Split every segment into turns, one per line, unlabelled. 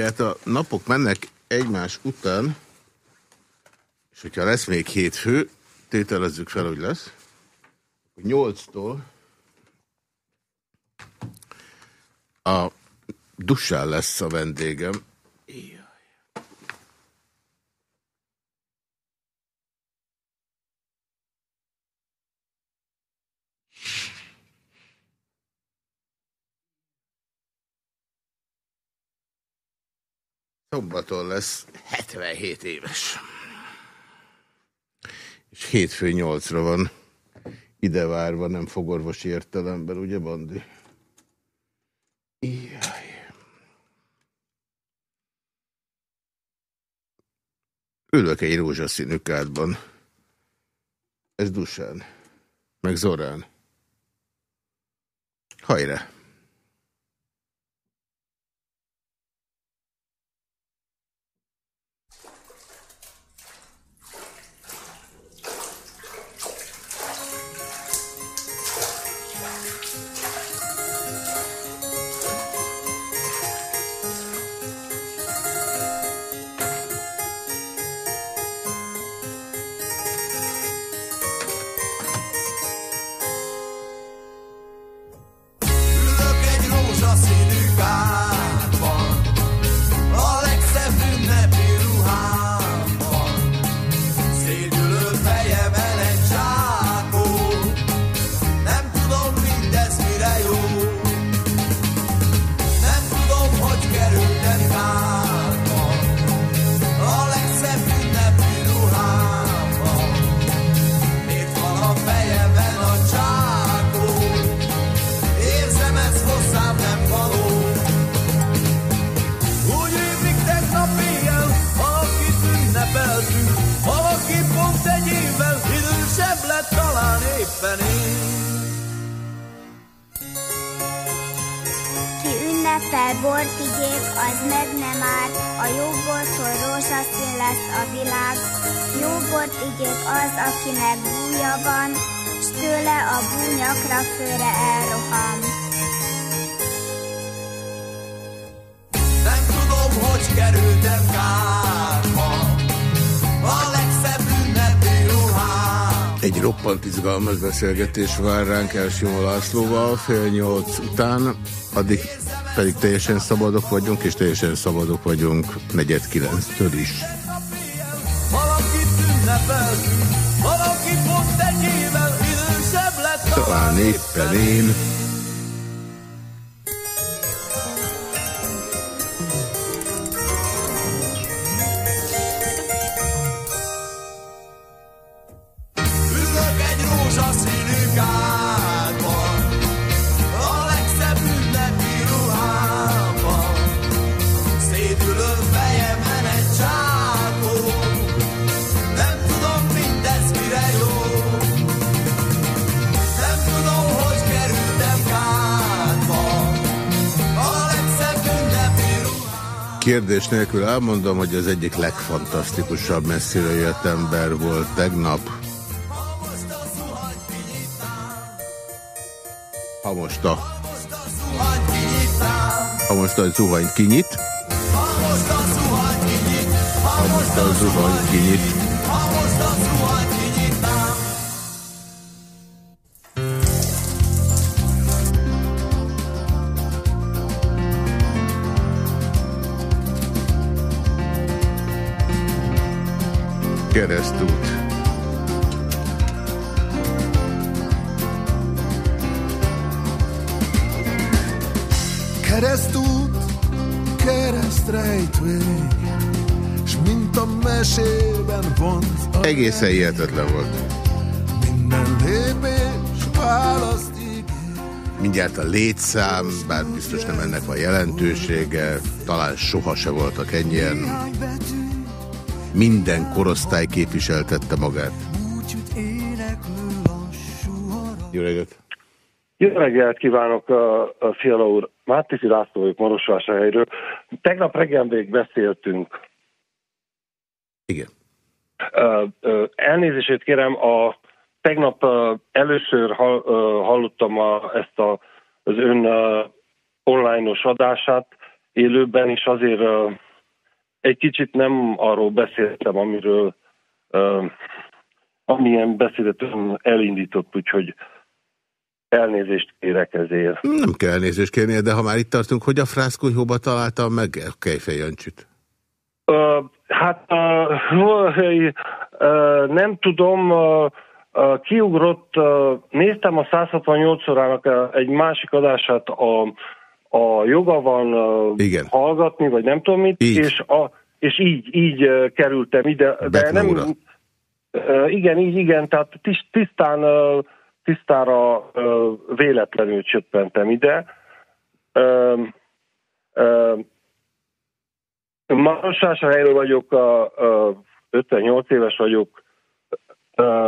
Ugye hát a napok mennek egymás után, és hogyha lesz még hétfő, tételezzük fel, hogy lesz, 8-tól a Dussán lesz a vendégem. Szombaton lesz 77 éves. És hétfő nyolcra van idevárva, nem fogorvosi értelemben, ugye, Bandi? Ijaj. Ülök egy rózsaszínű kádban. Ez Dusán. Meg Zorán. Hajrá!
bort vigyék, az meg nem árt, a jó bortól rózsaszín lesz a világ. Jó bort igyék az, akinek búja van, s tőle a búnyakra főre elroham.
Nem tudom, hogy kerültem kárba, izgalmas beszélgetés vár ránk Elsimo Lászlóval fél nyolc után, addig pedig teljesen szabadok vagyunk, és teljesen szabadok vagyunk negyed kilenctől is. Talán éppen én.
Kérdés nélkül elmondom, hogy az egyik legfantasztikusabb messzire jött ember volt tegnap. Ha most a... Ha most a zuhanyt kinyit. Ha most a zuhanyt kinyit. Keresztút.
Keresztút, keresztrejtvény, s mint a mesében vonz
Egészen hihetetlen volt.
Minden lépés választ
Mindjárt a létszám, bár biztos nem ennek van jelentősége, talán soha se voltak ennyien minden korosztály képviseltette magát. Jó reggelt!
Jó reggelt kívánok, a Fiala úr! Mártisi László vagyok Marosvásárhelyről. Tegnap reggel még beszéltünk.
Igen.
Elnézését kérem, a, tegnap először hallottam a, ezt a, az ön online-os adását élőben, és azért egy kicsit nem arról beszéltem, amiről uh, amilyen beszédet elindított, úgyhogy elnézést kérek ezért.
Nem kell elnézést kérni, de ha már itt tartunk, hogy a frászkonyhóba találtam meg a Kejfej Jancsut?
Uh, hát uh, uh, nem tudom, uh, uh, kiugrott, uh, néztem a 168 órának egy másik adását a a joga van Igen. hallgatni, vagy nem tudom mit, így. és, a, és így, így kerültem ide. De nem, igen, így, igen, tehát tisztán, tisztára véletlenül csöppentem ide. helyről vagyok, 58 éves vagyok,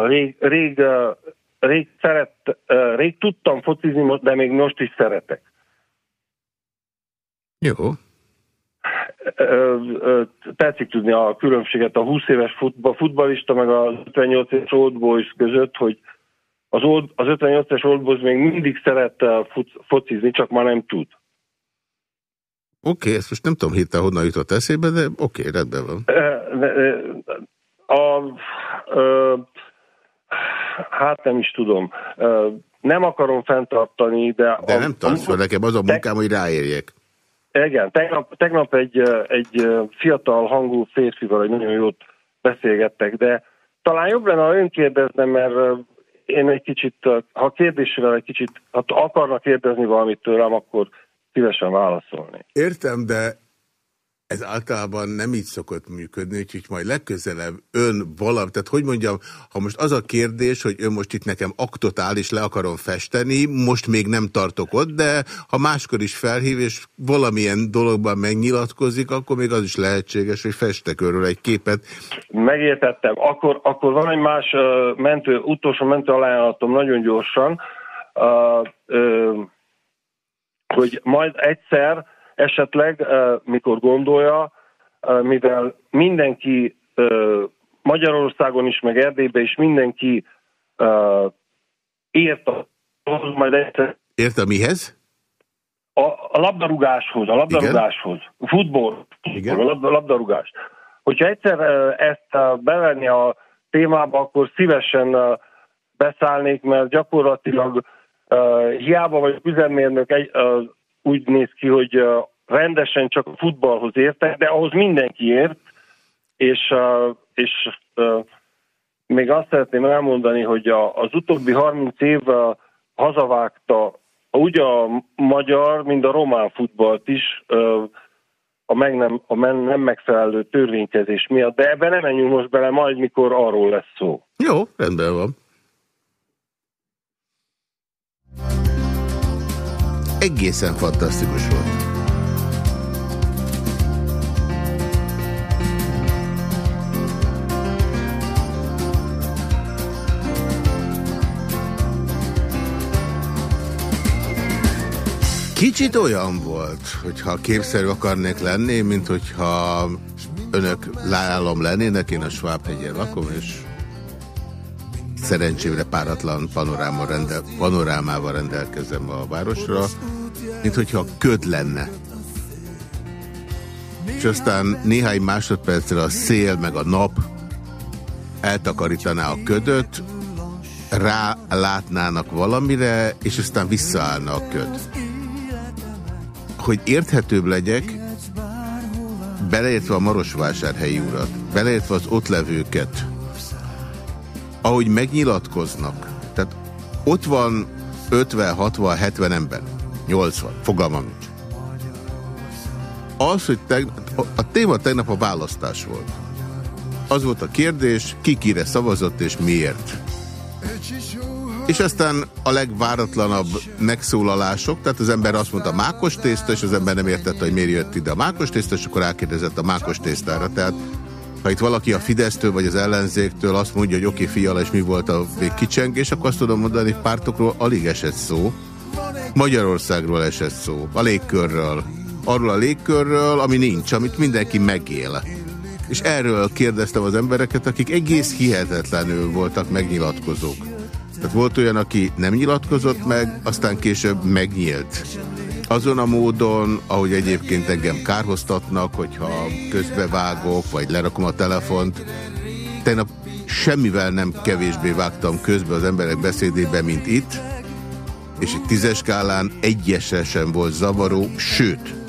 rég, rég, rég, szeret, rég tudtam focizni, de még most is szeretek.
Jó.
Tetszik tudni a különbséget a 20 éves futball, futballista meg az 58 éves old boys között, hogy az, old, az 58 éves old boys még mindig szeret focizni, csak már nem tud.
Oké, okay, ezt most nem tudom hirtelen honnan jutott eszébe, de oké, okay, rendben van.
A, a, hát nem is tudom. Nem akarom fenntartani, de...
De a, nem tartsz fel nekem, az a munkám, hogy ráérjek.
Igen, tegnap, tegnap egy, egy fiatal hangú férfival egy nagyon jót beszélgettek, de talán jobb lenne, ha ön kérdezne, mert én egy kicsit, ha kérdésével egy kicsit, ha akarnak kérdezni valamit tőlem, akkor szívesen válaszolni.
Értem, de ez általában nem így szokott működni, úgyhogy majd legközelebb ön valami, tehát hogy mondjam, ha most az a kérdés, hogy ön most itt nekem aktot áll és le akarom festeni, most még nem tartok ott, de ha máskor is felhív és valamilyen dologban megnyilatkozik, akkor még az is lehetséges, hogy festek örül egy képet.
Megértettem. Akkor, akkor van egy más uh, mentő, utolsó mentő ajánlatom nagyon gyorsan, uh, uh, hogy majd egyszer esetleg, mikor gondolja, mivel mindenki Magyarországon is, meg Erdélyben is mindenki ért a majd egyszer...
Ért a mihez?
A, a labdarúgáshoz, a labdarúgáshoz. Igen? Futball, Igen? a labdarúgás. Hogyha egyszer ezt bevenni a témába, akkor szívesen beszállnék, mert gyakorlatilag hiába vagy üzemmérnök egy, úgy néz ki, hogy rendesen csak a futballhoz értek, de ahhoz mindenki ért, és, és még azt szeretném elmondani, hogy az utóbbi 30 év hazavágta úgy a magyar, mint a román futballt is a, meg nem, a nem megfelelő törvénykezés miatt, de ebben nem menjünk most bele, majd mikor arról lesz szó.
Jó, rendben van. egészen fantasztikus volt. Kicsit olyan volt, hogyha képszerű akarnék lenni, mint hogyha önök leállom lennének, én a Schwab-hegyen lakom, és szerencsémre páratlan panorámával, rendel, panorámával rendelkezem a városra, mint hogyha köd lenne. És aztán néhány másodpercre a szél meg a nap eltakarítaná a ködöt, rá látnának valamire, és aztán visszaállna a köd. Hogy érthetőbb legyek, beleértve a Marosvásárhelyi urat, beleértve az ott levőket, ahogy megnyilatkoznak, tehát ott van 50, 60, 70 ember, 80, fogalmam nincs. Az, hogy tegnap, a téma tegnap a választás volt. Az volt a kérdés, ki kire szavazott és miért. És aztán a legváratlanabb megszólalások, tehát az ember azt mondta mákos tészta, és az ember nem értette, hogy miért jött ide a mákos tészta, és akkor elkérdezett a mákos tésztára. Tehát ha itt valaki a Fidesztől vagy az ellenzéktől azt mondja, hogy oké, okay, fiala, és mi volt a végkicsengés, akkor azt tudom mondani, hogy pártokról alig esett szó. Magyarországról esett szó, a légkörről. Arról a légkörről, ami nincs, amit mindenki megél. És erről kérdeztem az embereket, akik egész hihetetlenül voltak megnyilatkozók. Tehát volt olyan, aki nem nyilatkozott meg, aztán később megnyílt. Azon a módon, ahogy egyébként engem kárhoztatnak, hogyha közbevágok, vagy lerakom a telefont. Tegnap semmivel nem kevésbé vágtam közbe az emberek beszédébe, mint itt, és egy tízes skálán egyesre sem volt zavaró, sőt,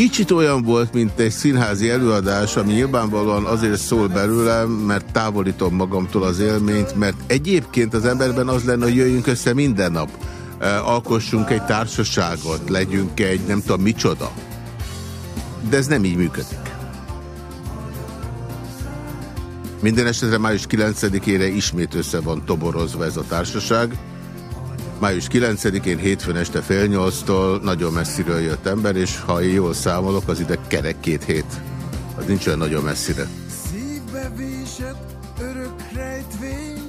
Kicsit olyan volt, mint egy színházi előadás, ami nyilvánvalóan azért szól belőlem, mert távolítom magamtól az élményt, mert egyébként az emberben az lenne, hogy jöjjünk össze minden nap. Alkossunk egy társaságot, legyünk egy nem tudom micsoda. De ez nem így működik. Minden esetre május 9-ére ismét össze van toborozva ez a társaság. Május 9-én hétfőn este fél nyolctól nagyon messziről jött ember, és ha én jól számolok, az ide kerek két hét. Az nincs olyan nagyon messzire. Szívbe vésett örök rejtvény,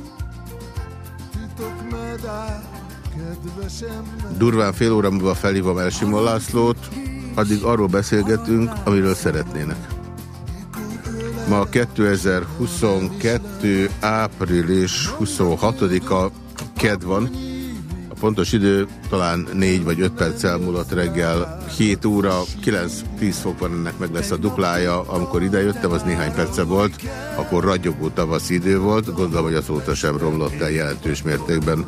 medál, Durván fél óra múlva felhívom el Simon Lászlót, addig arról beszélgetünk, amiről szeretnének. Ma 2022. április 26-a ked van, Pontos idő talán 4 vagy 5 perc elmúlott reggel, 7 óra, 9-10 fok van ennek meg lesz a duplája. Amikor idejöttem, az néhány perce volt, akkor ragyogó tavasz idő volt, gondolom, hogy azóta sem romlott el jelentős mértékben.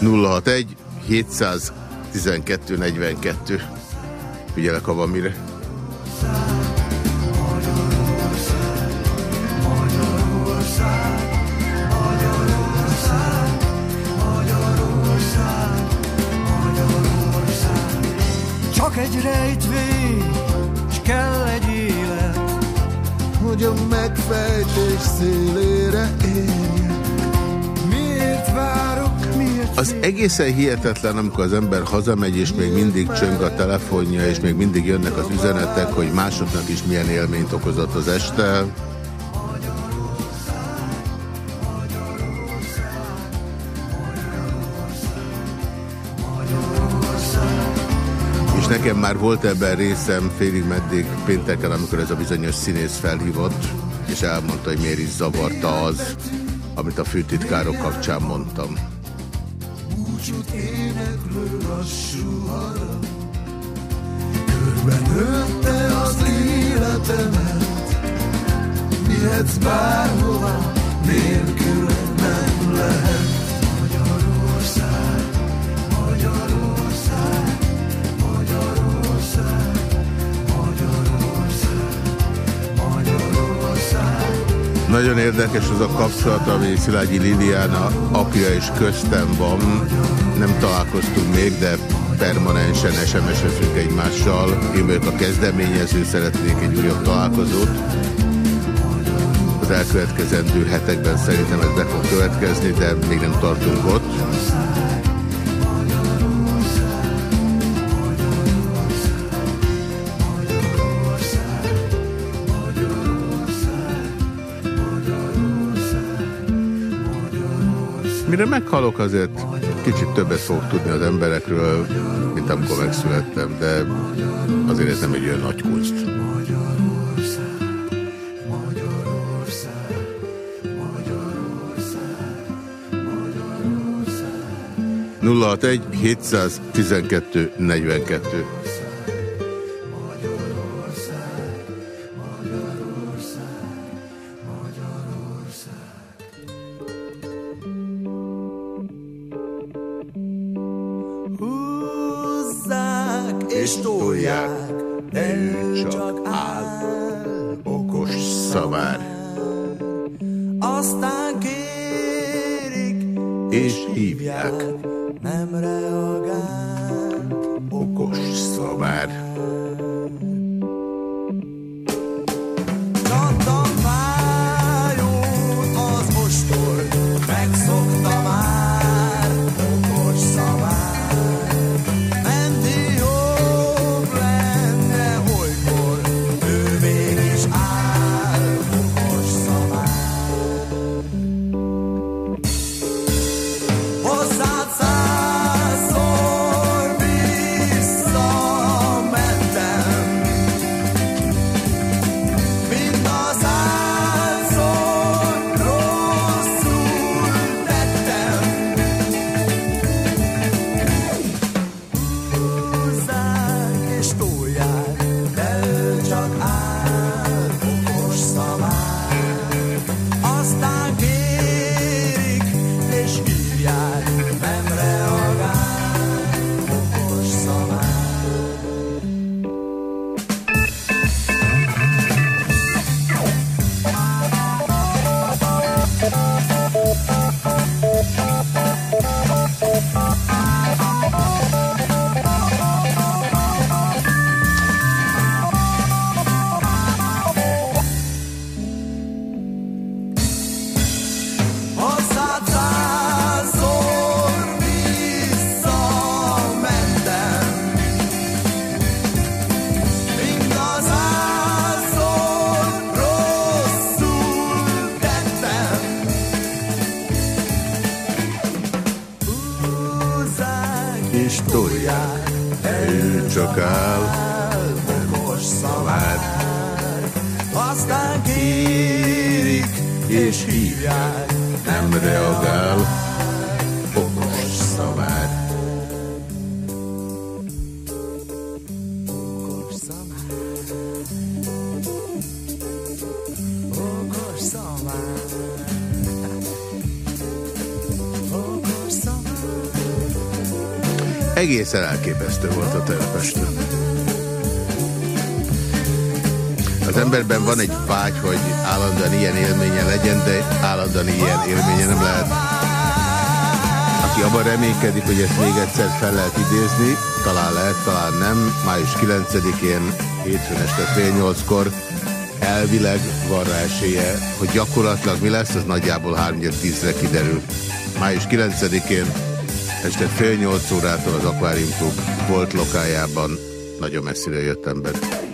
061 712 42. Figyelek, ha van mire.
Rejtvény, s kell egy élet, hogy a megfejtés szélére érjek. Miért várok, miért
Az egészen hihetetlen, amikor az ember hazamegy, és még mindig csöng a telefonja, és még mindig jönnek az üzenetek, hogy másoknak is milyen élményt okozott az este. Már volt ebben részem félig meddig pénteken, amikor ez a bizonyos színész felhívott, és elmondta, hogy miért is zavarta az, amit a főtitkárok kapcsán mondtam. Búcsút éneklő az életemet, mihetsz bárhova, nélkül nem lehet. Nagyon érdekes az a kapcsolat, ami Szilágyi Liliana apja és köztem van. Nem találkoztunk még, de permanensen SMS-ezünk egymással. Én vagyok a kezdeményező, szeretnék egy újabb találkozót. Az elkövetkezendő hetekben szerintem ez be fog következni, de még nem tartunk ott.
Mire meghalok, azért kicsit többet fogok tudni az emberekről, mint amikor megszülettem, de azért ez nem egy olyan nagy kunst. 061 712 42 de állandóan ilyen élménye nem lehet. Aki abban reménykedik, hogy ezt még egyszer fel lehet idézni, talán lehet, talán nem. Május 9-én, hétfőn este fél nyolckor elvileg van rá esélye, hogy gyakorlatilag mi lesz, az nagyjából 3-10-re kiderül. Május 9-én Este fél nyolc órától az Aquarium Club volt lokájában nagyon messzire jött ember.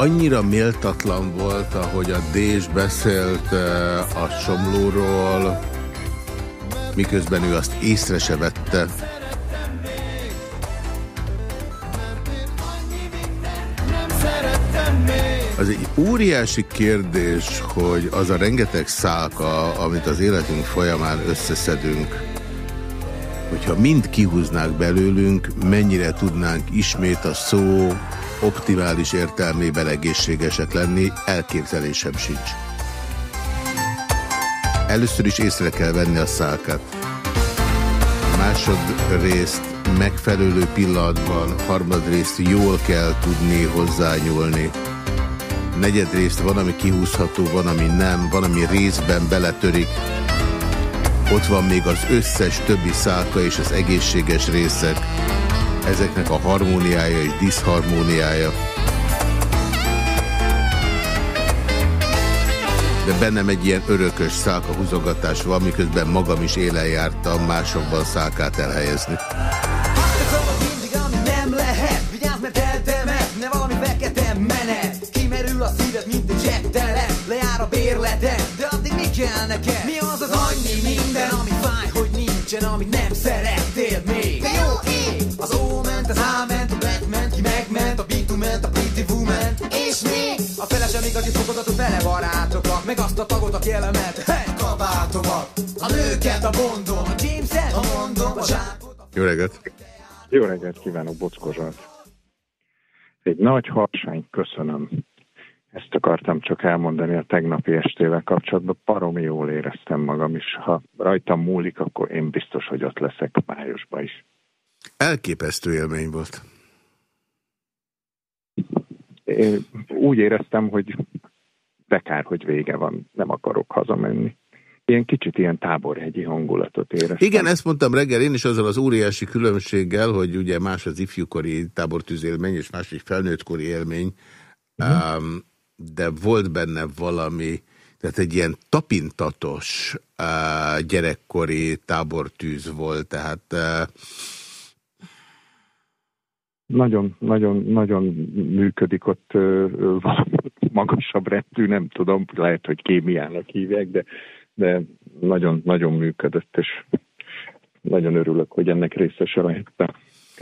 Annyira méltatlan volt, ahogy a Dés beszélt a Somlóról, miközben ő azt észre se vette. Az egy óriási kérdés, hogy az a rengeteg szálka, amit az életünk folyamán összeszedünk, hogyha mind kihúznák belőlünk, mennyire tudnánk ismét a szó optimális értelmében egészségesek lenni, elképzelésem sincs. Először is észre kell venni a szálkát. Másodrészt megfelelő pillanatban, harmadrészt jól kell tudni hozzányúlni. Negyedrészt van, ami kihúzható, van, ami nem, van, ami részben beletörik. Ott van még az összes többi szálka és az egészséges részek. Ezeknek a harmóniája és diszharmóniája. de bennem egy ilyen örökös szálka húzogatás van, miközben magam is élen jártam másokban szálkát elhelyezni. kell neked Mi az az annyi minden, ami fáj, hogy nincsen, amit nem szerettél ment, az á ment, a ment, ki megment, a b ment, a pretty woman És mi? A felesem igazi fokozatú fele barátoknak Meg azt a tagot, aki elemet, hey, kabátomat A nőket, a bondon, a James-et, a mondom, a zsákot a... Jó reggelt!
Jó reggelt kívánok, Bockozsát! Egy nagy harsány, köszönöm. Ezt akartam csak elmondani a tegnapi estével kapcsolatban. Paromi jól éreztem magam is. Ha rajtam múlik, akkor én biztos, hogy ott leszek májusban is.
Elképesztő élmény volt.
Én úgy éreztem, hogy de kár, hogy vége van, nem akarok hazamenni. Ilyen kicsit ilyen táborhegyi hangulatot éreztem.
Igen, ezt mondtam reggel én is azzal az óriási különbséggel, hogy ugye más az ifjúkori tábortűzélmény, és más egy felnőttkori élmény. -huh. um, de volt benne valami, tehát egy ilyen tapintatos uh, gyerekkori tábortűz volt, tehát uh,
nagyon, nagyon, nagyon működik ott uh, magasabb rettű, nem tudom, lehet, hogy kémiának hívják, de, de nagyon, nagyon működött, és nagyon örülök, hogy ennek részese lehettem.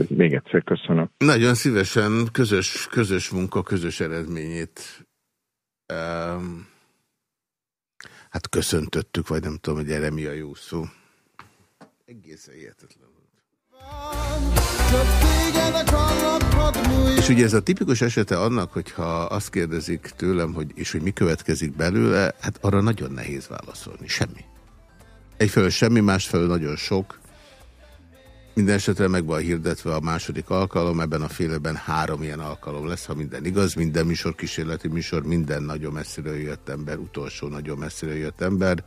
Még egyszer köszönöm.
Nagyon szívesen közös, közös munka, közös eredményét um, hát köszöntöttük, vagy nem tudom, hogy erre mi a jó szó. Egészen hihetetlen volt. És ugye ez a tipikus esete annak, hogyha azt kérdezik tőlem, hogy és hogy mi következik belőle, hát arra nagyon nehéz válaszolni. Semmi. Egyfelől semmi, másfelől nagyon sok. Minden esetre meg van hirdetve a második alkalom, ebben a féleben három ilyen alkalom lesz, ha minden igaz, minden műsor, kísérleti műsor, minden nagyon messziről jött ember, utolsó nagyon messziről jött ember,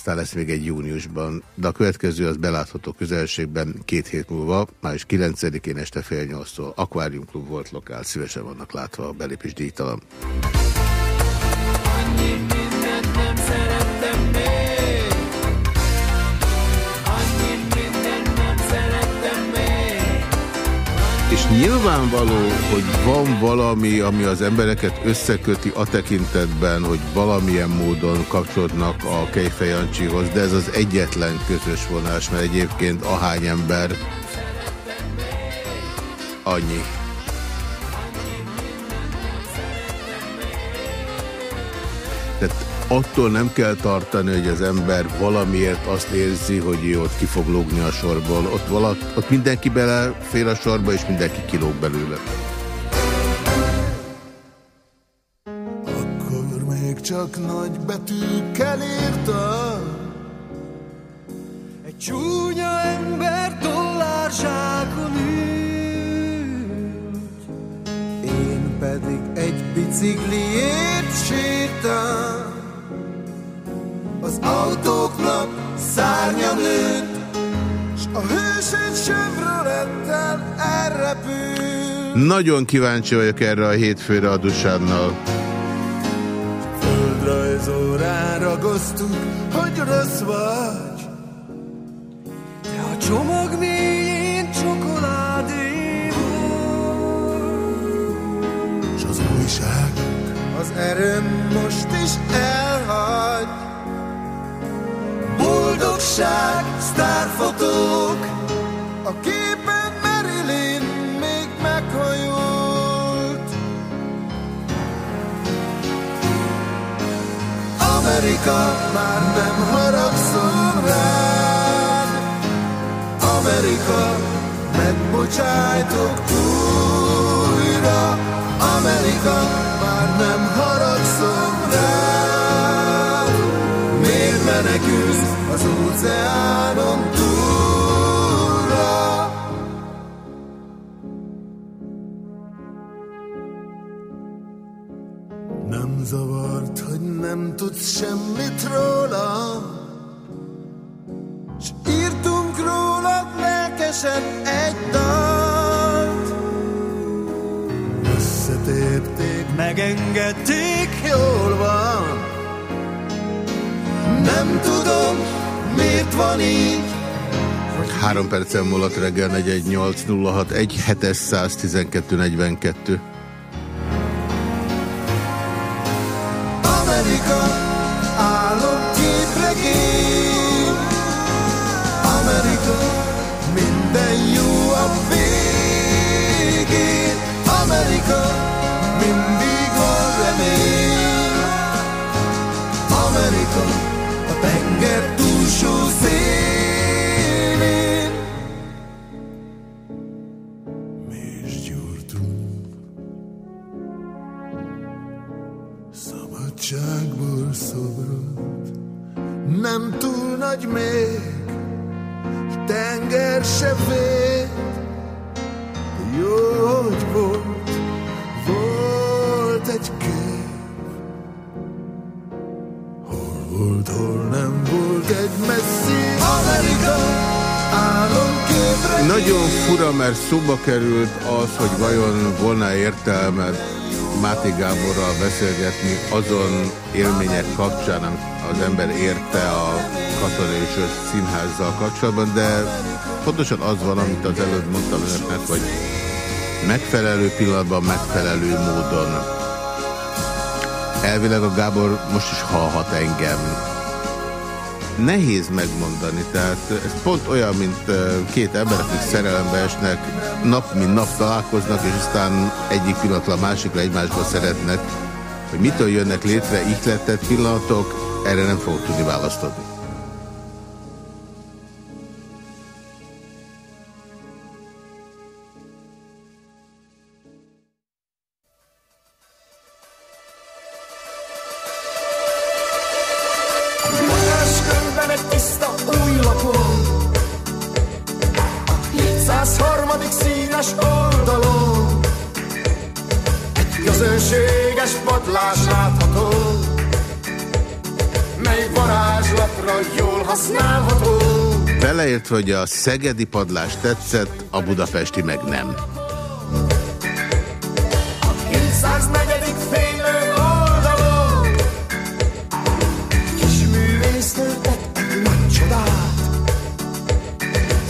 aztán lesz még egy júniusban, de a következő az belátható közelségben két hét múlva, május 9-én este fél nyolctól Aquarium Klub volt lokál, szívesen vannak látva a belépés díjtalan. Annyi És nyilvánvaló, hogy van valami, ami az embereket összeköti a tekintetben, hogy valamilyen módon kapcsolódnak a Kejfejancsihoz, de ez az egyetlen közös vonás, mert egyébként ahány ember, annyi. Attól nem kell tartani, hogy az ember valamiért azt érzi, hogy ő ott ki fog lógni a sorból. Ott, vala, ott mindenki belefér a sorba, és mindenki kilóg belőle.
Akkor még csak nagy betűkkel írta Egy csúnya ember dollárzsákon ült Én pedig egy bicikliét sétál az autóknak szárnya nőtt, s a hős egy Chevrolettel elrepül.
Nagyon kíváncsi vagyok erre a hétfőre a Dusánnal.
Földrajzórán ragasztunk, hogy rossz vagy, de a csomag mélyén csokoládé volt. S az újságok, az erőm most is elhagy. Boldogság, sztárfotók, a képen Marilyn még meghajolt. Amerika, már nem haragszom rád. Amerika, megbocsájtok újra. Amerika, már nem haragszom rád. Menekülsz az óceánon túlra? Nem zavart, hogy nem tudsz semmit róla, S írtunk rólad lelkesen egy dalt. Összetérték, megengedték, jól van. Nem tudom, miért van így,
Három percen múlott reggel 418 712 42. szóba került az, hogy vajon volna értelme Máté Gáborral beszélgetni azon élmények kapcsán, az ember érte a Katona és a színházzal kapcsolatban, de pontosan az van, amit az előbb mondtam önöknek, hogy megfelelő pillanatban, megfelelő módon. Elvileg a Gábor most is hallhat engem. Nehéz megmondani, tehát ez pont olyan, mint két ember, akik szerelembe esnek, nap mint nap találkoznak, és aztán egyik pillanatra a másikra egymásba szeretnek, hogy mitől jönnek létre ihletett pillanatok, erre nem fogok tudni választ hogy a szegedi padlás tetszett, a budapesti meg nem.
704. fénylő oldalon Kis művésznő tett egy nagy csodát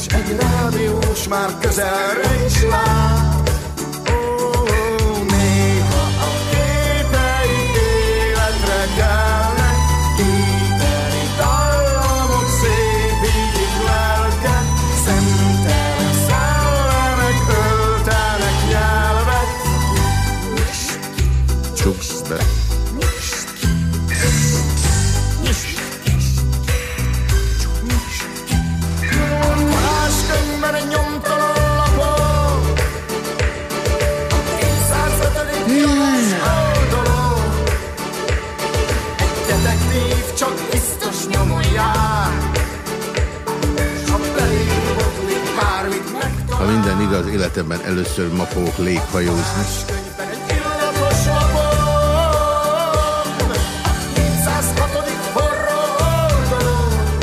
S egy rádiós már közelre is lát
igaz, életemben először ma fogok léghajózni.
Könyvben egy illatos lapon A 706. forró oldalon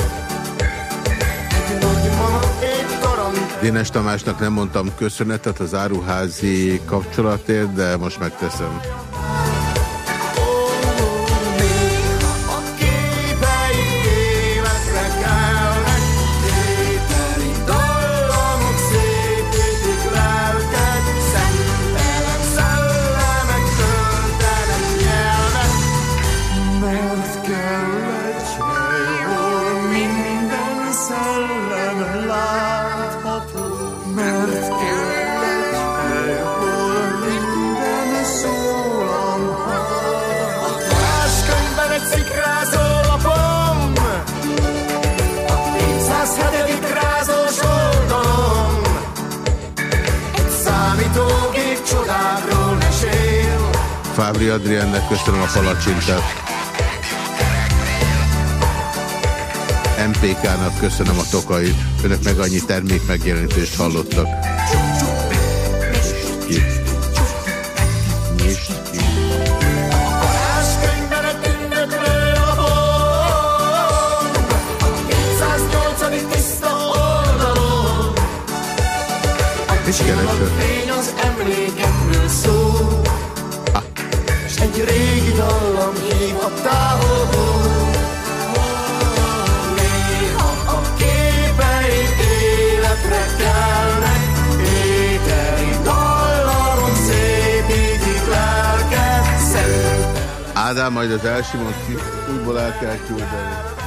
Egy nagy mama épp garant
Dénes Tamásnak nem mondtam köszönetet az áruházi kapcsolatért, de most megteszem.
Köszönöm a palacsintát. MPK-nak köszönöm a tokait. Önök meg annyi termék megjelenítést hallottak. Majd az elsimont újból el kell küldeni.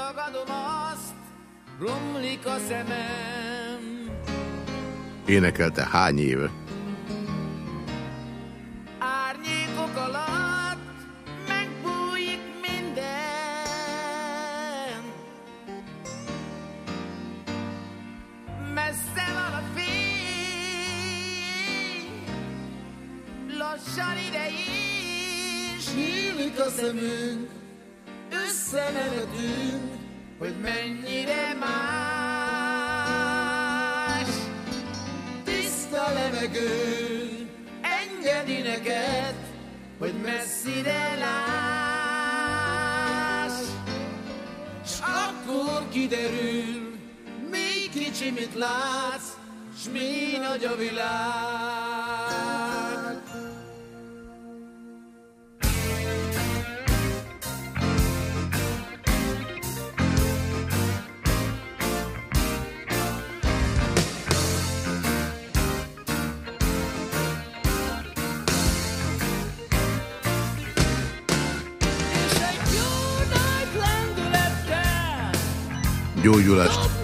tagadom azt, romlik a szemem.
Énekelte hány éve?
Kicsi, mit látsz, s mi nagy a világ.
Gyógyulást!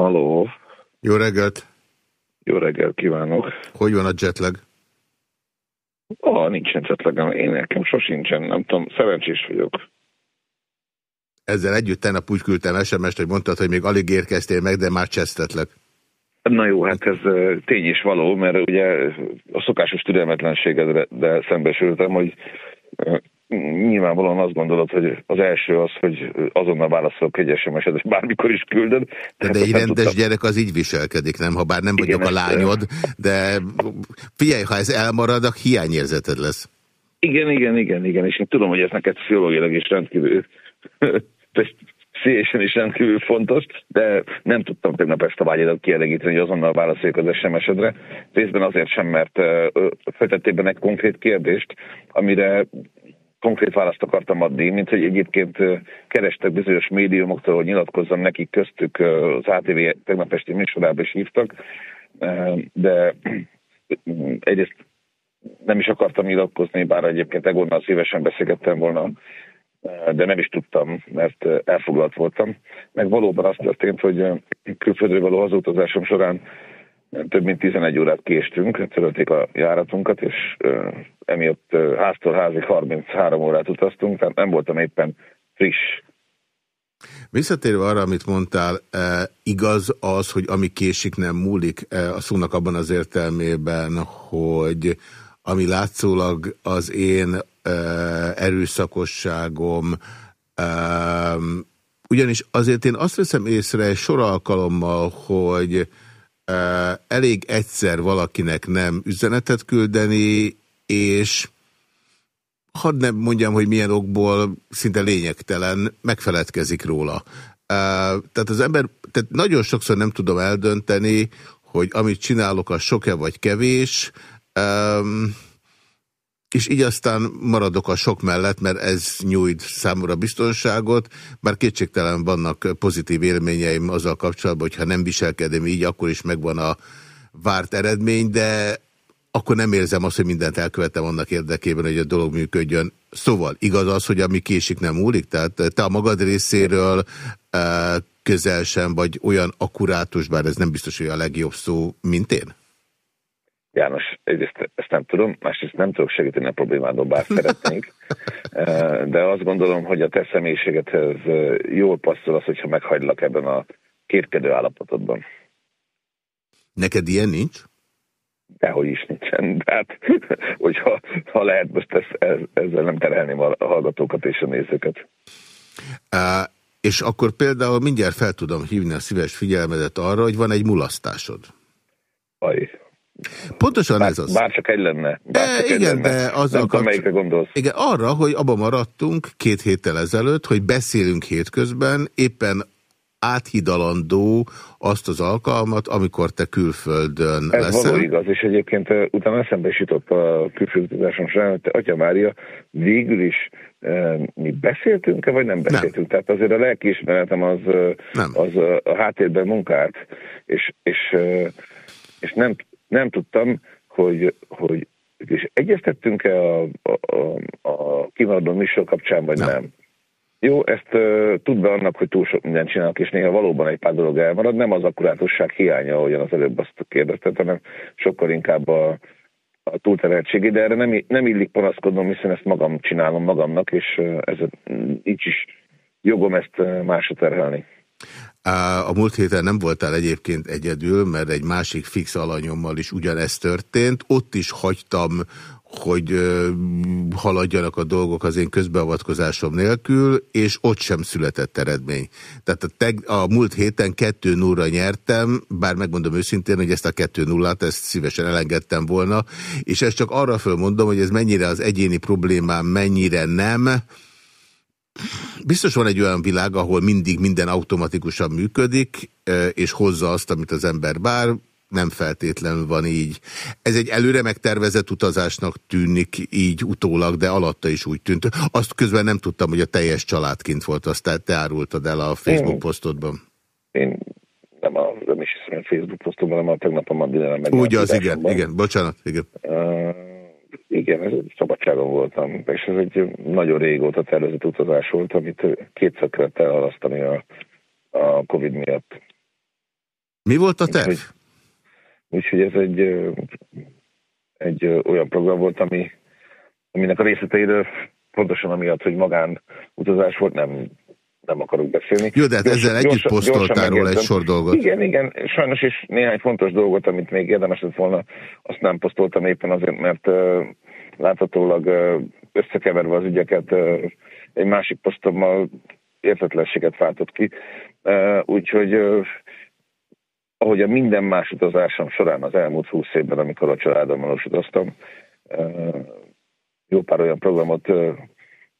Haló.
Jó reggelt.
Jó reggelt kívánok.
Hogy van a jetlag?
Ah, nincsen jetlegem. Én nekem sosincsen, nem tudom. Szerencsés vagyok.
Ezzel együtt tegnap úgy küldtem SMS-t, hogy mondtad, hogy még alig érkeztél meg, de már csesztetlek.
Na jó, hát ez tény is való, mert ugye a szokásos türelmetlenségedre de szembesültem, hogy nyilvánvalóan azt gondolod, hogy az első az, hogy azonnal válaszolok egy SMS-et, és bármikor is küldöd.
De, de egy rendes tudtam. gyerek az így viselkedik, nem? Ha bár nem Igen, vagyok a lányod, de figyelj, ha ez elmarad, akkor hiányérzeted lesz.
Igen, igen, igen, igen, és én tudom, hogy ez neked pszichológilag is rendkívül szélesen is rendkívül fontos, de nem tudtam tegnap ezt a vágyadat kielégíteni, hogy azonnal válaszoljuk az SMS-edre. Részben azért sem, mert feltettél egy konkrét kérdést, amire konkrét választ akartam adni, mint hogy egyébként kerestek bizonyos médiumoktól, hogy nyilatkozzam nekik, köztük az ATV tegnap esti műsorába is hívtak, de egyrészt nem is akartam nyilatkozni, bár egyébként Egonnal szívesen beszélgettem volna, de nem is tudtam, mert elfoglalt voltam. Meg valóban azt történt, hogy külföldre való hazutazásom során több mint 11 órát késtünk, törölték a járatunkat, és emiatt háztól házig 33 órát utaztunk, tehát nem voltam éppen friss.
Visszatérve arra, amit mondtál, eh, igaz az, hogy ami késik nem múlik eh, a szónak abban az értelmében, hogy ami látszólag az én eh, erőszakosságom, ugyanis azért én azt veszem észre egy sor alkalommal, hogy elég egyszer valakinek nem üzenetet küldeni, és hadd nem mondjam, hogy milyen okból szinte lényegtelen, megfeledkezik róla. Tehát az ember, tehát nagyon sokszor nem tudom eldönteni, hogy amit csinálok, az sok-e vagy kevés, és így aztán maradok a sok mellett, mert ez nyújt számomra biztonságot, bár kétségtelen vannak pozitív élményeim azzal kapcsolatban, hogy ha nem viselkedem így, akkor is megvan a várt eredmény, de akkor nem érzem azt, hogy mindent elkövettem annak érdekében, hogy a dolog működjön. Szóval igaz az, hogy ami késik nem múlik? Tehát te a magad részéről eh, közel sem vagy olyan akkurátus, bár ez nem biztos, hogy a legjobb szó, mint én?
János, egyrészt ezt nem tudom, másrészt nem tudok segíteni a problémádon, bár szeretnénk, de azt gondolom, hogy a te személyiségedhez jól passzol az, hogyha meghagylak ebben a kétkedő állapotodban.
Neked ilyen nincs?
Dehogy is nincsen. Tehát, hogyha ha lehet, most ezt, ezzel nem terhelném a hallgatókat és a nézőket.
Uh, és akkor például mindjárt fel tudom hívni a szíves figyelmedet arra, hogy van egy mulasztásod.
Aj.
Pontosan
bár,
ez az.
Bár csak egy lenne. Bár
e, csak igen, egy lenne. de azzal
melyikre gondolsz.
Igen, arra, hogy abba maradtunk két héttel ezelőtt, hogy beszélünk hétközben, éppen áthidalandó azt az alkalmat, amikor te külföldön
Ez
leszel.
való igaz, és egyébként utána eszembe is jutott a külföldutazásom során, hogy Atya Mária, végül is e, mi beszéltünk-e, vagy nem beszéltünk? Nem. Tehát azért a lelkiismeretem az, nem. az a háttérben munkált, és, és, és nem nem tudtam, hogy, hogy és egyeztettünk-e a, a, a kimaradó műsor kapcsán, vagy nem. nem. Jó, ezt uh, tud be annak, hogy túl sok mindent csinálok, és néha valóban egy pár dolog elmarad. Nem az akkurátusság hiánya, ahogyan az előbb azt kérdezted, hanem sokkal inkább a, a túlterheltségé, de erre nem, nem illik panaszkodnom, hiszen ezt magam csinálom magamnak, és ez így is jogom ezt másra terhelni.
A múlt héten nem voltál egyébként egyedül, mert egy másik fix alanyommal is ugyanezt történt. Ott is hagytam, hogy haladjanak a dolgok az én közbeavatkozásom nélkül, és ott sem született eredmény. Tehát a, teg, a múlt héten 2 0 nyertem, bár megmondom őszintén, hogy ezt a 2 0 ezt szívesen elengedtem volna, és ezt csak arra fölmondom, hogy ez mennyire az egyéni problémám, mennyire nem, Biztos van egy olyan világ, ahol mindig minden automatikusan működik, és hozza azt, amit az ember bár, nem feltétlenül van így. Ez egy előre megtervezett utazásnak tűnik így utólag, de alatta is úgy tűnt. Azt közben nem tudtam, hogy a teljes családként volt, azt te árultad el a Facebook én, posztodban.
Én nem, a, nem is hiszem a Facebook posztomban, hanem a tegnap a
meg. Úgy az, igen, igen, bocsánat, igen. Uh,
igen, szabadságon voltam, és ez egy nagyon régóta tervezett utazás volt, amit kétszer kellett elhalasztani a, a Covid miatt.
Mi volt a terv?
Úgyhogy ez egy, egy olyan program volt, ami, aminek a részleteiről pontosan amiatt, hogy magán utazás volt, nem, nem akarok beszélni.
Jó, de hát ezzel gyors, együtt posztoltál róla egy sor dolgot.
Igen, igen, sajnos is néhány fontos dolgot, amit még érdemes lett volna, azt nem posztoltam éppen azért, mert uh, láthatólag uh, összekeverve az ügyeket uh, egy másik posztommal értetlenséget váltott ki. Uh, úgyhogy uh, ahogy a minden más utazásom során az elmúlt húsz évben, amikor a családommal utaztam, uh, jó pár olyan programot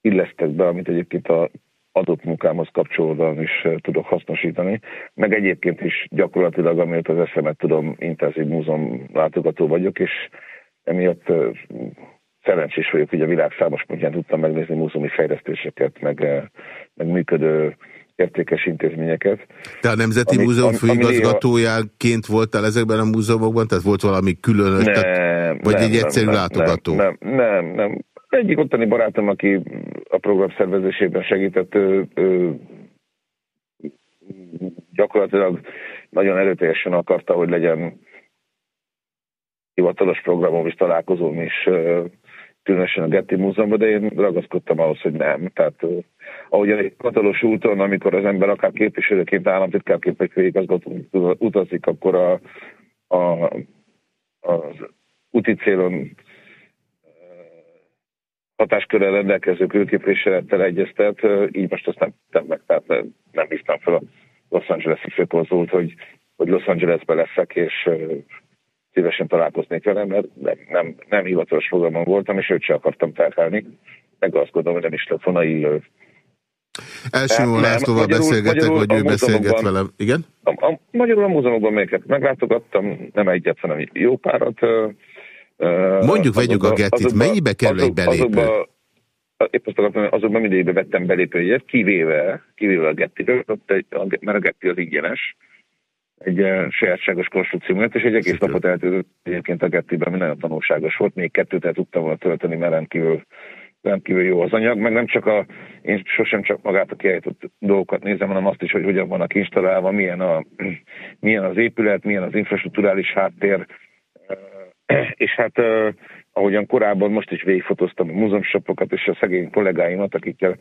illesztek be, amit egyébként a adott munkámhoz kapcsolódóan is tudok hasznosítani, meg egyébként is gyakorlatilag, amiatt az eszemet tudom, intenzív múzeum látogató vagyok, és emiatt szerencsés vagyok, hogy a világ számos pontján tudtam megnézni múzeumi fejlesztéseket, meg, meg működő értékes intézményeket.
Te a Nemzeti ami, Múzeum főigazgatójáként voltál ezekben a múzeumokban? Tehát volt valami különös? Nem, tehát, vagy nem, egy egyszerű nem, látogató?
Nem, nem, nem. Egyik ottani barátom, aki a program szervezésében segített, ő, ő, gyakorlatilag nagyon erőteljesen akarta, hogy legyen hivatalos programom és találkozóm is különösen a Getty Múzeumban, de én ragaszkodtam ahhoz, hogy nem. Tehát ahogy egy katalos úton, amikor az ember akár képviselőként, államtitkárként vagy főigazgató utazik, akkor a, a, az úti célon hatáskörrel rendelkező külképviselettel egyeztet, így most azt nem tettem meg, tehát nem hívtam fel a Los Angeles-i főkonzult, hogy, hogy Los Angelesbe leszek, és szívesen találkoznék velem, mert nem, nem, nem hivatalos programon voltam, és őt sem akartam felkelni. Meg azt gondolom, hogy nem is lett volna illő.
Első Lászlóval beszélgetek, hogy ő beszélget velem. Igen?
A, a, magyarul a múzeumokban melyeket meglátogattam, nem egyet, hanem jó párat.
Mondjuk vegyük a Gettit, mennyibe kerül egy belépő? Azokba,
épp azt akartam, azokban mindig vettem belépőjét, kivéve, kivéve a Gettiről, mert a Getti az ingyenes egy sajátságos konstrukció miatt, és egy egész Szépen. napot eltűnt egyébként a Gettiben, ami nagyon tanulságos volt. Még kettőt el tudtam volna tölteni, mert rendkívül, rendkívül jó az anyag, meg nem csak a, én sosem csak magát a kiállított dolgokat nézem, hanem azt is, hogy hogyan vannak installálva, milyen, a, milyen az épület, milyen az infrastruktúrális háttér, és hát ahogyan korábban most is végigfotóztam a múzeumsopokat és a szegény kollégáimat, akikkel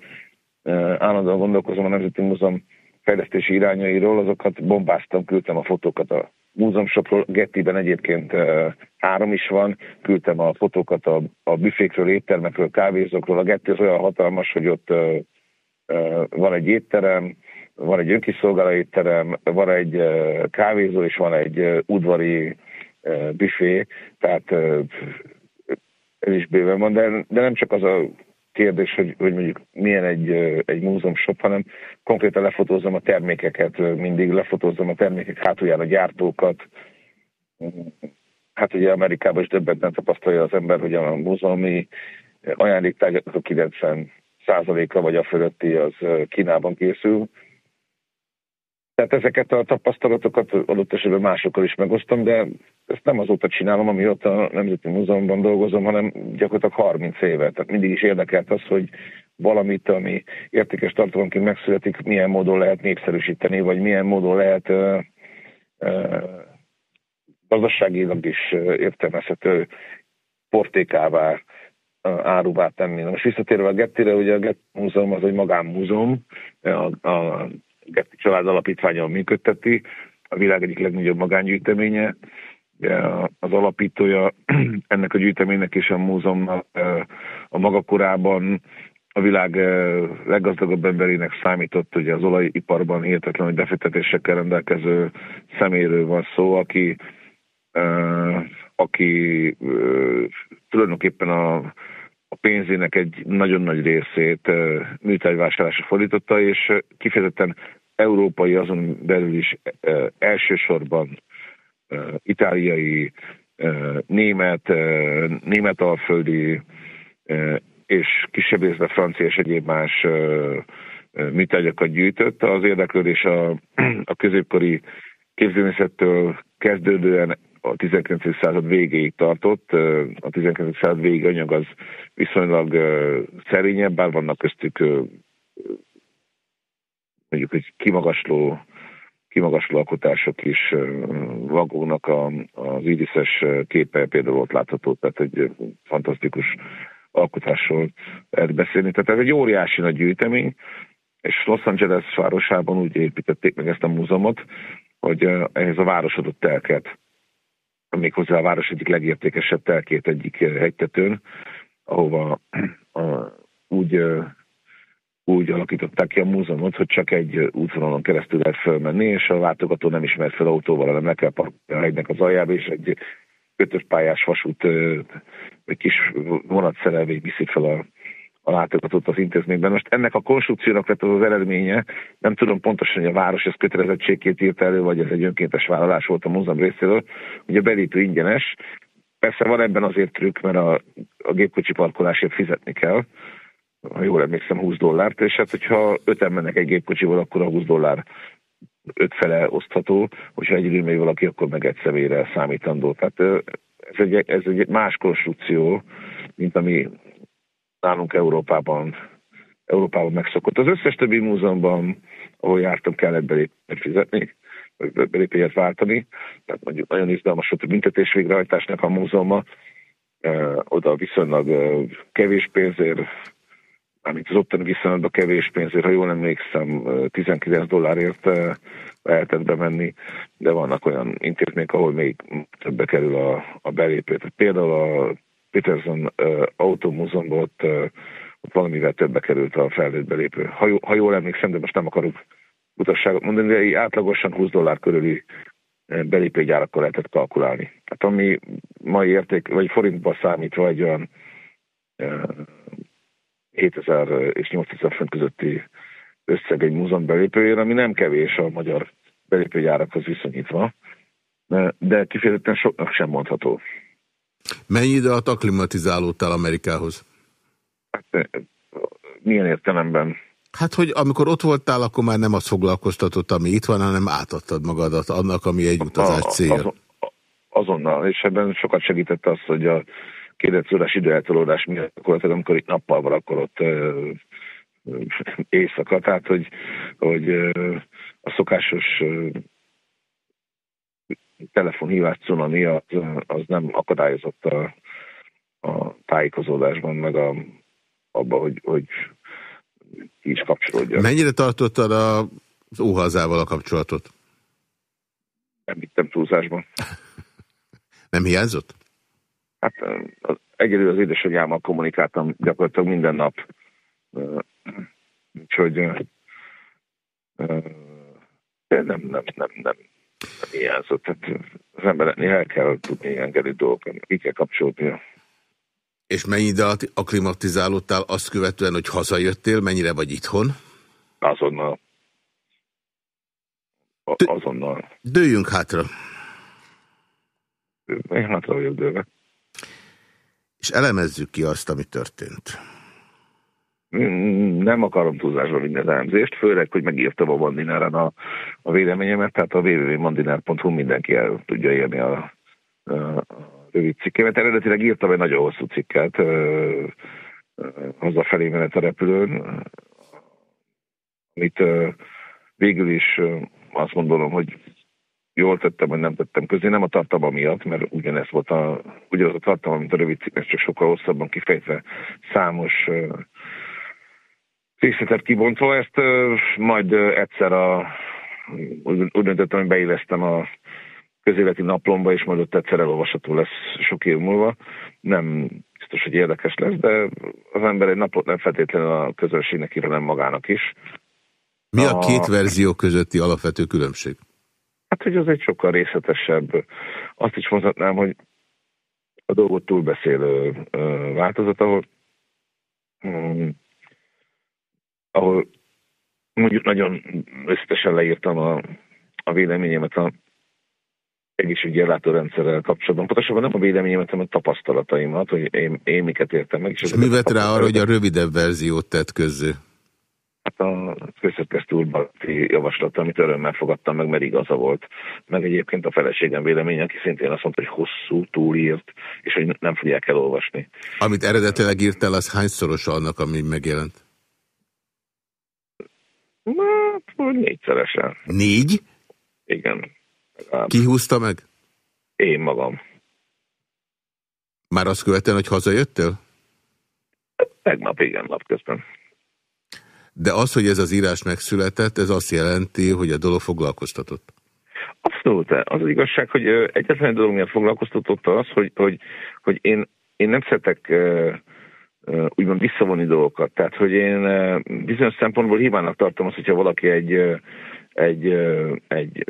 állandóan gondolkozom a Nemzeti Múzeum fejlesztési irányairól, azokat bombáztam, küldtem a fotókat a múzeumsokról, Gettiben egyébként három is van, küldtem a fotókat a, a büfékről, éttermekről, kávézókról, a Getti az olyan hatalmas, hogy ott van egy étterem, van egy önkiszolgáló étterem, van egy kávézó, és van egy udvari büfé, tehát ez is bőven van, de, de nem csak az a kérdés, hogy, hogy mondjuk milyen egy, egy múzeum shop, hanem konkrétan lefotózom a termékeket, mindig lefotózom a termékek hátulján a gyártókat. Hát ugye Amerikában is többet tapasztalja az ember, hogy a múzeumi ajándéktárgyak a 90 százaléka vagy a fölötti az Kínában készül, tehát ezeket a tapasztalatokat adott esetben másokkal is megosztom, de ezt nem azóta csinálom, amióta a Nemzeti Múzeumban dolgozom, hanem gyakorlatilag 30 éve. Tehát mindig is érdekelt az, hogy valamit, ami értékes tartalomként megszületik, milyen módon lehet népszerűsíteni, vagy milyen módon lehet uh, gazdaságilag is értelmezhető portékává, áruvá tenni. most visszatérve a Gettire, ugye a Getty Múzeum az egy magánmúzeum, a, a Getty család alapítványon működteti, a világ egyik legnagyobb magángyűjteménye, az alapítója ennek a gyűjteménynek és a múzeumnak a maga korában a világ leggazdagabb emberének számított, ugye az olajiparban hihetetlenül befektetésekkel rendelkező szeméről van szó, aki, aki tulajdonképpen a, a pénzének egy nagyon nagy részét műtárgyvásárlásra fordította, és kifejezetten európai, azon belül is elsősorban itáliai, német, német alföldi és kisebb részben francia és egyéb más műtárgyakat gyűjtött. Az érdeklődés a, a középkori képzőmészettől kezdődően a 19. század végéig tartott. A 19. század végig anyag az viszonylag szerényebb, bár vannak köztük mondjuk egy kimagasló kimagasló alkotások is vagónak a, az iriszes képe például ott látható, tehát egy fantasztikus alkotásról lehet beszélni. Tehát ez egy óriási nagy gyűjtemény, és Los Angeles városában úgy építették meg ezt a múzeumot, hogy ehhez a város adott telket, méghozzá a város egyik legértékesebb telkét egyik hegytetőn, ahova a, úgy úgy alakították ki a múzeumot, hogy csak egy útvonalon keresztül lehet fölmenni, és a látogató nem ismer fel autóval, hanem le kell parkolni a hegynek az aljába, és egy kötött pályás vasút, egy kis vonatszerelvény viszi fel a, a látogatót az intézményben. Most ennek a konstrukciónak lett az, az eredménye, nem tudom pontosan, hogy a város ez kötelezettségét írt elő, vagy ez egy önkéntes vállalás volt a múzeum részéről, hogy a belépő ingyenes. Persze van ebben azért trükk, mert a, a gépkocsi parkolásért fizetni kell, ha jól emlékszem, 20 dollárt, és hát hogyha öten mennek egy gépkocsival, akkor a 20 dollár öt fele osztható, hogyha egyedül megy valaki, akkor meg egy személyre számítandó. Tehát ez egy, ez egy más konstrukció, mint ami nálunk Európában, Európában megszokott. Az összes többi múzeumban, ahol jártam, kellett belépni fizetni, belépélyet váltani. Tehát mondjuk nagyon izgalmas volt a büntetés végrehajtásnak a múzeuma. Oda viszonylag kevés pénzért amit az ottani viszonylatban kevés pénzért, ha jól emlékszem, 19 dollárért lehetett bemenni, de vannak olyan intézmények, ahol még többe kerül a, a belépő. Például a Peterson uh, Automúzeumban ott, uh, ott valamivel többe került a felnőtt belépő. Ha, jó, ha jól emlékszem, de most nem akarok utasságot mondani, de átlagosan 20 dollár körüli belépőgyárakkal lehetett kalkulálni. Tehát ami mai érték, vagy forintba számítva egy olyan 7000 és 8000 font közötti összeg egy múzeum belépőjére, ami nem kevés a magyar belépőgyárakhoz viszonyítva, de kifejezetten soknak sem mondható.
Mennyi idő alatt aklimatizálódtál Amerikához?
Hát, milyen értelemben?
Hát, hogy amikor ott voltál, akkor már nem az foglalkoztatott, ami itt van, hanem átadtad magadat annak, ami egy utazás célja. Azon,
azonnal, és ebben sokat segített az, hogy a két órás időeltolódás miatt, akkor, amikor itt nappal van, akkor ott ö, éjszaka, tehát hogy, hogy a szokásos telefonhívás cunami az, az nem akadályozott a, a tájékozódásban, meg a, abba, hogy, hogy ki is kapcsolódja.
Mennyire tartottad a, az óhazával a kapcsolatot?
Nem vittem túlzásban.
nem hiányzott?
Hát egyedül az édesanyámmal kommunikáltam gyakorlatilag minden nap. Úgyhogy nem, nem, nem, nem, nem hiányzott. Tehát az emberek néha kell tudni engedni dolgokat, ki kell kapcsolódnia.
És mennyi ide aklimatizálódtál azt követően, hogy hazajöttél, mennyire vagy itthon?
Azonnal. A, azonnal.
Dőjünk hátra.
Én hátra vagyok dőve
és elemezzük ki azt, ami történt.
Nem akarom túlzásba vinni az elemzést, főleg, hogy megírtam a Mandináren a, a véleményemet, tehát a www.mandinár.hu mindenki el tudja érni a, a, a rövid cikkemet. Eredetileg írtam egy nagyon hosszú cikket hazafelé menet a repülőn, amit végül is azt gondolom, hogy jól tettem, vagy nem tettem közé, nem a tartalma miatt, mert ugyanez volt a, ugyanaz a tartalma, mint a rövid cikk, csak sokkal hosszabban kifejtve számos részletet kibontva. Ezt majd egyszer a, úgy, úgy döntöttem, hogy beillesztem a közéleti naplomba, és majd ott egyszer elolvasható lesz sok év múlva. Nem biztos, hogy érdekes lesz, de az ember egy napot nem feltétlenül a közönségnek ír, hanem magának is.
Mi a két verzió közötti alapvető különbség?
Hát, hogy az egy sokkal részletesebb. Azt is mondhatnám, hogy a dolgot túlbeszélő változat, ahol, um, ahol mondjuk nagyon összetesen leírtam a, a véleményemet a egészségügyi ellátórendszerrel kapcsolatban. Pontosabban nem a véleményemet, hanem a tapasztalataimat, hogy én, én miket értem meg. És,
és mi vett rá arra, hogy a rövidebb verziót tett közzé?
Hát a közszerkesztő úrbati javaslat, amit örömmel fogadtam meg, mert igaza volt. Meg egyébként a feleségem véleménye, aki szintén azt mondta, hogy hosszú, túlírt, és hogy nem fogják elolvasni.
Amit eredetileg írtál, az hányszoros annak, ami megjelent?
Na, négyszeresen.
Négy?
Igen.
Ki húzta meg?
Én magam.
Már azt követően, hogy hazajöttél?
Tegnap, igen, napközben.
De az, hogy ez az írás megszületett, ez azt jelenti, hogy a dolog foglalkoztatott?
Abszolút. Az az igazság, hogy egyetlen dolog miatt foglalkoztatott az, hogy, hogy, hogy én, én nem szeretek úgymond visszavonni dolgokat. Tehát, hogy én bizonyos szempontból hibának tartom azt, hogyha valaki egy, egy, egy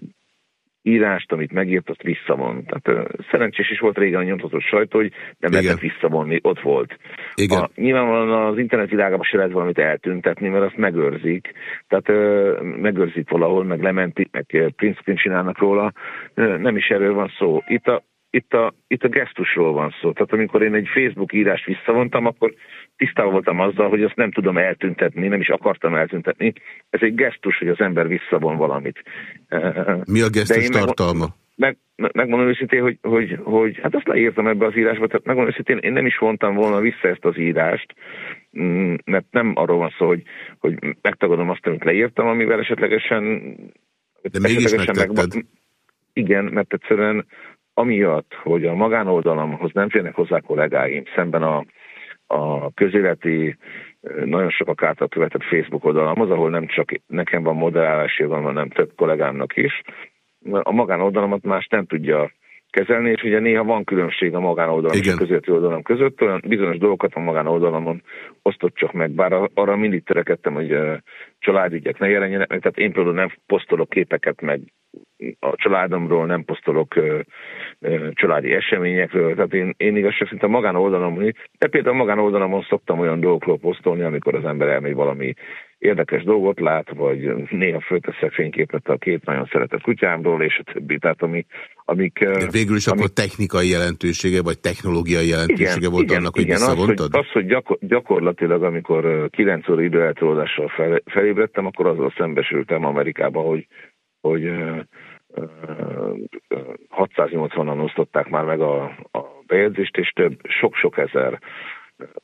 írást, amit megírt, azt visszavon. Tehát szerencsés is volt régen a nyomtatott sajtó, hogy nem lehetett visszavonni, ott volt. Igen. A, nyilvánvalóan az internet világában se lehet valamit eltüntetni, mert azt megőrzik. Tehát ö, megőrzik valahol, meg lementik, meg print csinálnak róla. Nem is erről van szó. Itt a, itt a, itt a gesztusról van szó. Tehát amikor én egy Facebook írást visszavontam, akkor tisztában voltam azzal, hogy azt nem tudom eltüntetni, nem is akartam eltüntetni. Ez egy gesztus, hogy az ember visszavon valamit.
Mi a gesztus tartalma?
Meg, meg, megmondom őszintén, hogy, hogy, hogy hát azt leírtam ebbe az írásba, tehát megmondom őszintén, én nem is vontam volna vissza ezt az írást, mm, mert nem arról van szó, hogy, hogy megtagadom azt, amit leírtam, amivel esetlegesen...
De mégis megtetted. Meg,
igen, mert egyszerűen amiatt, hogy a magánoldalamhoz nem férnek hozzá kollégáim, szemben a, a közéleti, nagyon sokak által követett Facebook oldalamhoz, ahol nem csak nekem van moderálási jogom, hanem több kollégámnak is, a magánoldalamat más nem tudja kezelni, és ugye néha van különbség a magánoldalam és a közéleti oldalam között, olyan bizonyos dolgokat a magánoldalamon osztott csak meg, bár arra mindig törekedtem, hogy családügyek ne jelenjenek. Meg, tehát én például nem posztolok képeket meg a családomról, nem posztolok ö, ö, családi eseményekről, tehát én, én igazság szerint a magánoldalamon, de például a magánoldalamon szoktam olyan dolgokról posztolni, amikor az ember elmegy valami érdekes dolgot lát, vagy néha fölteszek fényképet a két nagyon szeretett kutyámról, és a többi. Tehát ami, amik,
De végül is amik... akkor technikai jelentősége, vagy technológiai jelentősége igen, volt igen, annak, hogy igen, visszavontad?
Az, hogy, az, hogy gyakor, gyakorlatilag, amikor 9 óra időeltolódással fel, felébredtem, akkor azzal szembesültem Amerikában, hogy, hogy 680-an osztották már meg a, a bejegyzést, és több, sok-sok ezer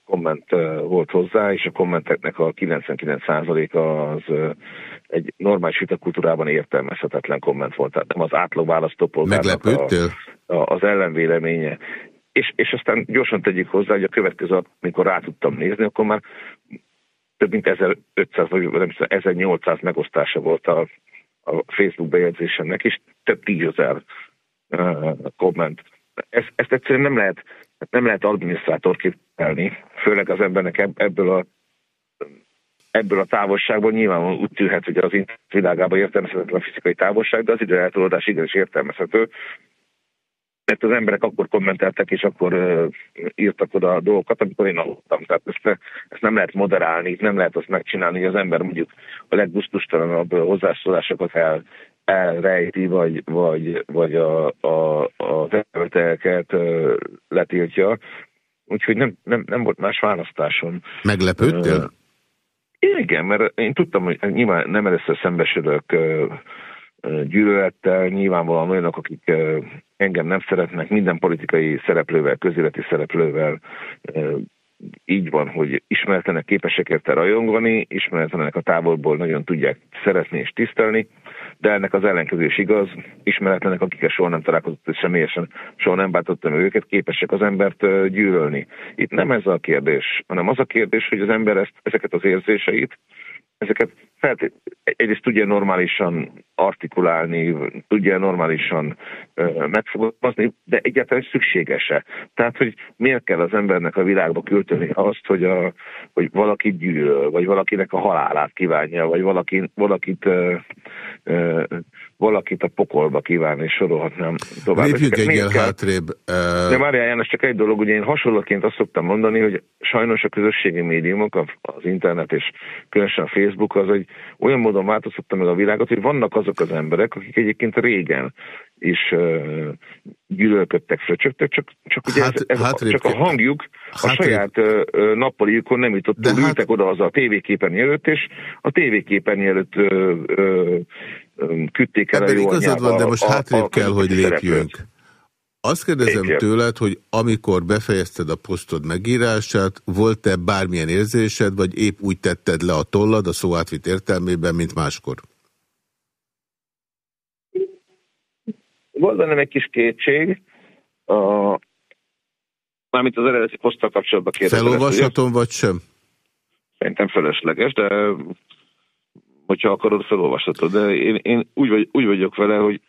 komment volt hozzá, és a kommenteknek a 99%-a az egy normális vitakultúrában értelmezhetetlen komment volt, tehát nem az átlag választópolgárnak a, a, az ellenvéleménye. És, és aztán gyorsan tegyük hozzá, hogy a következő, amikor rá tudtam nézni, akkor már több mint 1500 vagy nem 1800 megosztása volt a, a Facebook bejegyzésemnek, és több tízezer uh, komment. Ezt, ezt egyszerűen nem lehet nem lehet adminisztrátor képzelni, főleg az embernek ebből a ebből a távolságból nyilván úgy tűnhet, hogy az internet világában értelmezhetetlen a fizikai távolság, de az időeltolódás igenis értelmezhető, mert az emberek akkor kommenteltek, és akkor uh, írtak oda a dolgokat, amikor én aludtam. Tehát ezt, ezt nem lehet moderálni, nem lehet azt megcsinálni, hogy az ember mondjuk a legbusztustalanabb hozzászólásokat el, elrejti, vagy, vagy, vagy a, a, a területeket letiltja. Úgyhogy nem, nem, nem volt más választásom.
Meglepődtél?
Uh, igen, mert én tudtam, hogy nyilván nem először szembesülök uh, gyűlölettel, nyilvánvalóan olyanok, akik engem nem szeretnek, minden politikai szereplővel, közéleti szereplővel így van, hogy ismeretlenek képesek érte rajongani, ismeretlenek a távolból nagyon tudják szeretni és tisztelni, de ennek az ellenkező is igaz, ismeretlenek, akikkel soha nem találkozott, és személyesen soha nem bántottam őket, képesek az embert gyűlölni. Itt nem ez a kérdés, hanem az a kérdés, hogy az ember ezt, ezeket az érzéseit, ezeket felt, egyrészt tudja normálisan artikulálni, tudja normálisan megfogalmazni, de egyáltalán szükséges-e. Tehát, hogy miért kell az embernek a világba küldeni azt, hogy, a, hogy valaki gyűlöl, vagy valakinek a halálát kívánja, vagy valaki, valakit uh, uh, valakit a pokolba kíván, és sorolhatnám
tovább. Lépjük egyel hátrébb.
Uh... De Mária János, csak egy dolog, ugye én hasonlóként azt szoktam mondani, hogy sajnos a közösségi médiumok, az internet és különösen a Facebook az, hogy olyan módon változtatta meg a világot, hogy vannak azok az emberek, akik egyébként régen is uh, gyűlölködtek, fröcsögtek, csak, csak ugye hát, ez, ez hát, a, csak a hangjuk a saját uh, nappaliukon nem jutott túl, hát... ültek oda az a tévéképernyő előtt, és a tévéképernyő előtt uh, uh, küldték el
Ebben a jó igazad van, de most a, hátrébb a, kell, hogy lépjünk. Azt kérdezem Igen. tőled, hogy amikor befejezted a posztod megírását, volt-e bármilyen érzésed, vagy épp úgy tetted le a tollad a szó átvitt értelmében, mint máskor?
volt bennem egy kis kétség, a, mármint az eredeti poszttal kapcsolatban
kérdezem. Felolvashatom, vagy sem?
Szerintem felesleges, de hogyha akarod, felolvashatod. De én, én úgy, vagy, úgy vagyok vele, hogy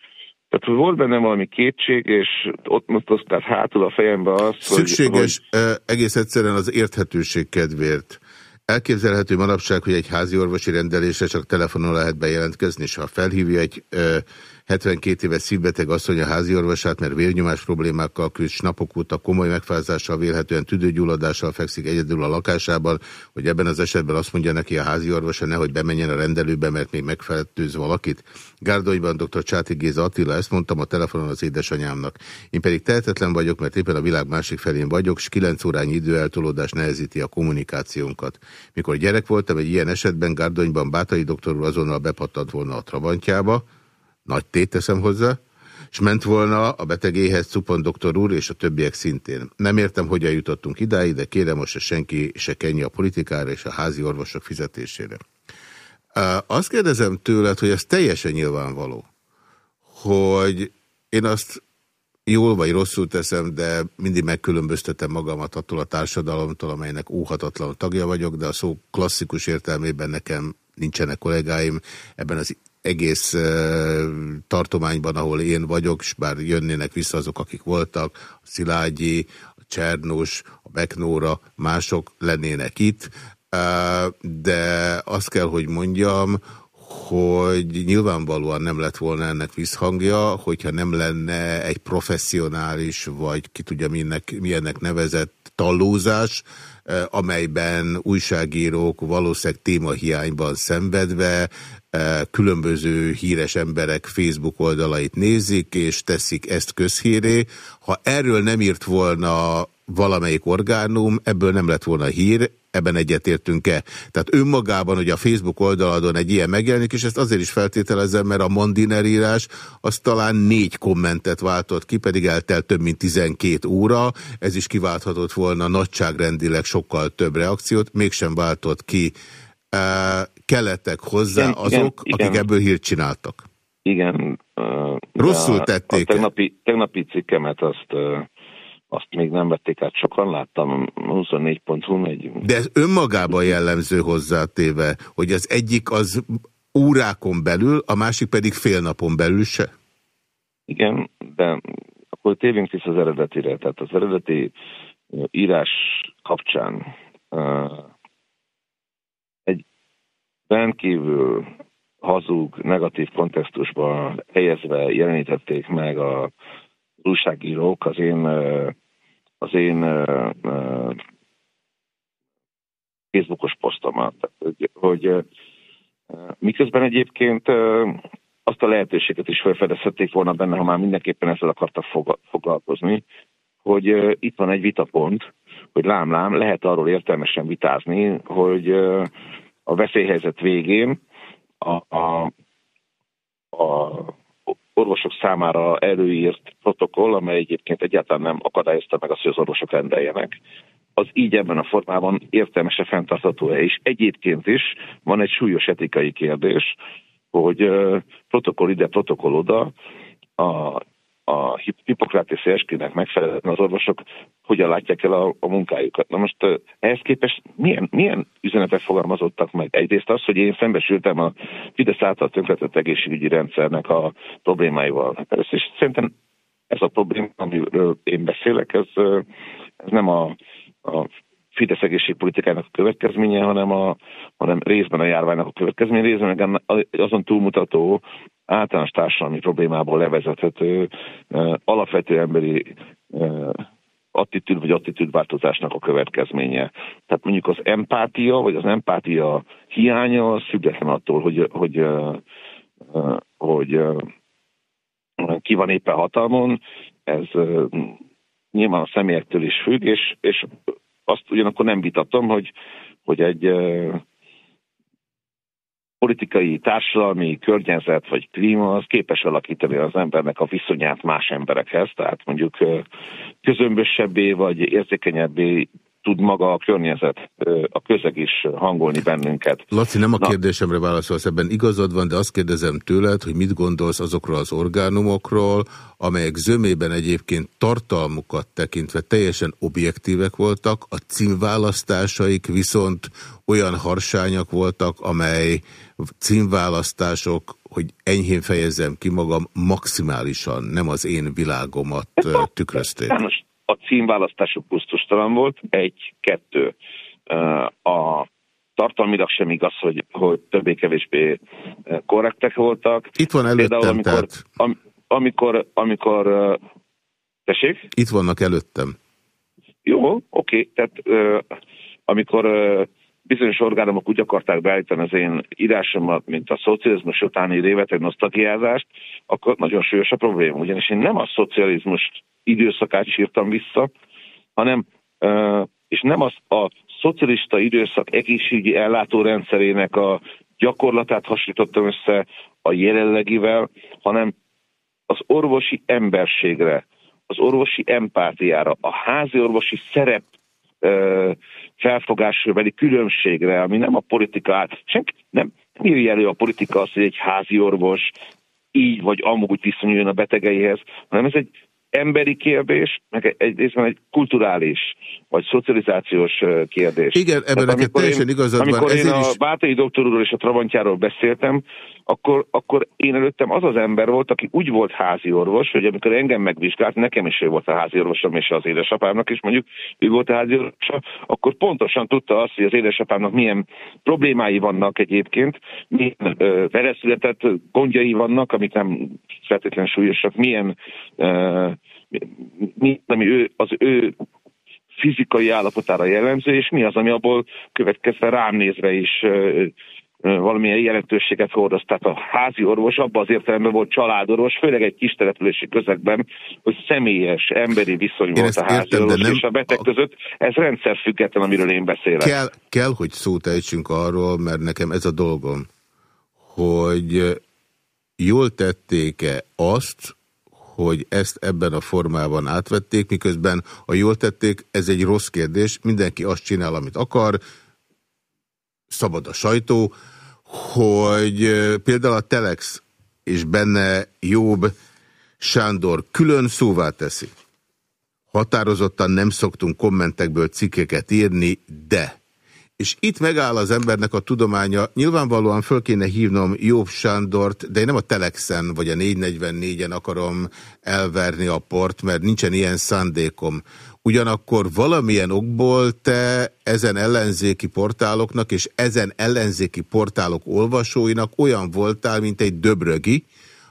tehát volt bennem valami kétség, és ott mozgott hátul a fejembe az,
Szükséges hogy, hogy... egész egyszerűen az érthetőség kedvéért. Elképzelhető manapság, hogy egy házi orvosi rendelésre csak telefonon lehet bejelentkezni, és ha felhívja egy 72 éves szívbeteg asszony a házi orvosát, mert vérnyomás problémákkal küzd, napok óta komoly megfázással, vélhetően tüdőgyulladással fekszik egyedül a lakásában, hogy ebben az esetben azt mondja neki a házi orvosa, nehogy bemenjen a rendelőbe, mert még megfertőz valakit. Gárdonyban dr. Csáti Géza Attila, ezt mondtam a telefonon az édesanyámnak. Én pedig tehetetlen vagyok, mert éppen a világ másik felén vagyok, és 9 órányi időeltolódás nehezíti a kommunikációnkat. Mikor gyerek voltam, egy ilyen esetben Gárdonyban Bátai doktor azonnal bepattant volna a Trabantjába, nagy tét teszem hozzá, és ment volna a betegéhez Cupon doktor úr és a többiek szintén. Nem értem, hogyan jutottunk idáig, de kérem most se senki se kenje a politikára és a házi orvosok fizetésére. Azt kérdezem tőled, hogy ez teljesen nyilvánvaló, hogy én azt jól vagy rosszul teszem, de mindig megkülönböztetem magamat attól a társadalomtól, amelynek óhatatlan tagja vagyok, de a szó klasszikus értelmében nekem nincsenek kollégáim. Ebben az egész tartományban, ahol én vagyok, és bár jönnének vissza azok, akik voltak, a Szilágyi, a Csernus, a Beknóra, mások lennének itt, de azt kell, hogy mondjam, hogy nyilvánvalóan nem lett volna ennek visszhangja, hogyha nem lenne egy professzionális, vagy ki tudja milyennek, milyennek nevezett tallózás, amelyben újságírók valószínűleg témahiányban szenvedve különböző híres emberek Facebook oldalait nézik, és teszik ezt közhíré. Ha erről nem írt volna valamelyik orgánum, ebből nem lett volna hír, ebben egyetértünk-e? Tehát önmagában, hogy a Facebook oldaladon egy ilyen megjelenik, és ezt azért is feltételezem, mert a Mondiner írás az talán négy kommentet váltott ki, pedig eltelt több mint 12 óra, ez is kiválthatott volna nagyságrendileg sokkal több reakciót, mégsem váltott ki kellettek hozzá igen, azok, igen, akik igen. ebből hírt csináltak.
Igen.
Rosszul tették.
A tegnapi, tegnapi cikkemet azt, azt még nem vették át sokan, láttam 24.hu egy...
De ez önmagában jellemző hozzátéve, hogy az egyik az órákon belül, a másik pedig fél napon belül se?
Igen, de akkor tévünk vissza az eredetire. Tehát az eredeti írás kapcsán rendkívül hazug, negatív kontextusba helyezve jelenítették meg a újságírók az én, az én Facebookos posztomat. Hogy, hogy miközben egyébként azt a lehetőséget is felfedezhették volna benne, ha már mindenképpen ezzel akartak foglalkozni, hogy itt van egy vitapont, hogy lám-lám, lehet arról értelmesen vitázni, hogy a veszélyhelyzet végén a, a, a orvosok számára előírt protokoll, amely egyébként egyáltalán nem akadályozta meg azt, hogy az orvosok rendeljenek, az így ebben a formában értelmese fenntartható-e. És egyébként is van egy súlyos etikai kérdés, hogy protokoll ide, protokoll oda, a a hipokrátiszi eskünek megfelelően az orvosok hogyan látják el a, a munkájukat. Na most ehhez képest milyen, milyen üzenetek fogalmazottak meg? Egyrészt az, hogy én szembesültem a Fidesz által tönkretett egészségügyi rendszernek a problémáival. Hát ez is szerintem ez a probléma, amiről én beszélek, ez, ez nem a, a Fidesz egészségpolitikának a következménye, hanem, a, hanem részben a járványnak a következménye, részben azon túlmutató általános társadalmi problémából levezethető alapvető emberi attitűd vagy attitűdváltozásnak a következménye. Tehát mondjuk az empátia, vagy az empátia hiánya független attól, hogy, hogy, hogy ki van éppen hatalmon, ez nyilván a személyektől is függ, és, és azt ugyanakkor nem vitatom, hogy, hogy egy politikai, társadalmi környezet vagy klíma az képes alakítani az embernek a viszonyát más emberekhez, tehát mondjuk közömbösebbé vagy érzékenyebbé tud maga a környezet, a közeg is hangolni bennünket.
Laci, nem a Na. kérdésemre válaszolsz, ebben igazad van, de azt kérdezem tőled, hogy mit gondolsz azokról az orgánumokról, amelyek zömében egyébként tartalmukat tekintve teljesen objektívek voltak, a címválasztásaik viszont olyan harsányak voltak, amely címválasztások, hogy enyhén fejezzem ki magam, maximálisan nem az én világomat tükrözték.
A címválasztásuk pusztustalan volt, egy, kettő. A tartalmilag sem igaz, hogy, hogy többé-kevésbé korrektek voltak.
Itt van előttem, Például, amikor, tehát...
am, amikor, amikor tessék?
Itt vannak előttem.
Jó, oké, tehát amikor bizonyos orgánumok úgy akarták beállítani az én írásomat, mint a szocializmus utáni réveteg nosztagiázást, akkor nagyon súlyos a probléma. Ugyanis én nem a szocializmus időszakát sírtam vissza, hanem, és nem az a szocialista időszak egészségügyi ellátórendszerének a gyakorlatát hasonlítottam össze a jelenlegivel, hanem az orvosi emberségre, az orvosi empátiára, a házi orvosi szerep felfogásbeli különbségre, ami nem a politika. Senki nem, nem írja elő a politika azt, hogy egy házi orvos így vagy amúgy viszonyuljon a betegeihez, hanem ez egy emberi kérdés, meg egy részben egy kulturális vagy szocializációs kérdés.
Igen, ebben neked teljesen igazad
amikor
van.
Amikor én is... a Bátai doktorúról és a Trabantjáról beszéltem, akkor, akkor én előttem az az ember volt, aki úgy volt házi orvos, hogy amikor engem megvizsgált, nekem is ő volt a házi orvosom, és az édesapámnak is mondjuk ő volt a házi orvosa, akkor pontosan tudta azt, hogy az édesapámnak milyen problémái vannak egyébként, milyen veleszületett gondjai vannak, amik nem feltétlenül súlyosak, milyen uh, mi, ami ő, az ő fizikai állapotára jellemző, és mi az, ami abból következve rám nézve is valamilyen jelentőséget hordoz. Tehát a házi orvos abban az értelemben volt családorvos, főleg egy kis települési közegben, hogy személyes, emberi viszony én volt a házi értem, orvos nem... és a beteg között. Ez rendszer független, amiről én beszélek.
Kell, kell, hogy szót ejtsünk arról, mert nekem ez a dolgom, hogy jól tették-e azt, hogy ezt ebben a formában átvették, miközben a jól tették, ez egy rossz kérdés, mindenki azt csinál, amit akar, szabad a sajtó, hogy például a Telex és benne Jobb Sándor külön szóvá teszi. Határozottan nem szoktunk kommentekből cikkeket írni, de és itt megáll az embernek a tudománya, nyilvánvalóan föl kéne hívnom Jobb Sándort, de én nem a Telexen vagy a 444-en akarom elverni a port, mert nincsen ilyen szándékom. Ugyanakkor valamilyen okból te ezen ellenzéki portáloknak és ezen ellenzéki portálok olvasóinak olyan voltál, mint egy döbrögi,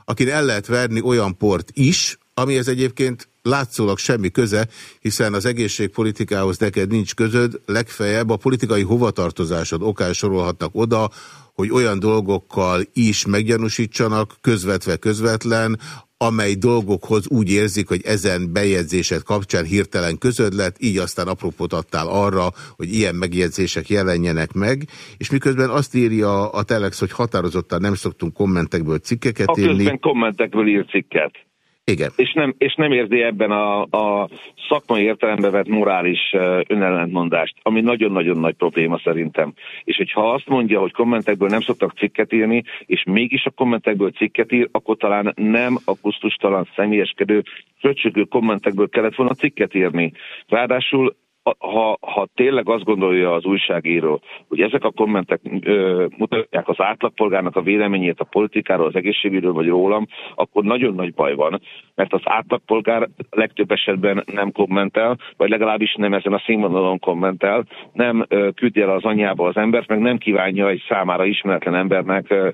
akin el lehet verni olyan port is, amihez egyébként látszólag semmi köze, hiszen az egészségpolitikához neked nincs közöd, legfeljebb a politikai hovatartozásod okán sorolhatnak oda, hogy olyan dolgokkal is meggyanúsítsanak, közvetve közvetlen, amely dolgokhoz úgy érzik, hogy ezen bejegyzésed kapcsán hirtelen közöd lett, így aztán apropót adtál arra, hogy ilyen megjegyzések jelenjenek meg, és miközben azt írja a Telex, hogy határozottan nem szoktunk kommentekből cikkeket
írni. A kommentekből ír cikket.
Igen.
És nem, és nem érzi ebben a, a szakmai értelembe vett morális önellentmondást, ami nagyon-nagyon nagy probléma szerintem. És hogyha azt mondja, hogy kommentekből nem szoktak cikket írni, és mégis a kommentekből cikket ír, akkor talán nem a pusztustalan személyeskedő, fröccsögő kommentekből kellett volna cikket írni. Ráadásul ha, ha tényleg azt gondolja az újságíró, hogy ezek a kommentek ö, mutatják az átlagpolgárnak a véleményét a politikáról, az egészségügyről vagy rólam, akkor nagyon nagy baj van, mert az átlagpolgár legtöbb esetben nem kommentel, vagy legalábbis nem ezen a színvonalon kommentel, nem ö, küldi el az anyjába az embert, meg nem kívánja egy számára ismeretlen embernek, ö,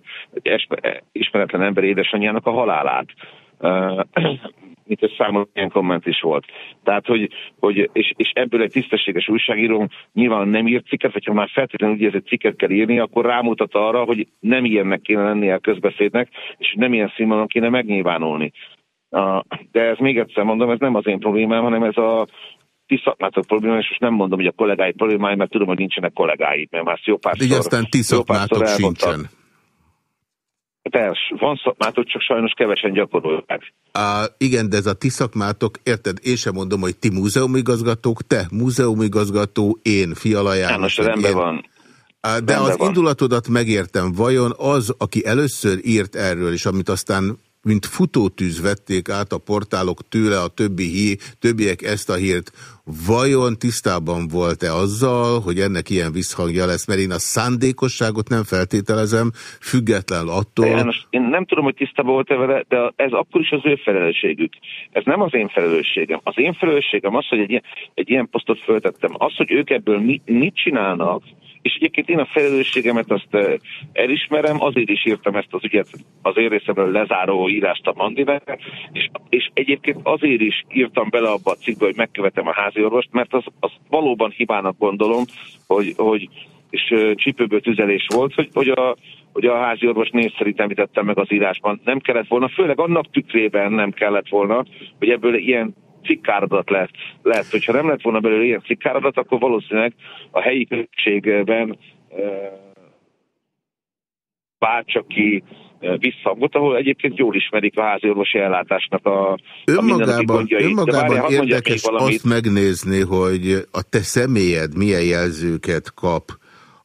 ismeretlen ember édesanyjának a halálát mint egy számos ilyen komment is volt. Tehát, hogy, hogy és, és ebből egy tisztességes újságíró nyilván nem írt cikket, vagy ha már feltétlenül úgy érzi, cikket kell írni, akkor rámutat arra, hogy nem ilyennek kéne lennie a közbeszédnek, és nem ilyen színvonalon kéne megnyilvánulni. De ez még egyszer mondom, ez nem az én problémám, hanem ez a ti szakmátok probléma, és most nem mondom, hogy a kollégái problémái, mert tudom, hogy nincsenek kollégái, mert már jó párszor,
Így aztán ti szakmátok sincsen.
Persze, van szakmátok, csak sajnos kevesen gyakorolják.
Á, igen, de ez a ti szakmátok, érted, én sem mondom, hogy ti múzeumigazgatók, te múzeumigazgató, én Fiala János.
János, rendben én. van.
De rendben az van. indulatodat megértem. Vajon az, aki először írt erről, és amit aztán mint futótűz vették át a portálok tőle a többi hí, többiek ezt a hírt. Vajon tisztában volt-e azzal, hogy ennek ilyen visszhangja lesz? Mert én a szándékosságot nem feltételezem, független attól...
János, én nem tudom, hogy tisztában volt-e vele, de ez akkor is az ő felelősségük. Ez nem az én felelősségem. Az én felelősségem az, hogy egy ilyen, egy ilyen posztot föltettem. Az, hogy ők ebből mit, mit csinálnak, és egyébként én a felelősségemet azt elismerem, azért is írtam ezt az ügyet az én részemről lezáró írást a Mandinek, és, és egyébként azért is írtam bele abba a cikkbe, hogy megkövetem a házi orvost, mert az, az valóban hibának gondolom, hogy, hogy és csípőből tüzelés volt, hogy, hogy a, hogy a házi orvos név szerint említettem meg az írásban. Nem kellett volna, főleg annak tükrében nem kellett volna, hogy ebből ilyen cikkáradat lett. Lehet, hogyha nem lett volna belőle ilyen cikkáradat, akkor valószínűleg a helyi közösségben csak ki visszhangot, ahol egyébként jól ismerik a házi orvosi ellátásnak a,
önmagában, a Önmagában várjál, érdekes azt megnézni, hogy a te személyed milyen jelzőket kap.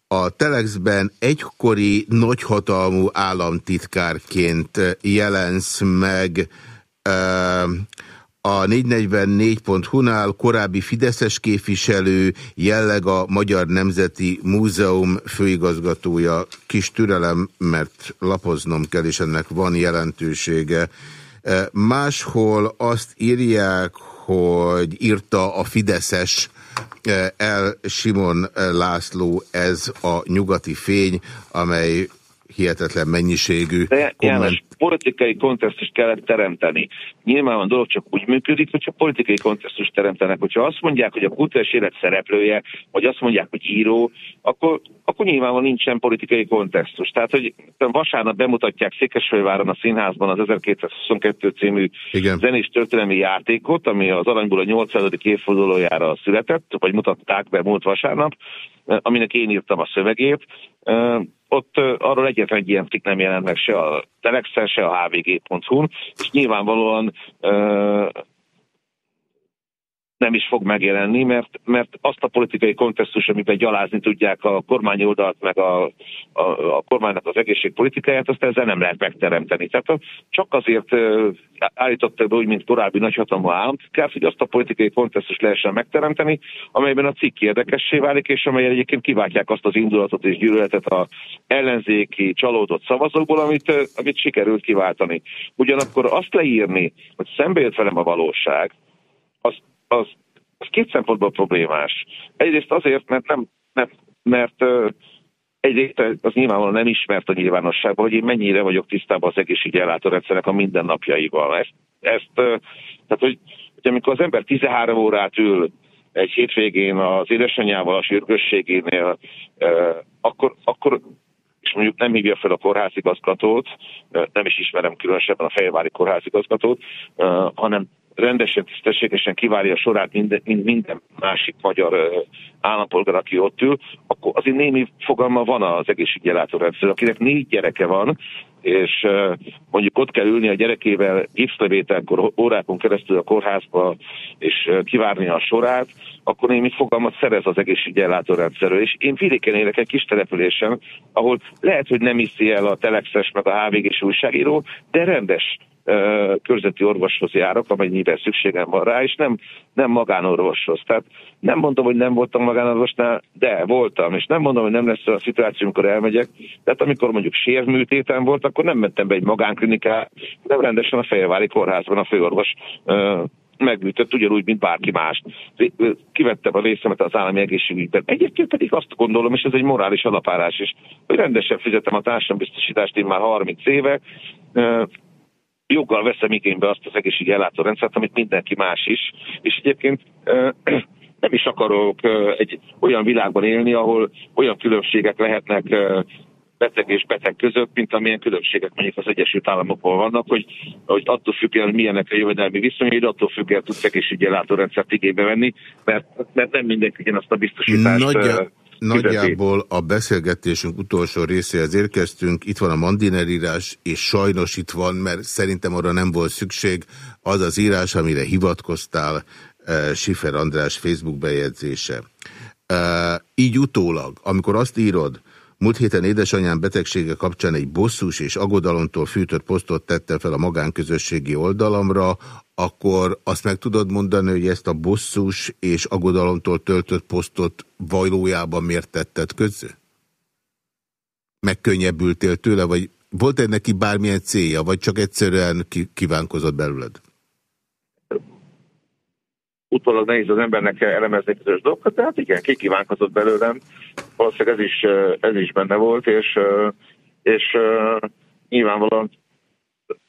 A Telexben egykori nagyhatalmú államtitkárként jelensz meg, a 444.hu-nál korábbi Fideszes képviselő, jelleg a Magyar Nemzeti Múzeum főigazgatója. Kis türelem, mert lapoznom kell, és ennek van jelentősége. E, máshol azt írják, hogy írta a Fideszes e, El Simon László, ez a nyugati fény, amely hihetetlen mennyiségű
De, komment... János, politikai kontextust kellett teremteni. Nyilvánvalóan dolog csak úgy működik, hogyha politikai kontextust teremtenek. Hogyha azt mondják, hogy a kultúrás élet szereplője, vagy azt mondják, hogy író, akkor, akkor nyilvánvalóan nincsen politikai kontextus. Tehát, hogy vasárnap bemutatják Székesfőváron a színházban az 1222 című Igen. zenés történelmi játékot, ami az aranyból a 80. évfordulójára született, vagy mutatták be múlt vasárnap, aminek én írtam a szövegét ott arról egyetlen egy ilyen cikk nem jelent meg se a Telexen, se a hvg.hu-n, és nyilvánvalóan nem is fog megjelenni, mert, mert azt a politikai kontextus, amiben gyalázni tudják a kormányoldalt, meg a, a, a kormánynak az egészségpolitikáját, azt ezzel nem lehet megteremteni. Tehát csak azért állítottak be úgy, mint korábbi nagyhatalmú államtitkár, hogy azt a politikai kontextus lehessen megteremteni, amelyben a cikk érdekessé válik, és amelyen egyébként kiváltják azt az indulatot és gyűlöletet a ellenzéki csalódott szavazókból, amit, amit sikerült kiváltani. Ugyanakkor azt leírni, hogy szembe jött velem a valóság, az az, az két szempontból problémás. Egyrészt azért, mert nem, nem mert egyrészt az nyilvánvalóan nem ismert a nyilvánosságban, hogy én mennyire vagyok tisztában az egészségügyi ellátórendszernek a mindennapjaival. Ezt, ezt tehát, hogy, hogy amikor az ember 13 órát ül egy hétvégén az édesanyjával a sürgősségénél, akkor, akkor és mondjuk nem hívja fel a kórházigazgatót, nem is ismerem különösebben a Fejvári kórházigazgatót, hanem rendesen, tisztességesen kivárja a sorát minden, minden másik magyar állampolgár, aki ott ül, akkor azért némi fogalma van az egészségügyi ellátórendszer, akinek négy gyereke van, és mondjuk ott kell ülni a gyerekével gipszlevételkor órákon keresztül a kórházba, és kivárni a sorát, akkor némi fogalmat szerez az egészségügyi ellátórendszerről. És én vidéken élek egy kis településen, ahol lehet, hogy nem iszi el a telexes meg a HVG-s újságíró, de rendes körzeti orvoshoz járok, amennyiben szükségem van rá, és nem, nem magánorvoshoz. Tehát nem mondom, hogy nem voltam magánorvosnál, de voltam, és nem mondom, hogy nem lesz a szituáció, amikor elmegyek. Tehát amikor mondjuk sérműtétem volt, akkor nem mentem be egy magánklinikára, nem rendesen a Fejvári kórházban a főorvos megműtött ugyanúgy, mint bárki más. Kivettem a részemet az állami egészségügyben. Egyébként pedig azt gondolom, és ez egy morális alapárás is, hogy rendesen fizetem a társadalombiztosítást én már 30 éve, joggal veszem igénybe azt az egészségi ellátórendszert, amit mindenki más is, és egyébként nem is akarok egy olyan világban élni, ahol olyan különbségek lehetnek beteg és beteg között, mint amilyen különbségek mondjuk az Egyesült Államokban vannak, hogy, hogy attól függően, hogy milyenek a jövedelmi viszonyai, attól függően tudsz egészségügyi ellátórendszert igénybe venni, mert, mert nem mindenki ugyanazt a biztosítást Nagyja
nagyjából a beszélgetésünk utolsó részéhez érkeztünk. Itt van a Mandiner írás, és sajnos itt van, mert szerintem arra nem volt szükség, az az írás, amire hivatkoztál, uh, Sifer András Facebook bejegyzése. Uh, így utólag, amikor azt írod, Múlt héten édesanyám betegsége kapcsán egy bosszus és aggodalomtól fűtött posztot tette fel a magánközösségi oldalamra, akkor azt meg tudod mondani, hogy ezt a bosszus és aggodalomtól töltött posztot valójában miért tetted közé? Megkönnyebbültél tőle, vagy volt-e neki bármilyen célja, vagy csak egyszerűen kívánkozott belőled?
utólag nehéz az embernek elemezni bizonyos dolgokat, tehát igen, kikívánkozott belőlem, valószínűleg ez is, ez is benne volt, és, és nyilvánvalóan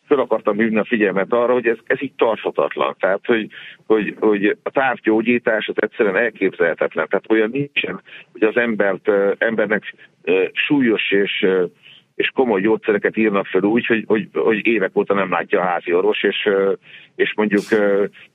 föl akartam hívni a figyelmet arra, hogy ez, ez így tarthatatlan. Tehát, hogy, hogy, hogy a távgyógyítás az egyszerűen elképzelhetetlen. Tehát olyan nincsen, hogy az embert, embernek súlyos és és komoly gyógyszereket írnak fel úgy, hogy, hogy, hogy évek óta nem látja a házi orvos, és, és mondjuk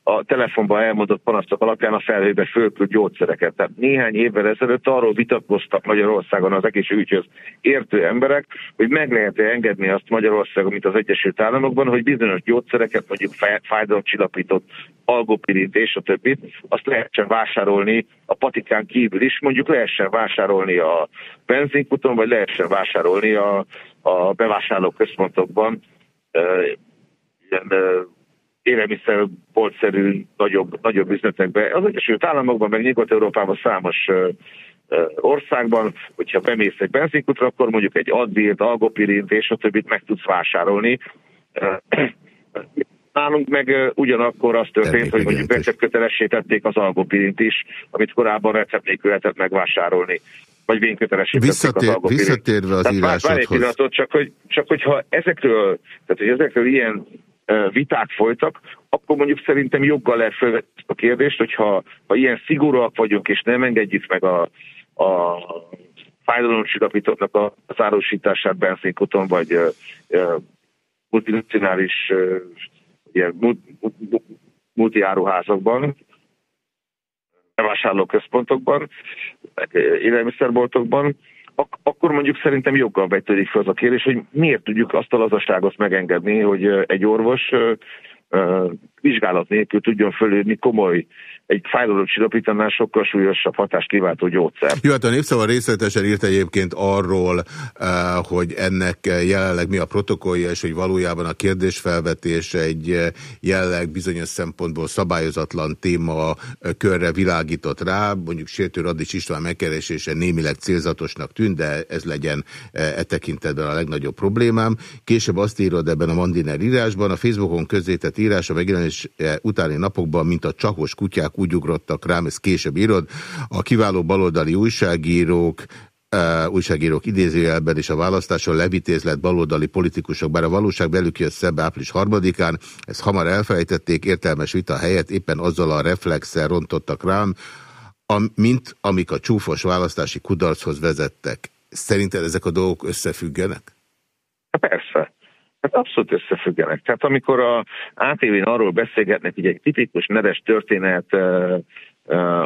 a telefonban elmondott panasztok alapján a felhőbe fölküld gyógyszereket. Tehát néhány évvel ezelőtt arról vitatkoztak Magyarországon az egészségügyhöz értő emberek, hogy meg lehet-e engedni azt Magyarországon, mint az Egyesült Államokban, hogy bizonyos gyógyszereket, mondjuk fájdalomcsillapított algopirint és a többit, azt lehessen vásárolni a patikán kívül is, mondjuk lehessen vásárolni a benzinkuton, vagy lehessen vásárolni a, a bevásárlóközpontokban ilyen élelmiszerboltszerű nagyobb, nagyobb üzletekbe. Az Egyesült Államokban, meg Nyugat-Európában számos országban, hogyha bemész egy benzinkutra, akkor mondjuk egy addilt, algopirint és a többit meg tudsz vásárolni. Nálunk meg ugyanakkor az történt, hogy mondjuk receptkötelessé tették az algopirint is, amit korábban recept nélkül lehetett megvásárolni vagy vénykötelessé
Visszatér, az Visszatérve az írásodhoz.
csak, hogy, csak hogyha ezekről, tehát hogy ezekről ilyen viták folytak, akkor mondjuk szerintem joggal lehet felvetni a kérdést, hogyha ha ilyen szigorúak vagyunk, és nem engedjük meg a, a fájdalomcsillapítóknak a, az árusítását benzinkuton, vagy uh, multinacionális uh, ilyen multi áruházakban, bevásárlóközpontokban, élelmiszerboltokban, ak- akkor mondjuk szerintem joggal vetődik fel az a kérdés, hogy miért tudjuk azt a lazaságot megengedni, hogy egy orvos vizsgálat nélkül tudjon fölírni komoly, egy fájdalomcsillapítanál sokkal súlyosabb hatást kiváltó gyógyszer.
Jó, hát a Népszava részletesen írt egyébként arról, hogy ennek jelenleg mi a protokollja, és hogy valójában a kérdésfelvetés egy jelenleg bizonyos szempontból szabályozatlan téma körre világított rá, mondjuk Sértő Radics István megkeresése némileg célzatosnak tűnt, de ez legyen e tekintetben a legnagyobb problémám. Később azt írod ebben a Mandiner írásban, a Facebookon közzétett írás a megjelenés eh, utáni napokban, mint a csakos kutyák úgy ugrottak rám, ezt később írod. A kiváló baloldali újságírók Uh, újságírók idézőjelben és a választáson levitézlet baloldali politikusok, bár a valóság belük jött szembe április harmadikán, ezt hamar elfelejtették, értelmes vita helyett éppen azzal a reflexel rontottak rám, am, mint amik a csúfos választási kudarchoz vezettek. Szerinted ezek a dolgok összefüggenek?
Persze. Hát abszolút összefüggenek. Tehát amikor a ATV-n arról beszélgetnek, hogy egy tipikus neves történet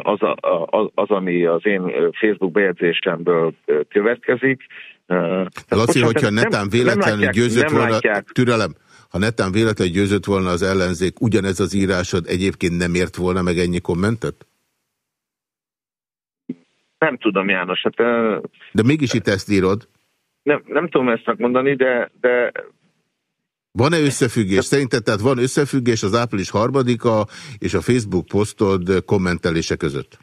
az, a, az, az, ami az én Facebook bejegyzésemből következik.
Laci, hogyha netán véletlenül látják, győzött volna, látják. türelem, ha netán véletlenül győzött volna az ellenzék, ugyanez az írásod egyébként nem ért volna meg ennyi kommentet?
Nem tudom, János. Hát,
de mégis itt ezt írod?
Nem, nem tudom ezt megmondani, de, de
van-e összefüggés? Szerinted tehát van összefüggés az április harmadika és a Facebook posztod kommentelése között?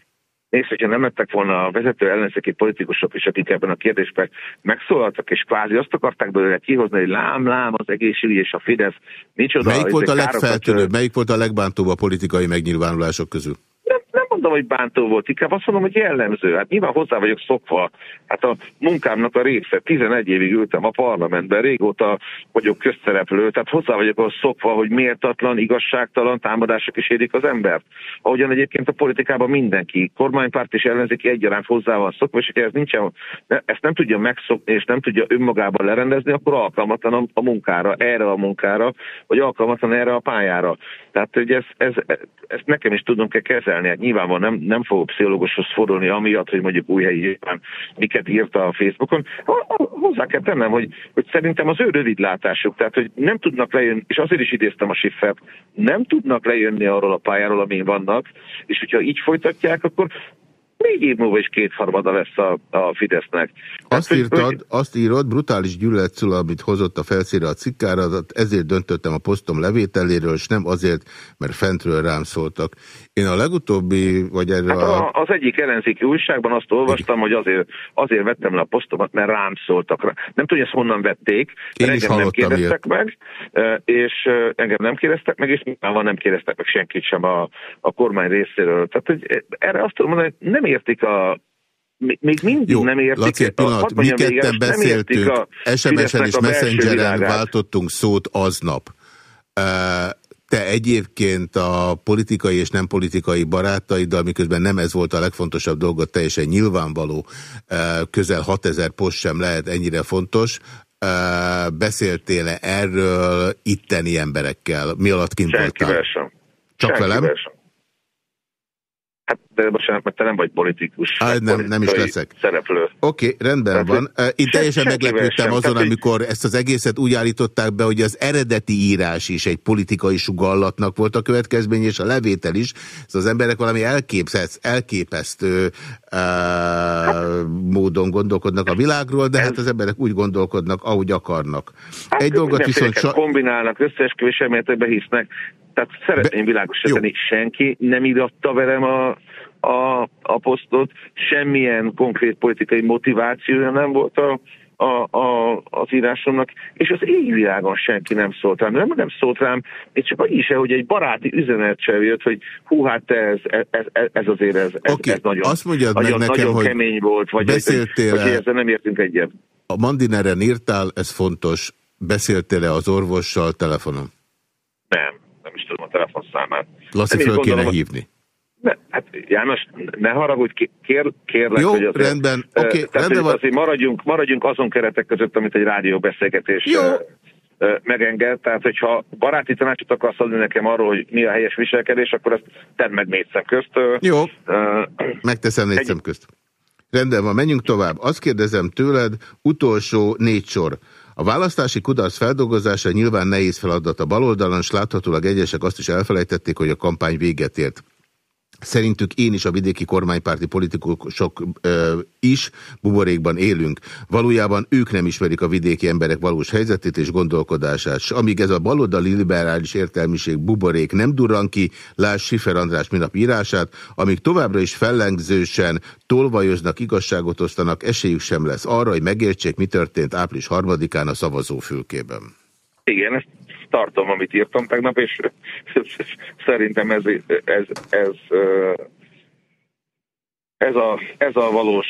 Nézd, hogyha nem lettek volna a vezető ellenzéki politikusok is, akik ebben a kérdésben megszólaltak, és kvázi azt akarták belőle kihozni, hogy lám, lám, az egészségügy és a Fidesz, nincs oda.
Melyik volt a legfeltűnőbb, melyik volt a legbántóbb a politikai megnyilvánulások közül?
Mondom, hogy bántó volt, inkább azt mondom, hogy jellemző. Hát nyilván hozzá vagyok szokva. Hát a munkámnak a része, 11 évig ültem a parlamentben, régóta vagyok közszereplő, tehát hozzá vagyok az szokva, hogy méltatlan, igazságtalan támadások is érik az embert. Ahogyan egyébként a politikában mindenki, kormánypárt és ellenzéki egyaránt hozzá van szokva, és ez nincsen, ezt nem tudja megszokni, és nem tudja önmagában lerendezni, akkor alkalmatlan a munkára, erre a munkára, vagy alkalmatlan erre a pályára. Tehát, hogy ez, ez, ezt nekem is tudom kell kezelni. Hát nyilván témában nem, nem fogok pszichológushoz fordulni, amiatt, hogy mondjuk új helyi miket írta a Facebookon. Hozzá kell tennem, hogy, hogy szerintem az ő rövidlátásuk, tehát hogy nem tudnak lejönni, és azért is idéztem a Siffert, nem tudnak lejönni arról a pályáról, amin vannak, és hogyha így folytatják, akkor négy év múlva is kétharmada lesz a, a Fidesznek.
Azt, hát, írtad, hogy... azt írod, brutális gyűlöletszül, amit hozott a felszíre a cikkára, ezért döntöttem a posztom levételéről, és nem azért, mert fentről rám szóltak. Én a legutóbbi, vagy erre hát
a... Az egyik ellenzéki újságban azt olvastam, hogy azért, azért vettem le a posztomat, mert rám szóltak rá. Nem hogy ezt honnan vették,
Én engem
nem kérdeztek
ilyet.
meg, és engem nem kérdeztek meg, és nyilván nem kérdeztek meg senkit sem a, a kormány részéről. Tehát hogy erre azt tudom mondani, hogy nem értik a még mindig
Jó,
nem értik.
Laci, egy pillanat, mi ketten beszéltünk, SMS-en és Messengeren váltottunk szót aznap. Te egyébként a politikai és nem politikai barátaiddal, miközben nem ez volt a legfontosabb dolgot, teljesen nyilvánvaló, közel 6000 poszt sem lehet ennyire fontos, beszéltél-e erről itteni emberekkel? Mi alatt kint
voltál? Sem.
Csak Senkivel velem? Sem.
Hát, de bocsánat, mert te nem vagy politikus.
Hát nem, nem is leszek.
Szereplő.
Oké, okay, rendben Tehát, van. Én teljesen meglepődtem azon, Tehát, amikor ezt az egészet úgy állították be, hogy az eredeti írás is egy politikai sugallatnak volt a következmény, és a levétel is. Ez az emberek valami elképesztő, elképesztő uh, módon gondolkodnak a világról, de hát az emberek úgy gondolkodnak, ahogy akarnak.
Hát, Egy dolgot viszont... Kombinálnak, összeesküvés elméletekbe hisznek, tehát szeretném világosítani, senki nem iratta velem a, a, a posztot, semmilyen konkrét politikai motivációja nem volt a, a, a, az írásomnak, és az égvilágon senki nem szólt rám. Nem, nem szólt rám, és csak annyi se, hogy egy baráti üzenet sem jött, hogy hú, hát ez, ez, ez, ez azért ez, ez,
okay.
ez nagyon,
Azt mondjad
nagyon,
meg nekem,
nagyon
hogy
kemény volt, vagy, beszéltél vagy, vagy ezzel nem értünk egyet.
A Mandineren írtál, ez fontos. Beszéltél-e az orvossal telefonon?
Nem nem is tudom a telefonszámát.
Laci, föl kéne hívni.
Ne, hát János, ne haragudj, kér, kérlek,
Jó,
hogy azért,
rendben, oké, okay, tehát, rendben
van. Azért maradjunk, maradjunk azon keretek között, amit egy rádióbeszélgetés Jó. megenged. Tehát, hogyha baráti tanácsot akarsz adni nekem arról, hogy mi a helyes viselkedés, akkor ezt tedd meg négy szem közt.
Jó, uh, megteszem négy egy... szem közt. Rendben van, menjünk tovább. Azt kérdezem tőled, utolsó négy sor. A választási kudarc feldolgozása nyilván nehéz feladat a baloldalon, és láthatólag egyesek azt is elfelejtették, hogy a kampány véget ért. Szerintük én is a vidéki kormánypárti politikusok ö, is buborékban élünk. Valójában ők nem ismerik a vidéki emberek valós helyzetét és gondolkodását. S amíg ez a baloldali liberális értelmiség buborék nem durran ki, láss Sifer András minap írását, amíg továbbra is fellengzősen tolvajoznak, igazságot osztanak, esélyük sem lesz arra, hogy megértsék, mi történt április harmadikán a szavazófülkében.
Igen, ezt tartom, amit írtam tegnap, és szerintem ez, ez, ez, ez, a, ez a valós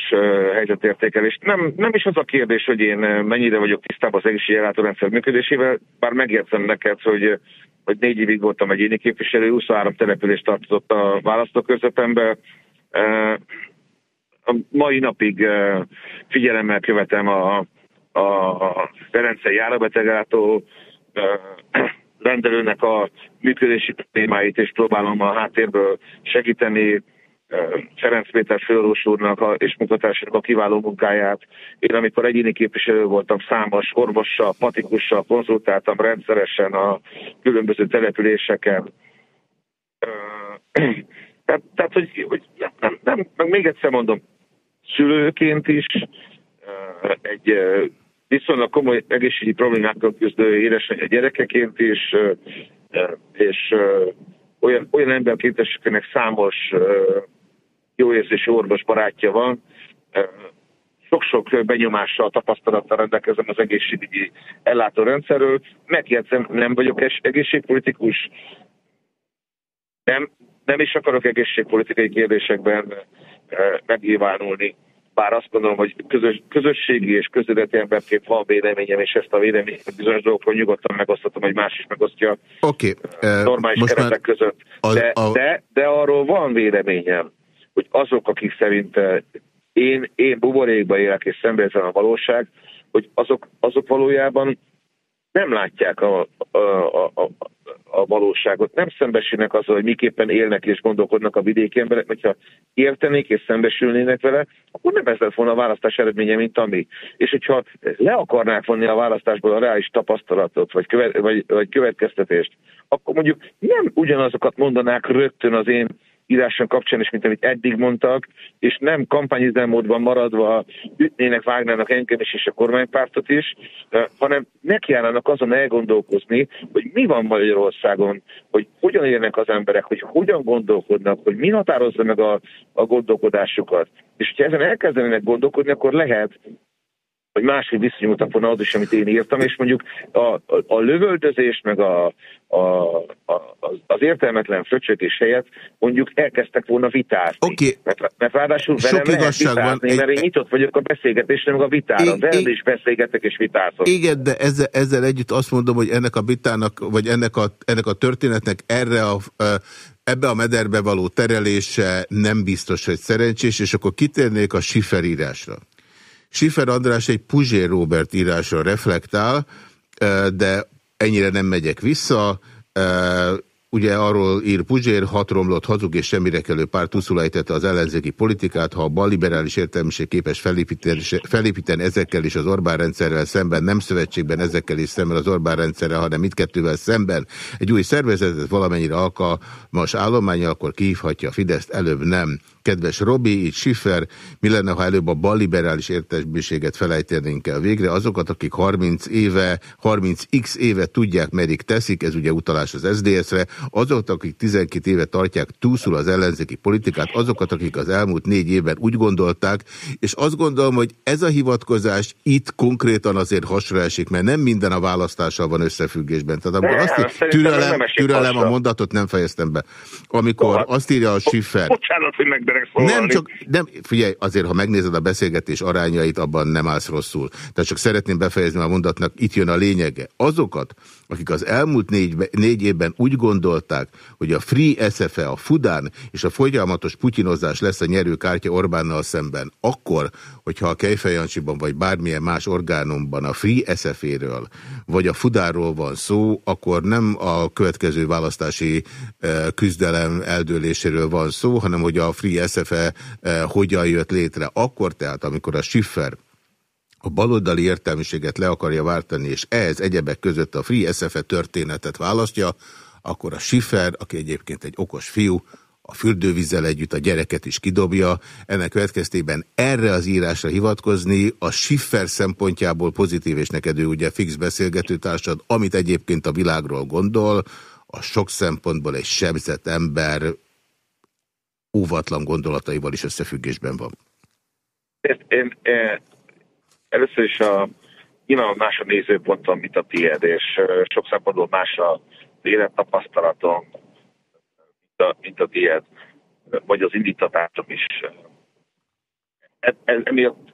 helyzetértékelés. Nem, nem is az a kérdés, hogy én mennyire vagyok tisztában az egészségügyi ellátórendszer működésével, bár megértem neked, hogy, hogy négy évig voltam egyéni képviselő, 23 települést tartozott a választókörzetembe. A mai napig figyelemmel követem a, a Ferencei járabetegátó rendelőnek a működési problémáit, és próbálom a háttérből segíteni Ferenc Péter főorvos úrnak és munkatársának a kiváló munkáját. Én amikor egyéni képviselő voltam, számos orvossal, patikussal konzultáltam rendszeresen a különböző településeken. Tehát, tehát hogy, hogy nem, nem, nem, meg még egyszer mondom, szülőként is, egy viszonylag komoly egészségügyi problémákkal küzdő édesanyja gyerekeként is, és olyan, olyan emberként, akinek számos jó érzési orvos barátja van, sok-sok benyomással, tapasztalattal rendelkezem az egészségügyi ellátórendszerről. Megjegyzem, nem vagyok egészségpolitikus, nem, nem is akarok egészségpolitikai kérdésekben megnyilvánulni bár azt gondolom, hogy közös, közösségi és közületi emberként van véleményem, és ezt a véleményt bizonyos dolgokról nyugodtan megosztatom, hogy más is megosztja
okay. uh,
normális most keretek között. De, a... de, de arról van véleményem, hogy azok, akik szerint én, én buborékba élek és szembeérzem a valóság, hogy azok, azok valójában nem látják a, a, a, a, valóságot, nem szembesülnek azzal, hogy miképpen élnek és gondolkodnak a vidéki emberek, hogyha értenék és szembesülnének vele, akkor nem ez lett volna a választás eredménye, mint ami. És hogyha le akarnák vonni a választásból a reális tapasztalatot, vagy, követ, vagy, vagy következtetést, akkor mondjuk nem ugyanazokat mondanák rögtön az én íráson kapcsán is, mint amit eddig mondtak, és nem kampányüzemmódban maradva ütnének, vágnának engem is és a kormánypártot is, hanem nekiállnának azon elgondolkozni, hogy mi van Magyarországon, hogy hogyan élnek az emberek, hogy hogyan gondolkodnak, hogy mi határozza meg a, a gondolkodásukat. És hogyha ezen elkezdenének gondolkodni, akkor lehet, hogy máshogy viszonyultak volna az is, amit én írtam, és mondjuk a, a, a lövöldözés, meg a, a, a, az értelmetlen fröcsögés helyett mondjuk elkezdtek volna vitázni.
Okay.
Mert, mert ráadásul velem Sok lehet vitázni, van. mert én nyitott vagyok a beszélgetésre, meg a vitára. Velem is beszélgetek és vitázok.
Igen, de ezzel, ezzel együtt azt mondom, hogy ennek a vitának, vagy ennek a, ennek a történetnek erre a, ebbe a mederbe való terelése nem biztos, hogy szerencsés, és akkor kitérnék a siferírásra. Sifer András egy Puzsér Robert írásra reflektál, de ennyire nem megyek vissza. Ugye arról ír Puzsér, hat romlott hazug és semmire kelő pár tuszulejtette az ellenzéki politikát, ha a balliberális értelmiség képes felépíteni, ezekkel is az Orbán rendszerrel szemben, nem szövetségben ezekkel is szemben az Orbán rendszerrel, hanem mindkettővel szemben egy új szervezetet valamennyire alkalmas állománya, akkor kihívhatja a Fideszt, előbb nem. Kedves Robi, így Schiffer, mi lenne, ha előbb a balliberális értelmiséget felejtenénk el végre? Azokat, akik 30 éve, 30x éve tudják, merik teszik, ez ugye utalás az SZDSZ-re, azokat, akik 12 éve tartják túlszul az ellenzéki politikát, azokat, akik az elmúlt négy évben úgy gondolták, és azt gondolom, hogy ez a hivatkozás itt konkrétan azért hasra esik, mert nem minden a választással van összefüggésben. Tehát amikor azt türelem, türelem a mondatot nem fejeztem be. Amikor azt írja a Schiffer...
Bocsánat, hogy
Nem csak, nem, figyelj, azért, ha megnézed a beszélgetés arányait, abban nem állsz rosszul. Tehát csak szeretném befejezni a mondatnak, itt jön a lényege. Azokat, akik az elmúlt négy, négy évben úgy gondolták, hogy a Free SFE, a Fudán és a folyamatos putyinozás lesz a nyerőkártya Orbánnal szemben, akkor, hogyha a Kejfejancsiban vagy bármilyen más orgánumban a Free SFE-ről vagy a Fudáról van szó, akkor nem a következő választási eh, küzdelem eldőléséről van szó, hanem hogy a Free SFE eh, hogyan jött létre. Akkor tehát, amikor a Schiffer a baloldali értelmiséget le akarja váltani, és ehhez egyebek között a Free SFE történetet választja, akkor a Schiffer, aki egyébként egy okos fiú, a fürdővízzel együtt a gyereket is kidobja. Ennek következtében erre az írásra hivatkozni a Schiffer szempontjából pozitív és nekedő ugye fix beszélgetőtársad, amit egyébként a világról gondol, a sok szempontból egy sebzett ember óvatlan gondolataival is összefüggésben van.
Én, én először is a, nyilván más a nézőpontom, mint a tiéd, és sok szempontból más a élettapasztalatom, mint a, mint a tiéd, vagy az indítatásom is. E, e, emiatt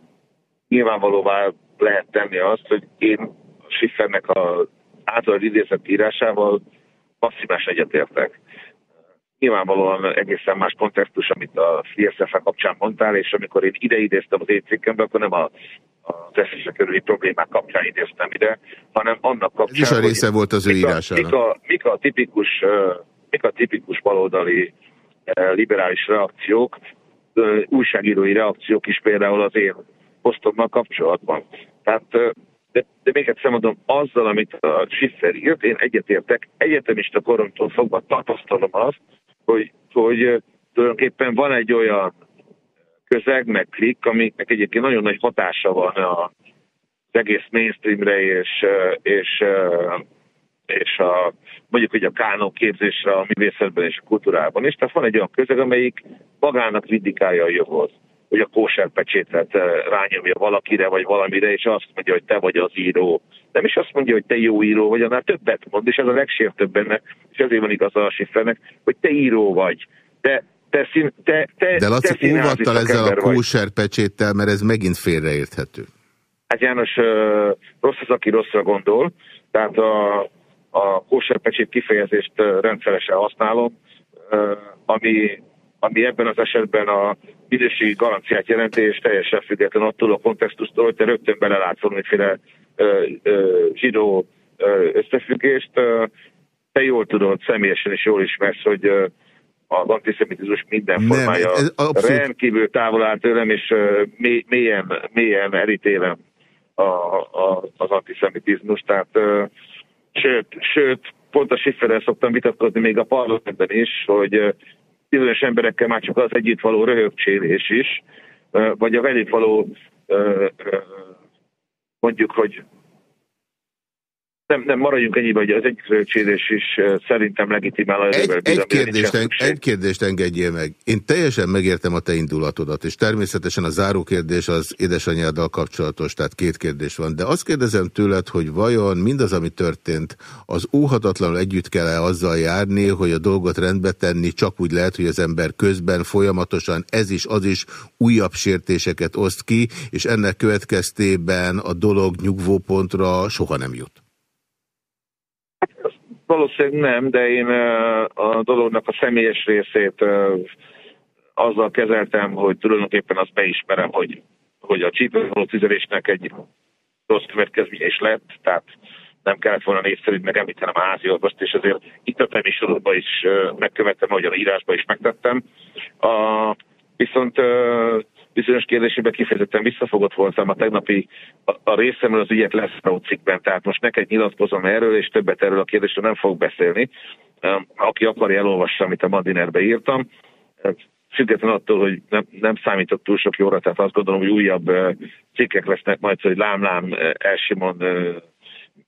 nyilvánvalóvá lehet tenni azt, hogy én a Schiffernek az általad idézett írásával masszimás egyetértek. Nyilvánvalóan egészen más kontextus, amit a CSF kapcsán mondtál, és amikor én ide idéztem az én cikkembe, akkor nem a az eszése körüli problémák kapcsán idéztem ide, hanem annak kapcsán,
Ez is a része hogy volt az ő írásának.
Mik a, mik a tipikus, mik a tipikus baloldali liberális reakciók, újságírói reakciók is például az én posztommal kapcsolatban. Tehát de, de még egyszer mondom, azzal, amit a Schiffer írt, én egyetértek, egyetemista koromtól fogva tapasztalom azt, hogy, hogy tulajdonképpen van egy olyan közeg, meg klik, amiknek egyébként nagyon nagy hatása van az egész mainstreamre és, és, és a, mondjuk hogy a kánok képzésre a művészetben és a kultúrában is. Tehát van egy olyan közeg, amelyik magának vindikálja a jogot hogy a kóserpecsétet rányomja valakire vagy valamire, és azt mondja, hogy te vagy az író. Nem is azt mondja, hogy te jó író vagy, annál többet mond, és ez a legsértőbb benne, és ezért van igaz a Schiffernek, hogy te író vagy. De te, szín, te, te,
De Laci, te óvattal ezzel a kóser pecséttel, mert ez megint félreérthető.
Hát János, rossz az, aki rosszra gondol, tehát a, a kóser pecsét kifejezést rendszeresen használom, ami, ami ebben az esetben a minőségi garanciát jelenti, és teljesen független attól a kontextustól, hogy te rögtön belelátsz valamiféle zsidó összefüggést. Te jól tudod, személyesen is jól ismersz, hogy az antiszemitizmus minden formája Nem, abszolút... rendkívül távol áll tőlem, és mélyen, mélyen elítélem a, a, az antiszemitizmus. Tehát, sőt, sőt, pont a Schifferrel szoktam vitatkozni még a parlamentben is, hogy bizonyos emberekkel már csak az együtt való röhögcsélés is, vagy a velük való mondjuk, hogy nem, nem maradjunk ennyiben, hogy az egyikről is szerintem legitimál.
Egy, egy, kérdést, en, egy kérdést engedjél meg. Én teljesen megértem a te indulatodat, és természetesen a záró kérdés az édesanyáddal kapcsolatos, tehát két kérdés van. De azt kérdezem tőled, hogy vajon mindaz, ami történt, az óhatatlanul együtt kell-e azzal járni, hogy a dolgot rendbe tenni csak úgy lehet, hogy az ember közben folyamatosan ez is, az is újabb sértéseket oszt ki, és ennek következtében a dolog nyugvópontra soha nem jut.
Valószínűleg nem, de én a dolognak a személyes részét azzal kezeltem, hogy tulajdonképpen azt beismerem, hogy, hogy a csípővaló tüzelésnek egy rossz következménye is lett, tehát nem kellett volna név szerint megemlítenem a házi orvost, és azért itt a műsorokban is megkövettem, ahogy a írásban is megtettem. A, viszont bizonyos kérdésében kifejezetten visszafogott voltam a tegnapi a, a részemről az ügyet lesz a cikkben, tehát most neked nyilatkozom erről, és többet erről a kérdésről nem fog beszélni. Aki akarja, elolvassa, amit a Madinerbe írtam. Független attól, hogy nem, nem számított túl sok jóra, tehát azt gondolom, hogy újabb cikkek lesznek majd, hogy lám-lám Elsimon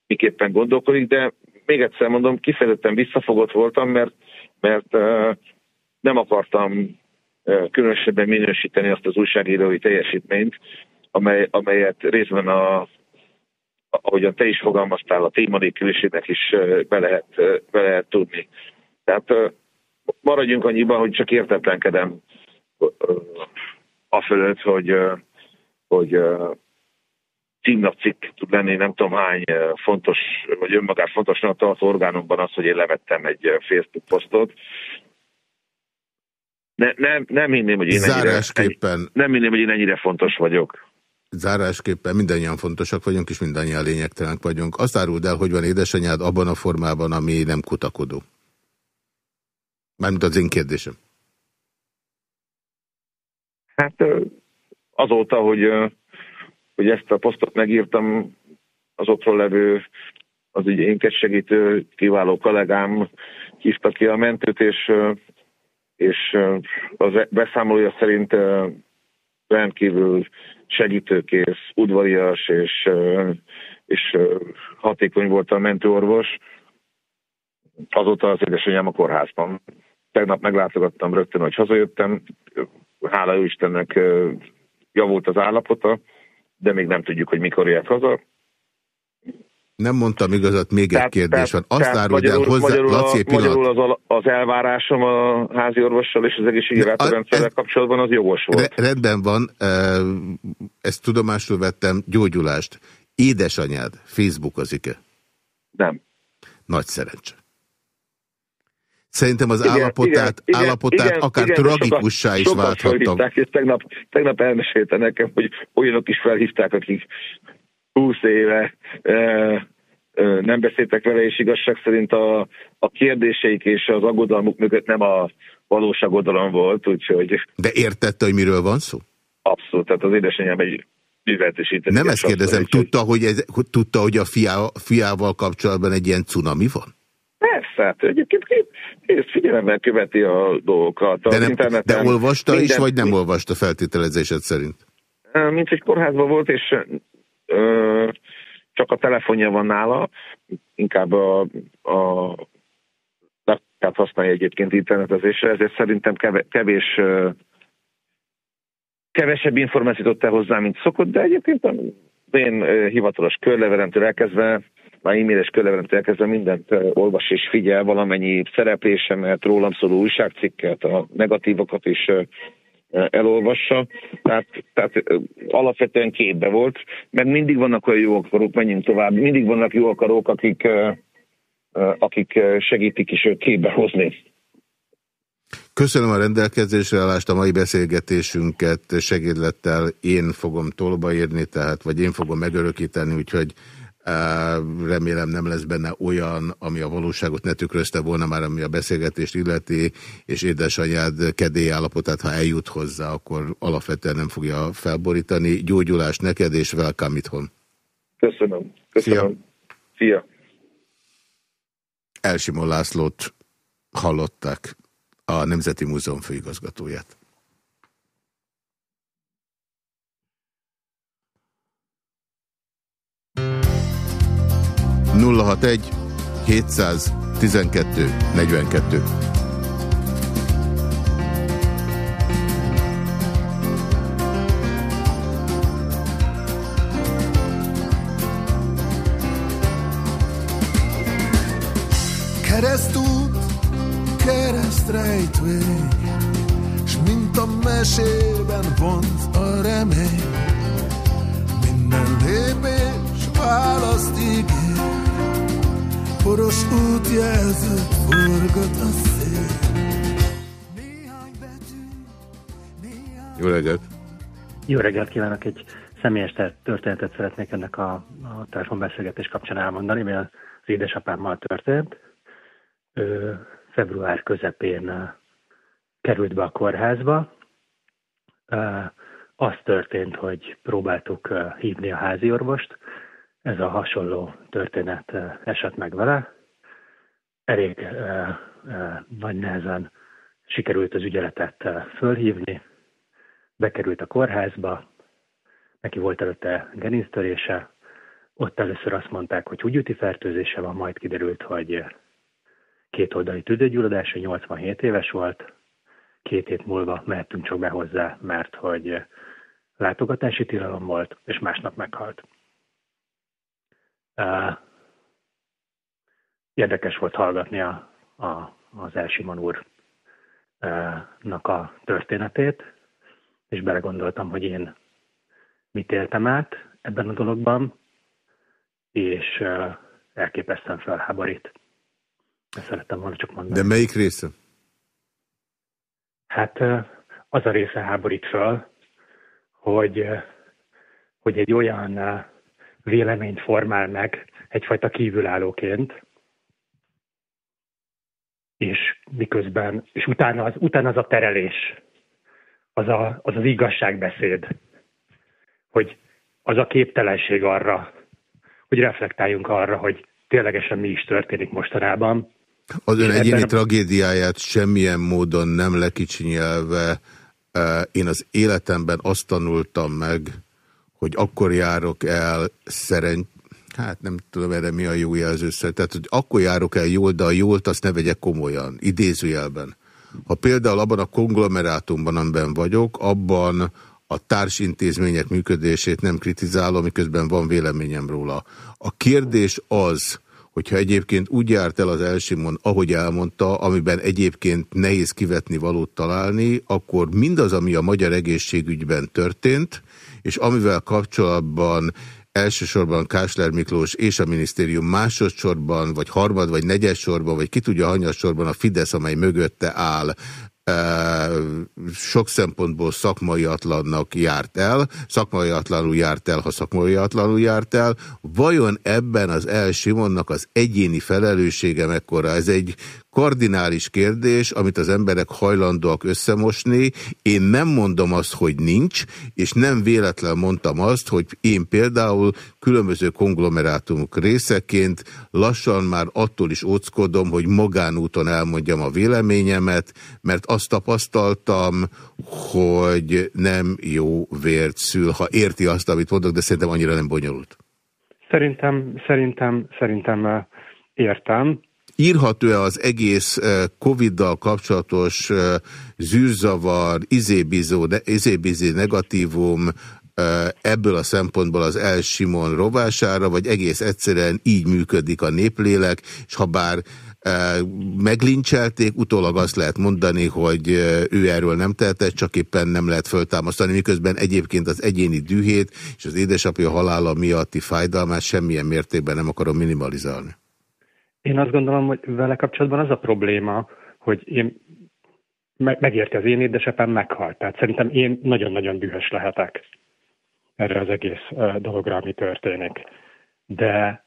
miképpen gondolkodik, de még egyszer mondom, kifejezetten visszafogott voltam, mert, mert nem akartam különösebben minősíteni azt az újságírói teljesítményt, amely, amelyet részben a, ahogyan te is fogalmaztál, a téma nélküliségnek is be lehet, be lehet tudni. Tehát maradjunk annyiban, hogy csak értetlenkedem a fölött, hogy, hogy címnapcikk tud lenni nem tudom hány fontos, vagy önmagát fontosnak tartó orgánumban az, hogy én levettem egy Facebook posztot, ne, nem, nem hinném, hogy én
Zárásképpen...
ennyire, nem hinném, hogy én ennyire fontos vagyok.
Zárásképpen mindannyian fontosak vagyunk, és mindannyian lényegtelenek vagyunk. Azt áruld el, hogy van édesanyád abban a formában, ami nem kutakodó. Mármint az én kérdésem.
Hát azóta, hogy, hogy ezt a posztot megírtam, az ottról levő, az ugye énkes segítő, kiváló kollégám hívta ki a mentőt, és és az beszámolója szerint rendkívül segítőkész, udvarias és, és hatékony volt a mentőorvos. Azóta az édesanyám a kórházban. Tegnap meglátogattam rögtön, hogy hazajöttem. Hála ő Istennek javult az állapota, de még nem tudjuk, hogy mikor jött haza.
Nem mondtam igazat, még tehát, egy kérdés van. Azt tehát áruld el hozzá,
magyarul, Laci, a, magyarul az, az elvárásom a házi orvossal és az egészségügyi rendszerrel kapcsolatban az jogos volt.
Rendben van, ezt tudomásul vettem, gyógyulást. Édesanyád Facebookozik-e?
Nem.
Nagy szerencse. Szerintem az igen, állapotát, igen, állapotát igen, akár igen, tragikussá is válthatta.
És tegnap, tegnap elmesélte nekem, hogy olyanok is felhívták, akik 20 éve nem beszéltek vele, és igazság szerint a, a kérdéseik és az aggodalmuk mögött nem a valós aggodalom volt, úgyhogy...
De értette, hogy miről van szó?
Abszolút, tehát az édesanyám egy műveltésített.
Nem ezt kérdezem, tudta, hogy, ez, tudta, hogy a fiá, fiával kapcsolatban egy ilyen cunami van?
Persze, hát egyébként ezt figyelemmel követi a dolgokat.
De, nem, de olvasta minden, is, vagy nem olvasta feltételezésed szerint?
Mint egy kórházban volt, és csak a telefonja van nála, inkább a, a tehát használja egyébként internetezésre, ezért szerintem kevés kevesebb információt adta hozzá, mint szokott, de egyébként én hivatalos körlevelemtől elkezdve, már e-mailes körlevelemtől elkezdve mindent olvas és figyel, valamennyi szereplésemet, rólam szóló újságcikket, a negatívokat is elolvassa, tehát, tehát alapvetően képbe volt, mert mindig vannak olyan jó akarók, menjünk tovább, mindig vannak jó akarók, akik, akik segítik is őt képbe hozni.
Köszönöm a rendelkezésre állást, a mai beszélgetésünket segédlettel én fogom tolba írni, tehát vagy én fogom megörökíteni, úgyhogy Remélem nem lesz benne olyan, ami a valóságot ne tükrözte volna már, ami a beszélgetést illeti, és édesanyád kedély állapotát, ha eljut hozzá, akkor alapvetően nem fogja felborítani. Gyógyulás neked, és welcome itthon.
Köszönöm. Köszönöm. Szia. Szia.
Elsimon Lászlót hallották, a Nemzeti Múzeum főigazgatóját. 061 712 42.
Keresztút, keresztrejtvény, s mint a mesében vont a remény, minden lépés választ ígér, poros útjelzőt forgat a szél.
Jó reggelt!
Jó reggelt kívánok! Egy személyes történetet szeretnék ennek a, a telefonbeszélgetés kapcsán elmondani, ami az édesapámmal történt. Ő február közepén került be a kórházba. Az történt, hogy próbáltuk hívni a házi orvost, ez a hasonló történet esett meg vele. Elég eh, eh, nagy nehezen sikerült az ügyeletet fölhívni, bekerült a kórházba, neki volt előtte gerinctörése, ott először azt mondták, hogy húgyúti fertőzése van, majd kiderült, hogy két oldali tüdőgyulladása, 87 éves volt, két hét múlva mehettünk csak be hozzá, mert hogy látogatási tilalom volt, és másnap meghalt. Érdekes volt hallgatni a, a, az Elsimon úrnak a történetét, és belegondoltam, hogy én mit éltem át ebben a dologban, és elképesztően felháborít. Ezt szerettem volna csak mondani.
De melyik része?
Hát az a része háborít föl, hogy, hogy egy olyan véleményt formál meg egyfajta kívülállóként, és miközben, és utána az, utána az a terelés, az, a, az az igazságbeszéd, hogy az a képtelenség arra, hogy reflektáljunk arra, hogy ténylegesen mi is történik mostanában.
Az ön egyéni a... tragédiáját semmilyen módon nem lekicsinyelve, eh, én az életemben azt tanultam meg, hogy akkor járok el szerencs... Hát nem tudom erre mi a jó jelzőszer. Tehát, hogy akkor járok el jól, de a jót azt ne vegyek komolyan, idézőjelben. Ha például abban a konglomerátumban, amiben vagyok, abban a társintézmények működését nem kritizálom, miközben van véleményem róla. A kérdés az, hogyha egyébként úgy járt el az Elsimon, ahogy elmondta, amiben egyébként nehéz kivetni valót találni, akkor mindaz, ami a magyar egészségügyben történt, és amivel kapcsolatban elsősorban Kásler Miklós és a minisztérium másodszorban, vagy harmad, vagy negyed sorban, vagy ki tudja hanyassorban a Fidesz, amely mögötte áll, sok szempontból szakmaiatlannak járt el, szakmaiatlanul járt el, ha szakmaiatlanul járt el. Vajon ebben az El Simonnak az egyéni felelőssége mekkora? Ez egy kardinális kérdés, amit az emberek hajlandóak összemosni. Én nem mondom azt, hogy nincs, és nem véletlen mondtam azt, hogy én például különböző konglomerátumok részeként lassan már attól is óckodom, hogy magánúton elmondjam a véleményemet, mert azt tapasztaltam, hogy nem jó vért szül, ha érti azt, amit mondok, de szerintem annyira nem bonyolult.
Szerintem, szerintem, szerintem értem
írható-e az egész Covid-dal kapcsolatos zűrzavar, izébizó, izébizé negatívum ebből a szempontból az El Simon rovására, vagy egész egyszerűen így működik a néplélek, és ha bár meglincselték, utólag azt lehet mondani, hogy ő erről nem tehetett, csak éppen nem lehet föltámasztani, miközben egyébként az egyéni dühét és az édesapja halála miatti fájdalmát semmilyen mértékben nem akarom minimalizálni.
Én azt gondolom, hogy vele kapcsolatban az a probléma, hogy én megérti az én édesapám meghalt. Tehát szerintem én nagyon-nagyon dühös lehetek erre az egész dologra, ami történik. de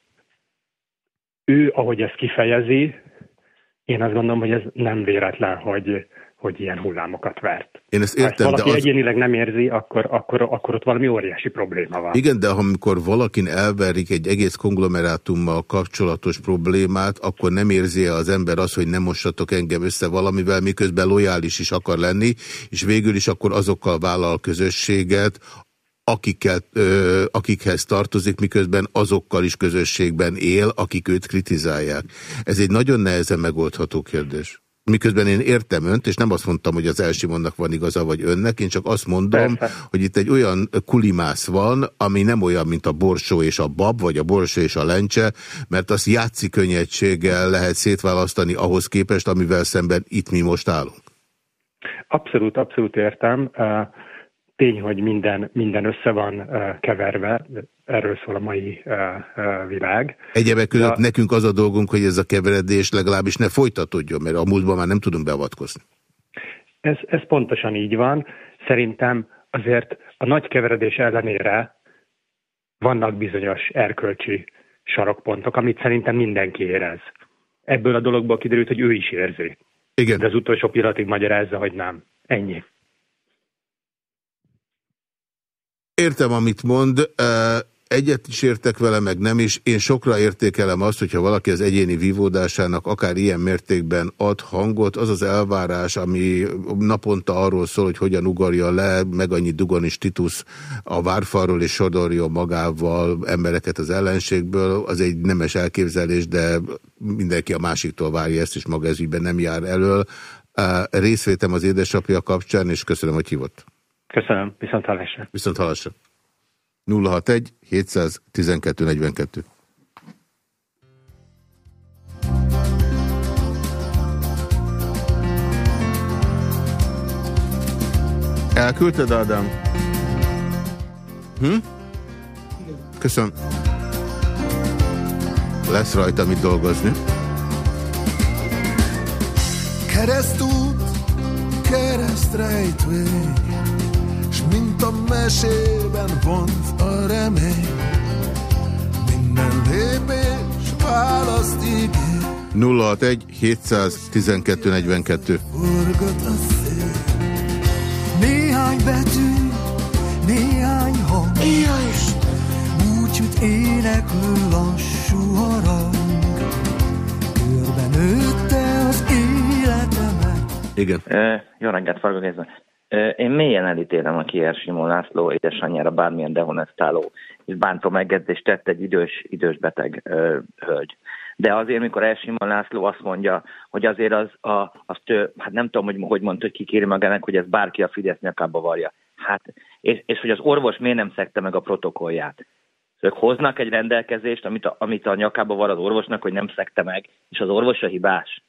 ő, ahogy ezt kifejezi, én azt gondolom, hogy ez nem véletlen, hogy, hogy ilyen hullámokat vert.
Én ezt értem,
ha ezt valaki
de
az... egyénileg nem érzi, akkor, akkor, akkor ott valami óriási probléma van.
Igen, de amikor valakin elverik egy egész konglomerátummal kapcsolatos problémát, akkor nem érzi -e az ember azt, hogy nem mosatok engem össze valamivel, miközben lojális is akar lenni, és végül is akkor azokkal vállal közösséget, akiket, ö, akikhez tartozik, miközben azokkal is közösségben él, akik őt kritizálják. Ez egy nagyon nehezen megoldható kérdés. Miközben én értem önt, és nem azt mondtam, hogy az Elsimonnak van igaza, vagy önnek, én csak azt mondom, Persze. hogy itt egy olyan kulimász van, ami nem olyan, mint a borsó és a bab, vagy a borsó és a lencse, mert azt játszik könnyedséggel lehet szétválasztani ahhoz képest, amivel szemben itt mi most állunk.
Abszolút, abszolút értem. Tény, hogy minden, minden össze van keverve, erről szól a mai világ.
Egyebek között De... nekünk az a dolgunk, hogy ez a keveredés legalábbis ne folytatódjon, mert a múltban már nem tudunk beavatkozni.
Ez, ez pontosan így van. Szerintem azért a nagy keveredés ellenére vannak bizonyos erkölcsi sarokpontok, amit szerintem mindenki érez. Ebből a dologból kiderült, hogy ő is érzi.
Igen.
De az utolsó pillanatig magyarázza, hogy nem. Ennyi.
Értem, amit mond. Egyet is értek vele, meg nem is. Én sokra értékelem azt, hogyha valaki az egyéni vívódásának akár ilyen mértékben ad hangot, az az elvárás, ami naponta arról szól, hogy hogyan ugarja le, meg annyi Dugonis Titus a várfalról és sodorja magával embereket az ellenségből, az egy nemes elképzelés, de mindenki a másiktól várja ezt, és maga ezügyben nem jár elől. Részvétem az édesapja kapcsán, és köszönöm, hogy hívott.
Köszönöm, viszont hallásra.
Viszont hallásra. 061 712 42. Elküldted, Ádám? Hm? Köszönöm. Lesz rajta mit dolgozni.
Keresztút, keresztrejtvény mint a mesében vonz a remény. Minden lépés választ ígér.
061 712 42
Forgat a szél. Néhány betű, néhány hang. Úgy jut éneklő lassú harang. Körben nőtte az életemet.
Igen.
Jó reggelt, Farga én mélyen elítélem a Kier Simon László édesanyjára bármilyen dehonestáló és bántó megjegyzést tett egy idős, idős beteg ö, hölgy. De azért, mikor El Simon László azt mondja, hogy azért az, a, azt, hát nem tudom, hogy hogy mondta, hogy kikéri magának, hogy ez bárki a Fidesz nyakába varja. Hát, és, és hogy az orvos miért nem szekte meg a protokollját. Szóval hoznak egy rendelkezést, amit a, amit a nyakába var az orvosnak, hogy nem szekte meg, és az orvos a hibás.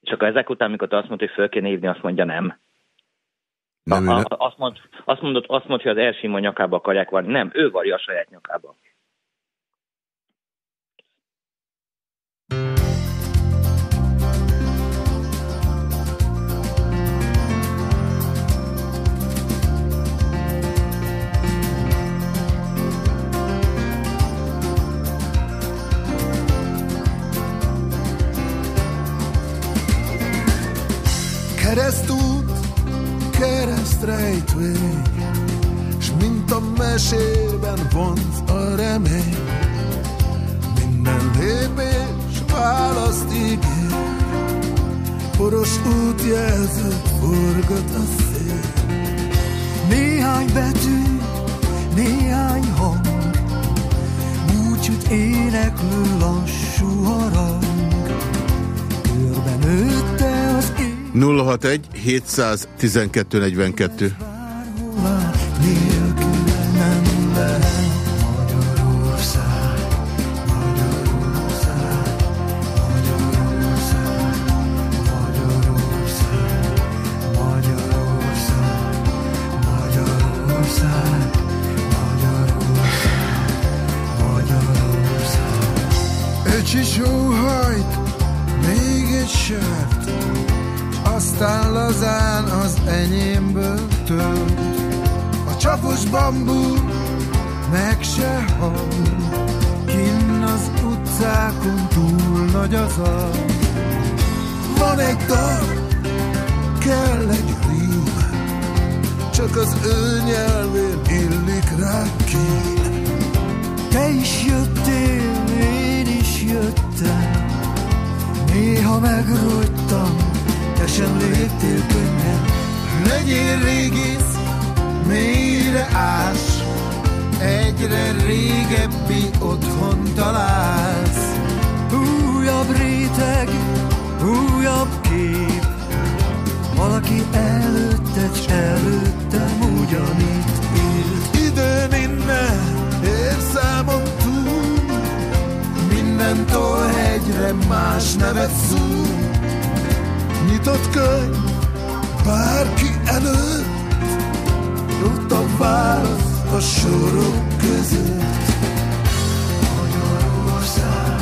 És akkor ezek után, amikor azt mondta, hogy föl kéne hívni, azt mondja nem. Nem, a, a, azt, mond, azt, mondod, azt mondod, hogy az Elsimon nyakába akarják varni. Nem, ő varja a saját nyakába.
Keresztút keresztrejtvény, S mint a mesében vonz a remény, Minden lépés választ ígér, Poros útjelzőt forgat a szél. Néhány betű, néhány hang, jut éneklő lassú harang, Körben nőtte
061 712 42.
Öcsi sóhajt, még egy sört, aztán lazán az enyémből tölt. A csapos bambú meg se hal, kint
utcákon túl nagy az a Van egy dal, kell egy rím. Csak az ő nyelvén illik rá kín Te is jöttél, én is jöttem. Néha megrogytam, te sem léptél könnyen. Legyél régész, mélyre ás. Egyre régebbi otthon találsz. Újabb réteg, újabb kép. Valaki előtted, előttem ugyanitt élt Időn innen ér számon túl. Minden hegyre más nevet szúr Nyitott könyv bárki előtt Ott a válasz a sorok között. Magyarország.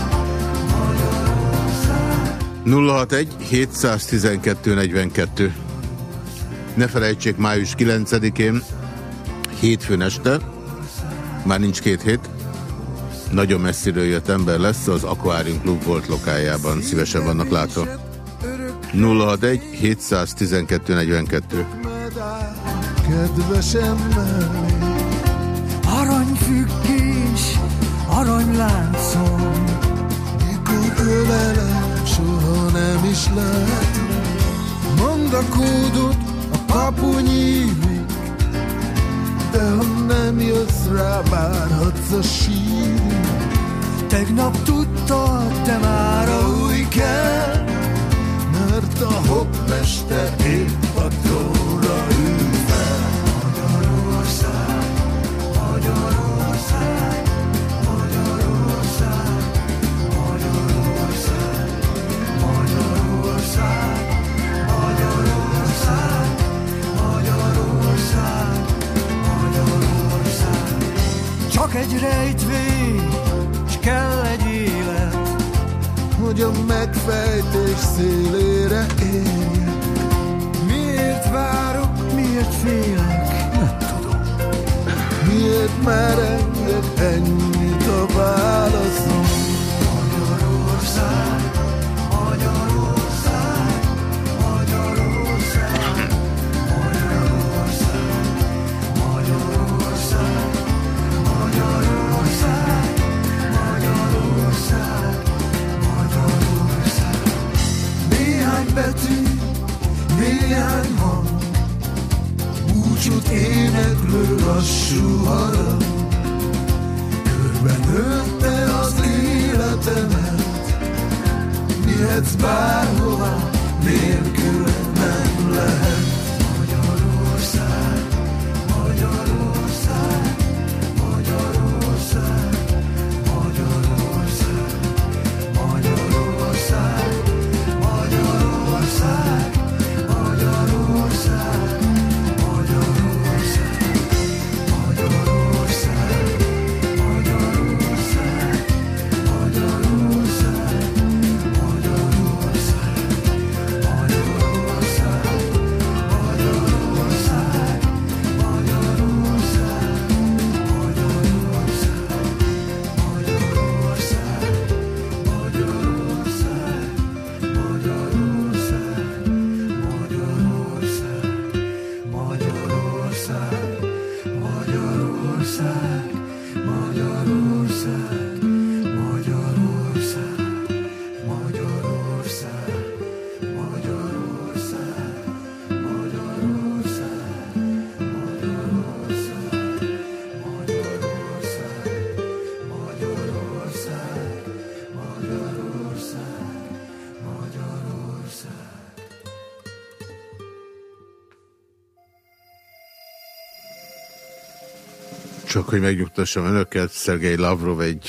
061 712 42 Ne felejtsék, május 9-én, hétfőn este, már nincs két hét, nagyon messziről jött ember lesz, az Aquarium Club volt lokájában, szívesen vannak látva. 061 712 42
Kedvesem aranyfüggés, aranyláncom. Mikor ölelem, soha nem is lehet. Mondd a kódot, a kapu nyílik, de ha nem jössz rá, várhatsz a sírig. Tegnap tudtad, te már a új kell, a hopmester épp a trónra ülve. Magyarország, Magyarország, Magyarország, Magyarország, Magyarország, Magyarország. Csak egy rejtvény, s kell egy hogy a megfejtés szélére érjek. Miért várok, miért félek? Nem tudom. Miért merengek ennyit a válaszom? gömböl lassú körben ölte az életemet, mihetsz bárhová, nélküled nem lehet.
Csak hogy megnyugtassam önöket, Szergei Lavrov egy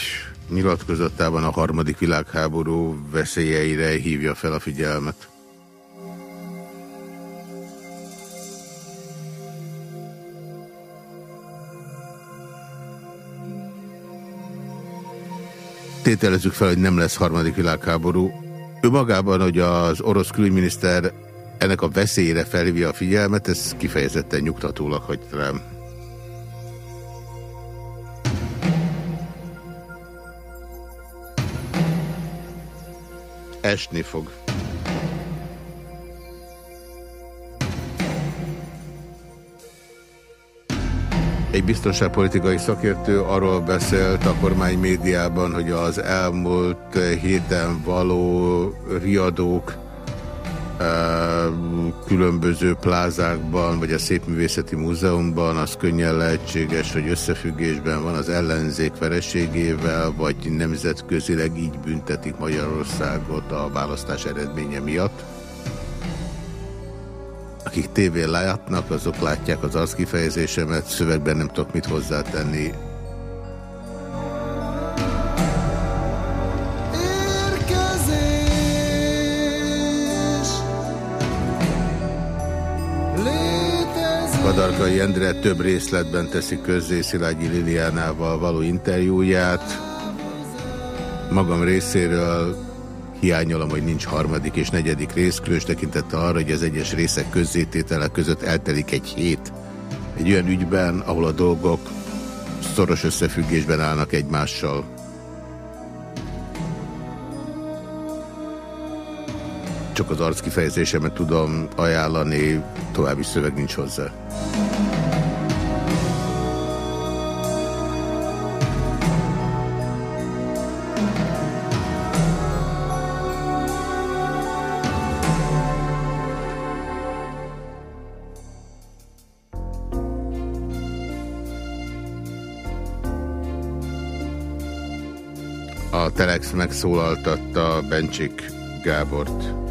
nyilatkozatában a harmadik világháború veszélyeire hívja fel a figyelmet. Tételezzük fel, hogy nem lesz harmadik világháború. Ő magában, hogy az orosz külügyminiszter ennek a veszélyére felhívja a figyelmet, ez kifejezetten nyugtatólag hagy rám.
Esni fog. Egy biztonságpolitikai szakértő arról beszélt a kormány médiában, hogy az elmúlt héten való riadók különböző plázákban, vagy a Szépművészeti Múzeumban, az könnyen lehetséges, hogy összefüggésben van az ellenzék vereségével, vagy nemzetközileg így büntetik Magyarországot a választás eredménye miatt. Akik tévén látnak, azok látják az arckifejezésemet, szövegben nem tudok mit hozzátenni. Kadarkai Endre több részletben teszi közzé Szilágyi Liliánával való interjúját. Magam részéről hiányolom, hogy nincs harmadik és negyedik rész, különös tekintette arra, hogy az egyes részek közzététele között eltelik egy hét. Egy olyan ügyben, ahol a dolgok szoros összefüggésben állnak egymással. Csak az arckifejezésemet tudom ajánlani, további szöveg nincs hozzá. A Telex megszólaltatta Bencsik Gábort.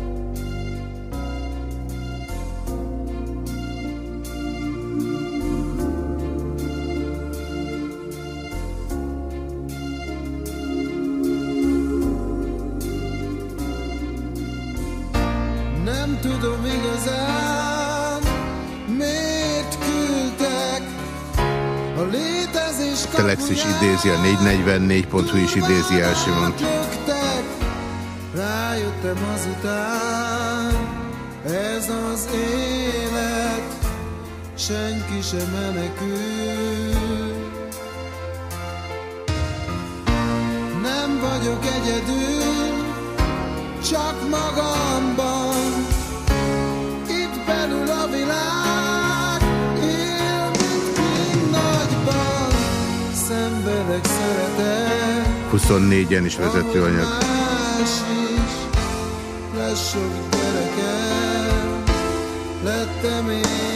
Idézi, a 444.hu is idézi Elsimont. Rájöttem azután, ez az élet, senki sem menekül. Nem vagyok egyedül, csak magamban, 24-en is vezetőanyag. Lesz sok gyerekem, lettem én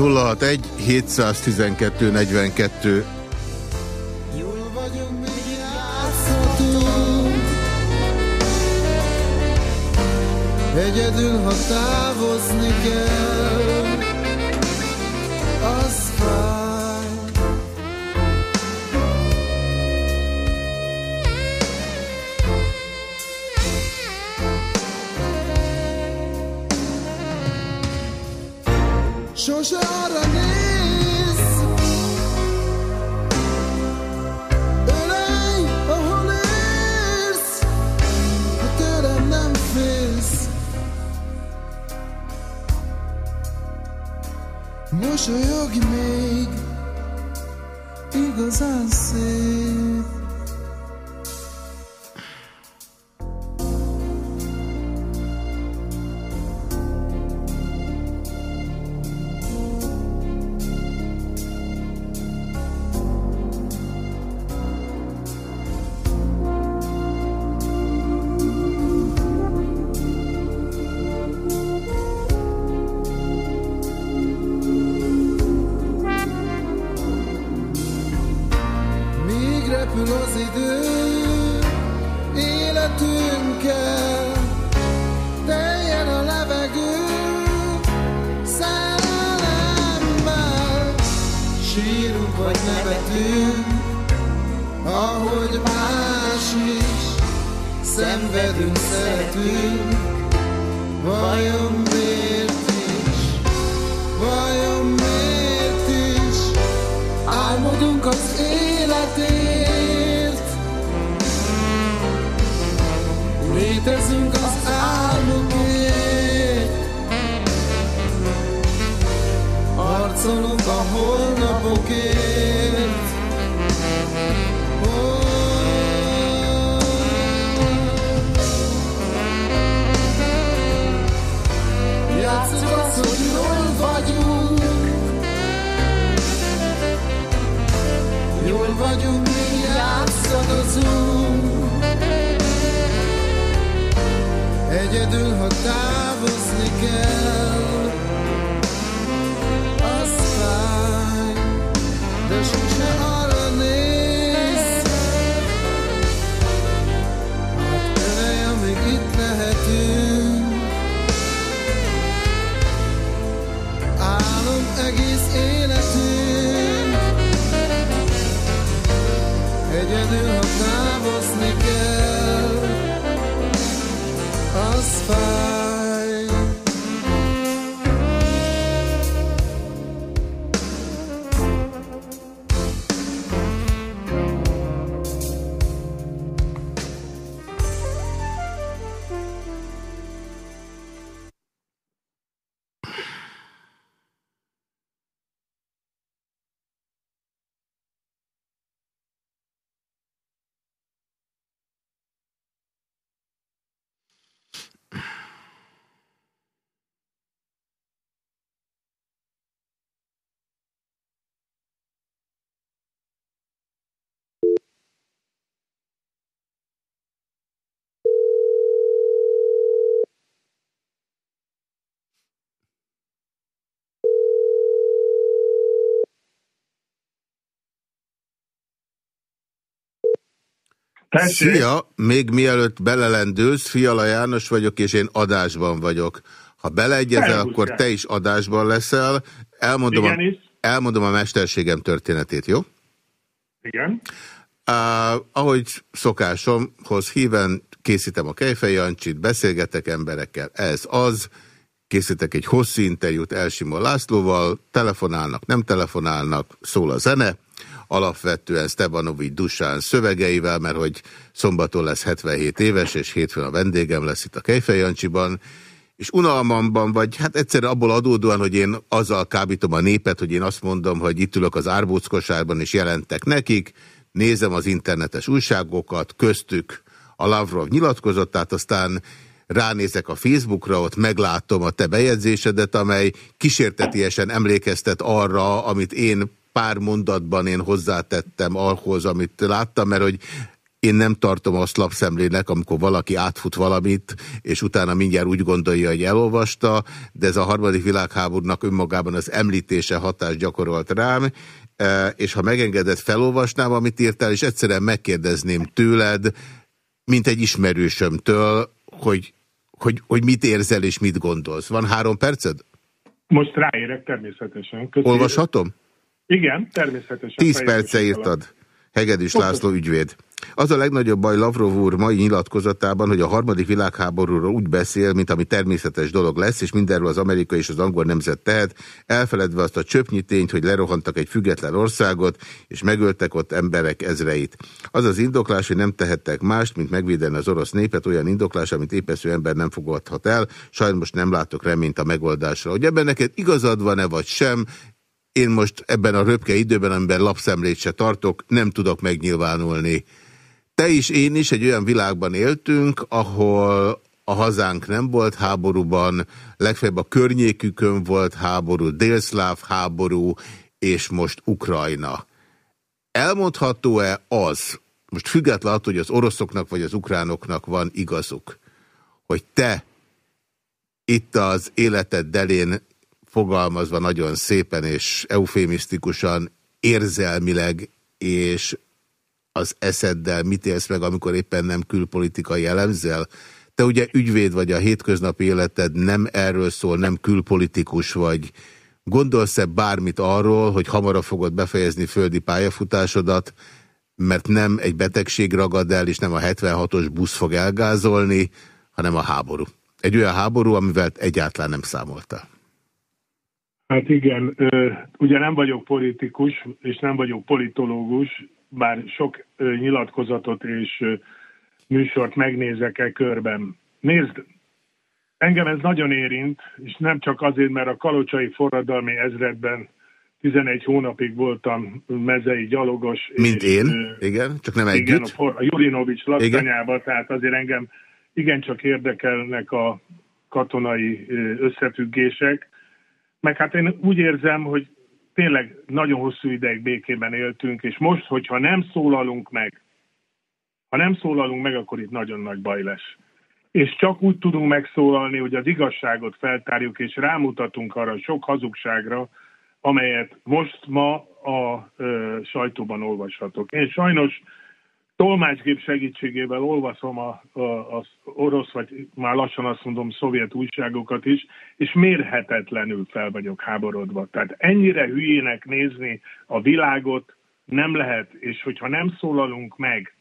061 712 42 Jól vagyunk, még játszhatunk Egyedül, ha távozni kell
Tessék. Szia, még mielőtt belelendülsz, Fiala János vagyok, és én adásban vagyok. Ha beleegyezel, akkor te is adásban leszel. Elmondom a, elmondom a mesterségem történetét, jó?
Igen.
Uh, ahogy szokásomhoz híven, készítem a Kejfej Jancsit, beszélgetek emberekkel, ez az, készítek egy hosszú interjút Elsimó Lászlóval, telefonálnak, nem telefonálnak, szól a zene, alapvetően Stebanovics Dusán szövegeivel, mert hogy szombaton lesz 77 éves, és hétfőn a vendégem lesz itt a Kejfej Jancsiban, és unalmamban, vagy hát egyszerűen abból adódóan, hogy én azzal kábítom a népet, hogy én azt mondom, hogy itt ülök az árbóckosárban, és jelentek nekik, nézem az internetes újságokat, köztük a Lavrov nyilatkozatát, aztán ránézek a Facebookra, ott meglátom a te bejegyzésedet, amely kísértetiesen emlékeztet arra, amit én pár mondatban én hozzátettem ahhoz, amit láttam, mert hogy én nem tartom azt lapszemlének, amikor valaki átfut valamit, és utána mindjárt úgy gondolja, hogy elolvasta, de ez a harmadik világháborúnak önmagában az említése hatást gyakorolt rám, e, és ha megengedett, felolvasnám, amit írtál, és egyszerűen megkérdezném tőled, mint egy ismerősömtől, hogy, hogy, hogy mit érzel és mit gondolsz. Van három perced?
Most ráérek természetesen.
Köszönöm. Olvashatom?
Igen, természetesen.
Tíz perce írtad. Hegedűs László ügyvéd. Az a legnagyobb baj Lavrov úr mai nyilatkozatában, hogy a harmadik világháborúról úgy beszél, mint ami természetes dolog lesz, és mindenről az amerikai és az angol nemzet tehet, elfeledve azt a csöpnyi tényt, hogy lerohantak egy független országot, és megöltek ott emberek ezreit. Az az indoklás, hogy nem tehettek mást, mint megvédeni az orosz népet, olyan indoklás, amit épesző ember nem fogadhat el, sajnos nem látok reményt a megoldásra. Hogy ebben neked igazad van-e vagy sem, én most ebben a röpke időben, amiben lapszemlét se tartok, nem tudok megnyilvánulni. Te is, én is egy olyan világban éltünk, ahol a hazánk nem volt háborúban, legfeljebb a környékükön volt háború, délszláv háború, és most Ukrajna. Elmondható-e az, most független attól, hogy az oroszoknak vagy az ukránoknak van igazuk, hogy te itt az életed delén fogalmazva nagyon szépen és eufémisztikusan érzelmileg és az eszeddel mit élsz meg, amikor éppen nem külpolitikai elemzel? Te ugye ügyvéd vagy, a hétköznapi életed nem erről szól, nem külpolitikus vagy. Gondolsz-e bármit arról, hogy hamarabb fogod befejezni földi pályafutásodat, mert nem egy betegség ragad el, és nem a 76-os busz fog elgázolni, hanem a háború. Egy olyan háború, amivel egyáltalán nem számolta.
Hát igen, ugye nem vagyok politikus, és nem vagyok politológus, bár sok nyilatkozatot és műsort megnézek e körben. Nézd, engem ez nagyon érint, és nem csak azért, mert a kalocsai forradalmi ezredben 11 hónapig voltam mezei gyalogos.
Mint és, én, igen, csak nem együtt. Igen,
a, a Jurinovics laktanyába, tehát azért engem igencsak érdekelnek a katonai összefüggések, meg hát én úgy érzem, hogy tényleg nagyon hosszú ideig békében éltünk, és most, hogyha nem szólalunk meg, ha nem szólalunk meg, akkor itt nagyon nagy baj lesz. És csak úgy tudunk megszólalni, hogy az igazságot feltárjuk, és rámutatunk arra sok hazugságra, amelyet most ma a ö, sajtóban olvashatok. Én sajnos tolmácsgép segítségével olvasom a, az orosz, vagy már lassan azt mondom, szovjet újságokat is, és mérhetetlenül fel vagyok háborodva. Tehát ennyire hülyének nézni a világot nem lehet, és hogyha nem szólalunk meg,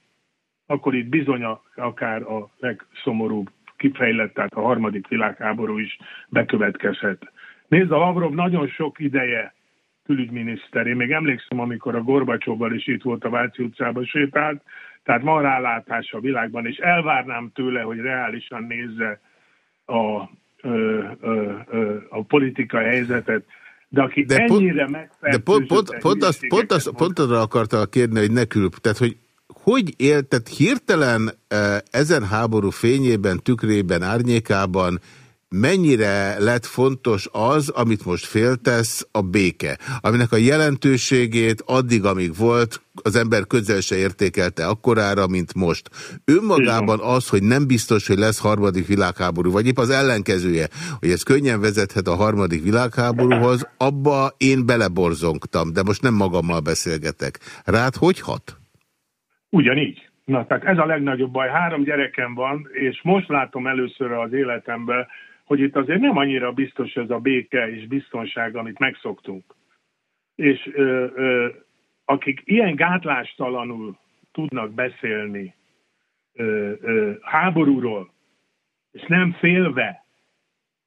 akkor itt bizony a, akár a legszomorúbb kifejlett, tehát a harmadik világháború is bekövetkezhet. Nézd, a Lavrov nagyon sok ideje külügyminiszter. Én még emlékszem, amikor a Gorbacsóval is itt volt a Váci utcában sétált, tehát van rálátása a világban, és elvárnám tőle, hogy reálisan nézze a, ö, ö, ö, a politikai helyzetet. De aki de ennyire
De pont, pont, pont, azt, pont, azt, pont arra akarta kérni, hogy ne külp. Tehát, hogy hogy éltet hirtelen ezen háború fényében, tükrében, árnyékában mennyire lett fontos az, amit most féltesz, a béke, aminek a jelentőségét addig, amíg volt, az ember közel se értékelte akkorára, mint most. Önmagában az, hogy nem biztos, hogy lesz harmadik világháború, vagy épp az ellenkezője, hogy ez könnyen vezethet a harmadik világháborúhoz, abba én beleborzongtam, de most nem magammal beszélgetek. Rád hogy hat?
Ugyanígy. Na, tehát ez a legnagyobb baj. Három gyerekem van, és most látom először az életemben, hogy itt azért nem annyira biztos ez a béke és biztonság, amit megszoktunk. És ö, ö, akik ilyen gátlástalanul tudnak beszélni ö, ö, háborúról, és nem félve,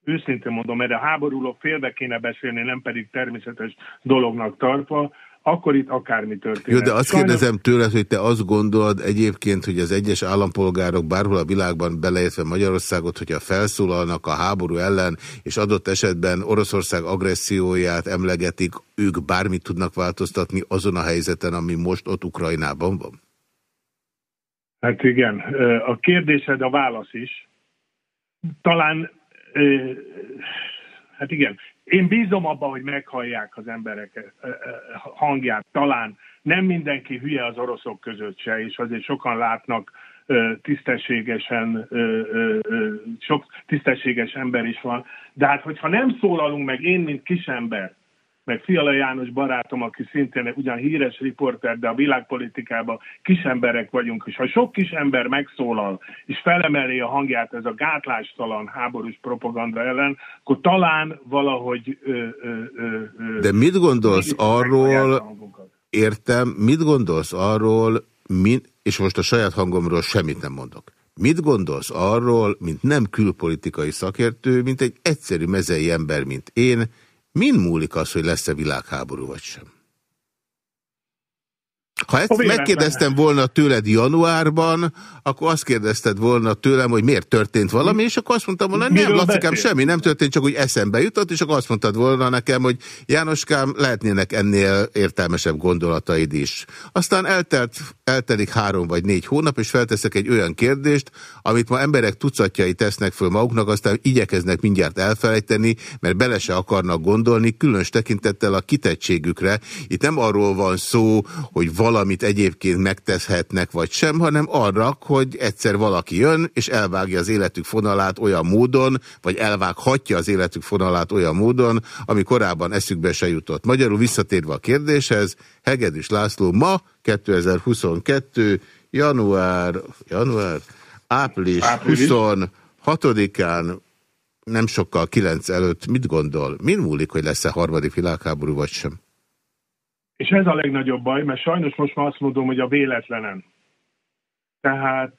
őszintén mondom, mert a háborúról félve kéne beszélni, nem pedig természetes dolognak tartva, akkor itt akármi történik.
Jó, de azt Sajnos... kérdezem tőled, hogy te azt gondolod egyébként, hogy az egyes állampolgárok bárhol a világban beleértve Magyarországot, hogyha felszólalnak a háború ellen, és adott esetben Oroszország agresszióját emlegetik, ők bármit tudnak változtatni azon a helyzeten, ami most ott Ukrajnában van?
Hát igen, a kérdésed a válasz is. Talán, hát igen, én bízom abban, hogy meghallják az emberek hangját. Talán nem mindenki hülye az oroszok között se, és azért sokan látnak tisztességesen, sok tisztességes ember is van. De hát, hogyha nem szólalunk meg, én, mint kisember, meg Fiala János barátom, aki szintén ugyan híres riporter, de a világpolitikában kisemberek vagyunk, és ha sok kisember megszólal, és felemeli a hangját ez a gátlástalan háborús propaganda ellen, akkor talán valahogy... Ö, ö,
ö, de mit gondolsz arról, értem, mit gondolsz arról, mint, és most a saját hangomról semmit nem mondok, Mit gondolsz arról, mint nem külpolitikai szakértő, mint egy egyszerű mezei ember, mint én, Min múlik az, hogy lesz-e világháború vagy sem? Ha ezt megkérdeztem volna tőled januárban, akkor azt kérdezted volna tőlem, hogy miért történt valami, és akkor azt mondtam volna, nem, Lacikám, semmi nem történt, csak úgy eszembe jutott, és akkor azt mondtad volna nekem, hogy Jánoskám, lehetnének ennél értelmesebb gondolataid is. Aztán eltelt, eltelik három vagy négy hónap, és felteszek egy olyan kérdést, amit ma emberek tucatjai tesznek föl maguknak, aztán igyekeznek mindjárt elfelejteni, mert bele se akarnak gondolni, különös tekintettel a kitettségükre. Itt nem arról van szó, hogy valami valamit egyébként megteszhetnek, vagy sem, hanem arra, hogy egyszer valaki jön, és elvágja az életük fonalát olyan módon, vagy elvághatja az életük fonalát olyan módon, ami korábban eszükbe se jutott. Magyarul visszatérve a kérdéshez, Hegedűs László ma 2022. január, január, április, április. 26-án nem sokkal 9 előtt mit gondol? Min múlik, hogy lesz-e harmadik világháború, vagy sem?
És ez a legnagyobb baj, mert sajnos most már azt mondom, hogy a véletlenen. Tehát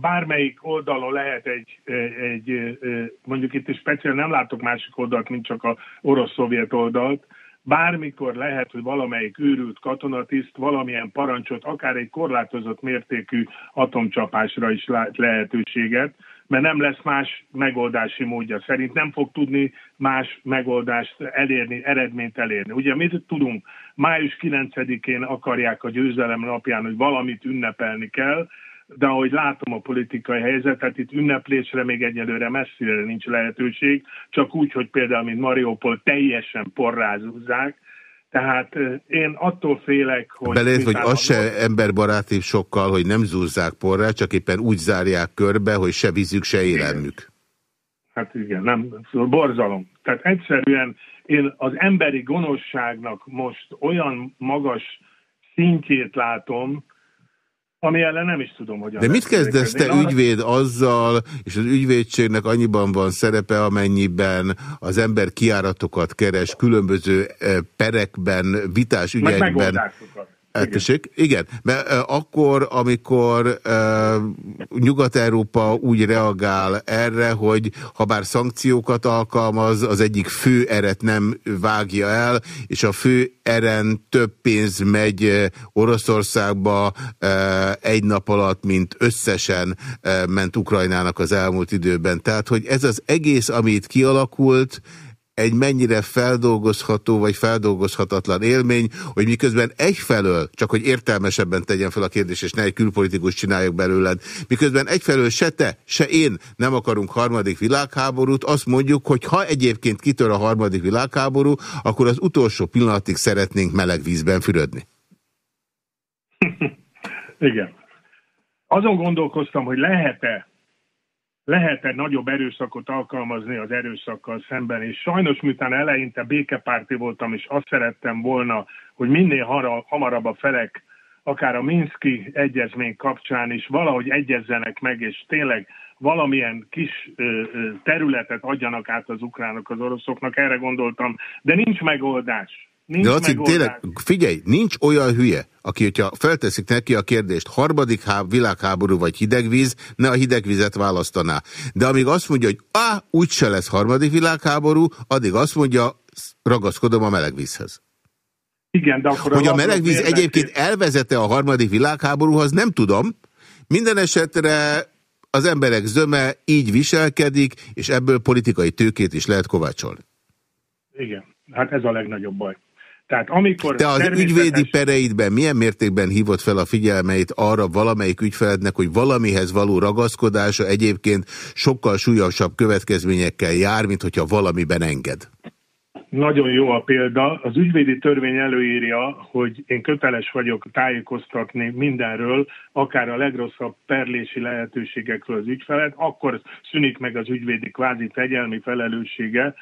bármelyik oldalon lehet egy, egy mondjuk itt is speciál nem látok másik oldalt, mint csak a orosz-szovjet oldalt, bármikor lehet, hogy valamelyik őrült katonatiszt valamilyen parancsot, akár egy korlátozott mértékű atomcsapásra is lehetőséget, mert nem lesz más megoldási módja. Szerint nem fog tudni más megoldást elérni, eredményt elérni. Ugye mit tudunk? Május 9-én akarják a győzelem napján, hogy valamit ünnepelni kell, de ahogy látom a politikai helyzetet, itt ünneplésre még egyelőre messzire nincs lehetőség, csak úgy, hogy például, mint Mariupol teljesen porrázúzzák, tehát én attól félek, hogy...
Belét, hogy az se emberbaráti sokkal, hogy nem zúzzák porrá, csak éppen úgy zárják körbe, hogy se vízük, se élelmük.
Hát igen, nem, szóval borzalom. Tehát egyszerűen én az emberi gonoszságnak most olyan magas szintjét látom, ami ellen nem is tudom, hogy...
De mit kezdesz te ügyvéd azzal, és az ügyvédségnek annyiban van szerepe, amennyiben az ember kiáratokat keres különböző eh, perekben, vitás ügyekben. Tessék? Igen, mert akkor, amikor Nyugat-Európa úgy reagál erre, hogy ha bár szankciókat alkalmaz, az egyik fő eret nem vágja el, és a fő eren több pénz megy Oroszországba egy nap alatt, mint összesen ment Ukrajnának az elmúlt időben. Tehát, hogy ez az egész, amit kialakult, egy mennyire feldolgozható vagy feldolgozhatatlan élmény, hogy miközben egyfelől, csak hogy értelmesebben tegyen fel a kérdés, és ne egy külpolitikus csináljuk belőled, miközben egyfelől se te, se én nem akarunk harmadik világháborút, azt mondjuk, hogy ha egyébként kitör a harmadik világháború, akkor az utolsó pillanatig szeretnénk meleg vízben fürödni.
Igen. Azon gondolkoztam, hogy lehet-e lehet-e nagyobb erőszakot alkalmazni az erőszakkal szemben, és sajnos miután eleinte békepárti voltam, és azt szerettem volna, hogy minél hamarabb a felek, akár a Minszki egyezmény kapcsán is valahogy egyezzenek meg, és tényleg valamilyen kis területet adjanak át az ukránok az oroszoknak, erre gondoltam, de nincs megoldás. Nincs
De Laci, tényleg, figyelj, nincs olyan hülye, aki, hogyha felteszik neki a kérdést, harmadik háb, világháború vagy hidegvíz, ne a hidegvizet választaná. De amíg azt mondja, hogy á, úgyse lesz harmadik világháború, addig azt mondja, ragaszkodom a melegvízhez.
Igen, de akkor...
Hogy a melegvíz egyébként elvezete a harmadik világháborúhoz, nem tudom. Minden esetre az emberek zöme így viselkedik, és ebből politikai tőkét is lehet kovácsolni.
Igen, hát ez a legnagyobb baj. Tehát amikor
Te az természetes... ügyvédi pereidben milyen mértékben hívott fel a figyelmeit arra valamelyik ügyfelednek, hogy valamihez való ragaszkodása egyébként sokkal súlyosabb következményekkel jár, mint hogyha valamiben enged?
Nagyon jó a példa. Az ügyvédi törvény előírja, hogy én köteles vagyok tájékoztatni mindenről, akár a legrosszabb perlési lehetőségekről az ügyfelet, akkor szűnik meg az ügyvédi kvázi fegyelmi felelőssége,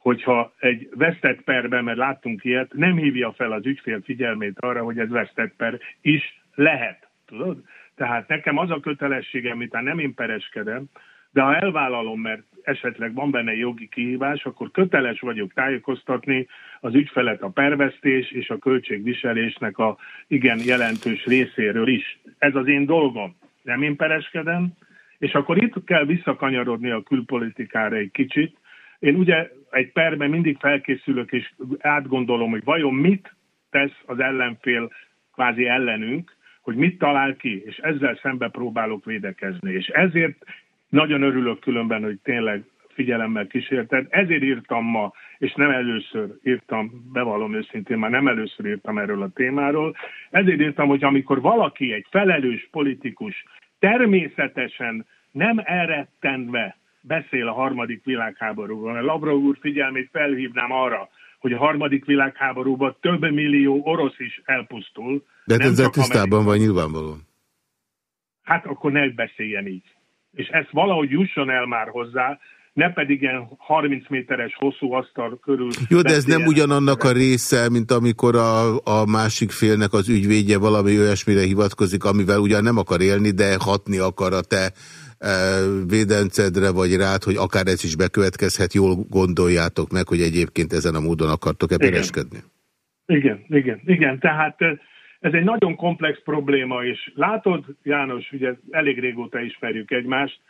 hogyha egy vesztett perben, mert láttunk ilyet, nem hívja fel az ügyfél figyelmét arra, hogy ez vesztett per is lehet. Tudod? Tehát nekem az a kötelességem, amit nem én pereskedem, de ha elvállalom, mert esetleg van benne jogi kihívás, akkor köteles vagyok tájékoztatni az ügyfelet a pervesztés és a költségviselésnek a igen jelentős részéről is. Ez az én dolgom. Nem én pereskedem, és akkor itt kell visszakanyarodni a külpolitikára egy kicsit, én ugye egy perben mindig felkészülök, és átgondolom, hogy vajon mit tesz az ellenfél kvázi ellenünk, hogy mit talál ki, és ezzel szembe próbálok védekezni. És ezért nagyon örülök különben, hogy tényleg figyelemmel kísérted. Ezért írtam ma, és nem először írtam, bevallom őszintén, már nem először írtam erről a témáról. Ezért írtam, hogy amikor valaki, egy felelős politikus természetesen nem elrettenve beszél a harmadik világháborúról. A Lavrov úr figyelmét felhívnám arra, hogy a harmadik világháborúban több millió orosz is elpusztul.
De hát ezzel tisztában van nyilvánvalóan.
Hát akkor ne beszéljen így. És ezt valahogy jusson el már hozzá, ne pedig ilyen 30 méteres hosszú asztal körül...
Jó, de ez nem ugyanannak a része, mint amikor a, a másik félnek az ügyvédje valami olyasmire hivatkozik, amivel ugyan nem akar élni, de hatni akar a te védencedre vagy rád, hogy akár ez is bekövetkezhet, jól gondoljátok meg, hogy egyébként ezen a módon akartok-e pereskedni?
Igen, igen, igen. Tehát ez egy nagyon komplex probléma, és látod, János, ugye elég régóta ismerjük egymást,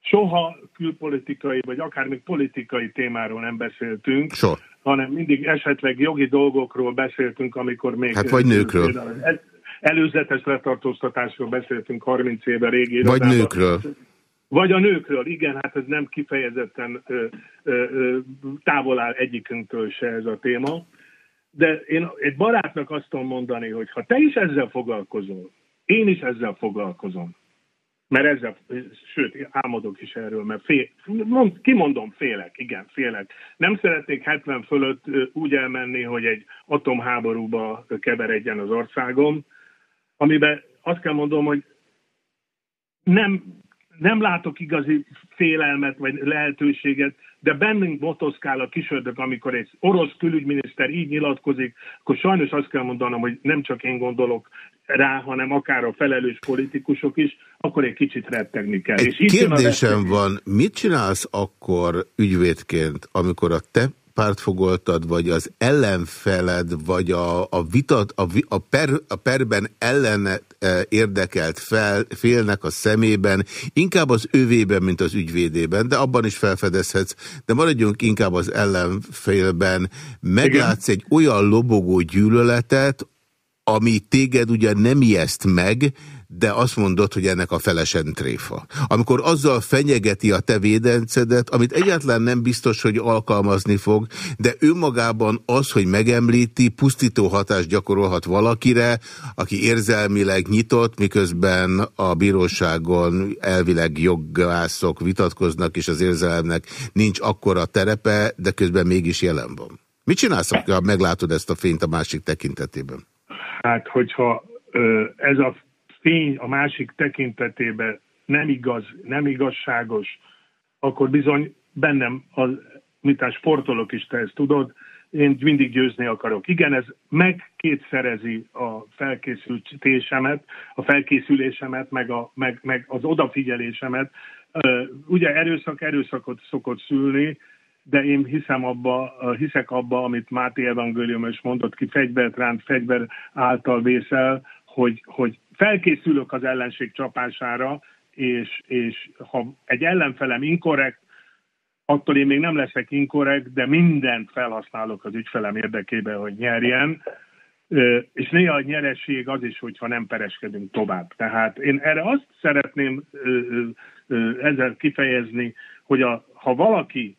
soha külpolitikai, vagy akár még politikai témáról nem beszéltünk,
Soha.
hanem mindig esetleg jogi dolgokról beszéltünk, amikor még...
Hát vagy nőkről.
Előzetes letartóztatásról beszéltünk 30 éve régi
Vagy nőkről.
Vagy a nőkről, igen, hát ez nem kifejezetten ö, ö, ö, távol áll egyikünktől se ez a téma. De én egy barátnak azt tudom mondani, hogy ha te is ezzel foglalkozol, én is ezzel foglalkozom, mert ezzel, sőt, álmodok is erről, mert fél, mond, kimondom, félek, igen, félek. Nem szeretnék 70 fölött úgy elmenni, hogy egy atomháborúba keveredjen az országom, amiben azt kell mondom, hogy nem, nem látok igazi félelmet vagy lehetőséget, de bennünk motoszkál a kisördök, amikor egy orosz külügyminiszter így nyilatkozik, akkor sajnos azt kell mondanom, hogy nem csak én gondolok rá, hanem akár a felelős politikusok is, akkor egy kicsit rettegni kell.
Egy És kérdésem van, mit csinálsz akkor ügyvédként, amikor a te pártfogoltad, vagy az ellenfeled, vagy a, a vitat, a, a, per, a perben ellen e, érdekelt fel, félnek a szemében, inkább az övében, mint az ügyvédében, de abban is felfedezhetsz, de maradjunk inkább az ellenfélben. Meglátsz Igen. egy olyan lobogó gyűlöletet, ami téged ugyan nem ijeszt meg, de azt mondod, hogy ennek a felesen tréfa. Amikor azzal fenyegeti a te védencedet, amit egyáltalán nem biztos, hogy alkalmazni fog, de önmagában az, hogy megemlíti, pusztító hatást gyakorolhat valakire, aki érzelmileg nyitott, miközben a bíróságon elvileg joggászok vitatkoznak, és az érzelemnek nincs akkora terepe, de közben mégis jelen van. Mit csinálsz, ha meglátod ezt a fényt a másik tekintetében?
Hát, hogyha ez a fény a másik tekintetében nem igaz, nem igazságos, akkor bizony bennem, az, mint a sportolok is te ezt tudod, én mindig győzni akarok. Igen, ez megkétszerezi a felkészültésemet, a felkészülésemet, meg, a, meg, meg az odafigyelésemet. Ugye erőszak erőszakot szokott szülni, de én hiszem abba, hiszek abba, amit Máté Evangélium is mondott ki, fegyvert ránt, fegyver által vészel, hogy, hogy felkészülök az ellenség csapására, és, és ha egy ellenfelem inkorrekt, attól én még nem leszek inkorrekt, de mindent felhasználok az ügyfelem érdekében, hogy nyerjen, és néha a nyereség az is, hogyha nem pereskedünk tovább. Tehát én erre azt szeretném ezzel kifejezni, hogy a, ha valaki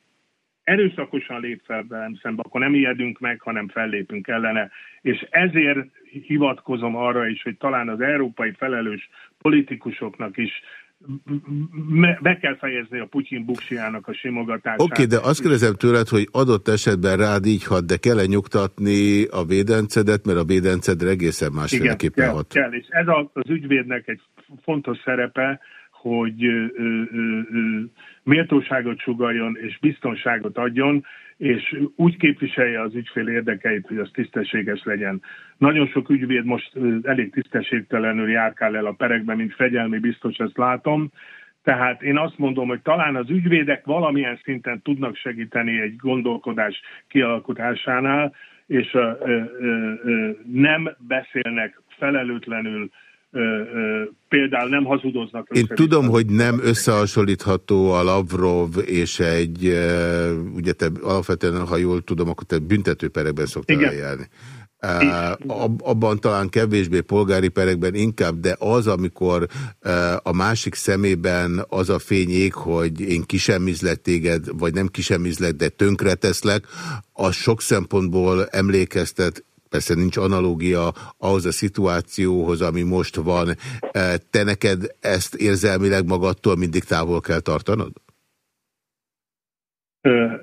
erőszakosan lép fel velem szembe, akkor nem ijedünk meg, hanem fellépünk ellene. És ezért hivatkozom arra is, hogy talán az európai felelős politikusoknak is be kell fejezni a Putyin buksiának a simogatását.
Oké, okay, de azt kérdezem tőled, hogy adott esetben rád így hat, de kell -e nyugtatni a védencedet, mert a védencedre egészen másféleképpen
hat. kell, és ez az ügyvédnek egy fontos szerepe, hogy méltóságot sugaljon és biztonságot adjon, és úgy képviselje az ügyfél érdekeit, hogy az tisztességes legyen. Nagyon sok ügyvéd most elég tisztességtelenül járkál el a perekben, mint fegyelmi biztos, ezt látom. Tehát én azt mondom, hogy talán az ügyvédek valamilyen szinten tudnak segíteni egy gondolkodás kialakításánál, és nem beszélnek felelőtlenül például nem hazudoznak.
Én tudom, hogy nem összehasonlítható a Lavrov és egy, ugye te alapvetően, ha jól tudom, akkor te büntetőperekben szoktál Igen. eljárni. abban talán kevésbé polgári perekben inkább, de az, amikor a másik szemében az a fényék, hogy én kisemmizlek téged, vagy nem kisemmizlek, de tönkreteszlek, az sok szempontból emlékeztet persze nincs analógia ahhoz a szituációhoz, ami most van. E, te neked ezt érzelmileg magadtól mindig távol kell tartanod?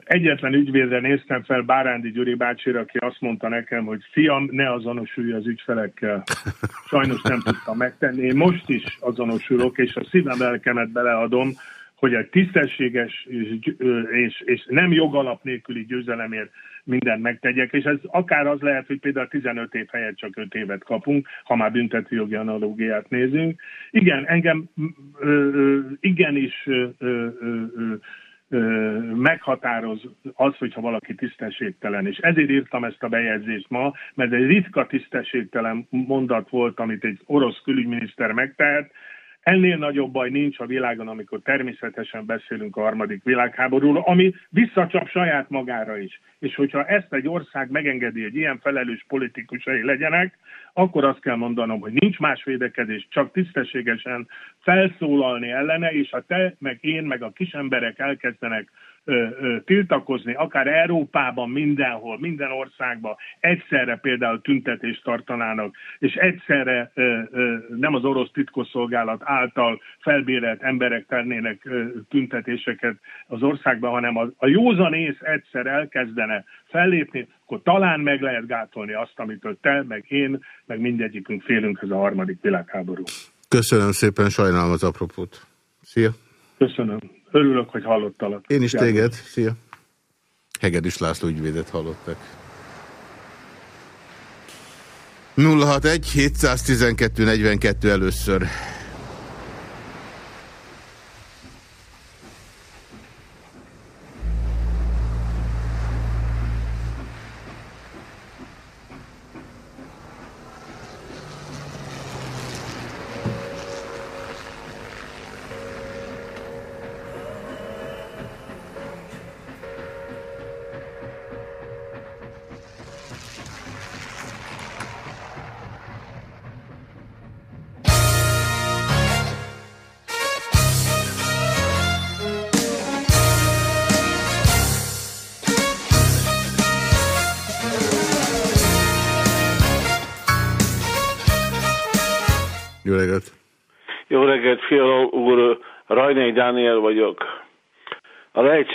Egyetlen ügyvédre néztem fel Bárándi Gyuri bácsira, aki azt mondta nekem, hogy fiam, ne azonosulj az ügyfelekkel. Sajnos nem tudtam megtenni. Én most is azonosulok, és a szívem lelkemet beleadom, hogy egy tisztességes és, és, és nem jogalap nélküli győzelemért mindent megtegyek, és ez akár az lehet, hogy például 15 év helyett csak 5 évet kapunk, ha már büntető jogi analógiát nézünk. Igen, engem ö, igenis meghatároz az, hogyha valaki tisztességtelen. És ezért írtam ezt a bejegyzést ma, mert egy ritka tisztességtelen mondat volt, amit egy orosz külügyminiszter megtehet, Ennél nagyobb baj nincs a világon, amikor természetesen beszélünk a harmadik világháborúról, ami visszacsap saját magára is. És hogyha ezt egy ország megengedi, hogy ilyen felelős politikusai legyenek, akkor azt kell mondanom, hogy nincs más védekezés, csak tisztességesen felszólalni ellene, és ha te, meg én, meg a kis emberek elkezdenek tiltakozni, akár Európában, mindenhol, minden országban egyszerre például tüntetést tartanának, és egyszerre nem az orosz titkosszolgálat által felbérelt emberek tennének tüntetéseket az országban, hanem a, a józanész egyszer elkezdene fellépni, akkor talán meg lehet gátolni azt, amitől te, meg én, meg mindegyikünk félünk, ez a harmadik világháború.
Köszönöm szépen, sajnálom az apropót. Szia!
Köszönöm. Örülök, hogy hallottalak.
Én is téged. Szia. Hegedűs László ügyvédet hallottak. 061 712 42 először.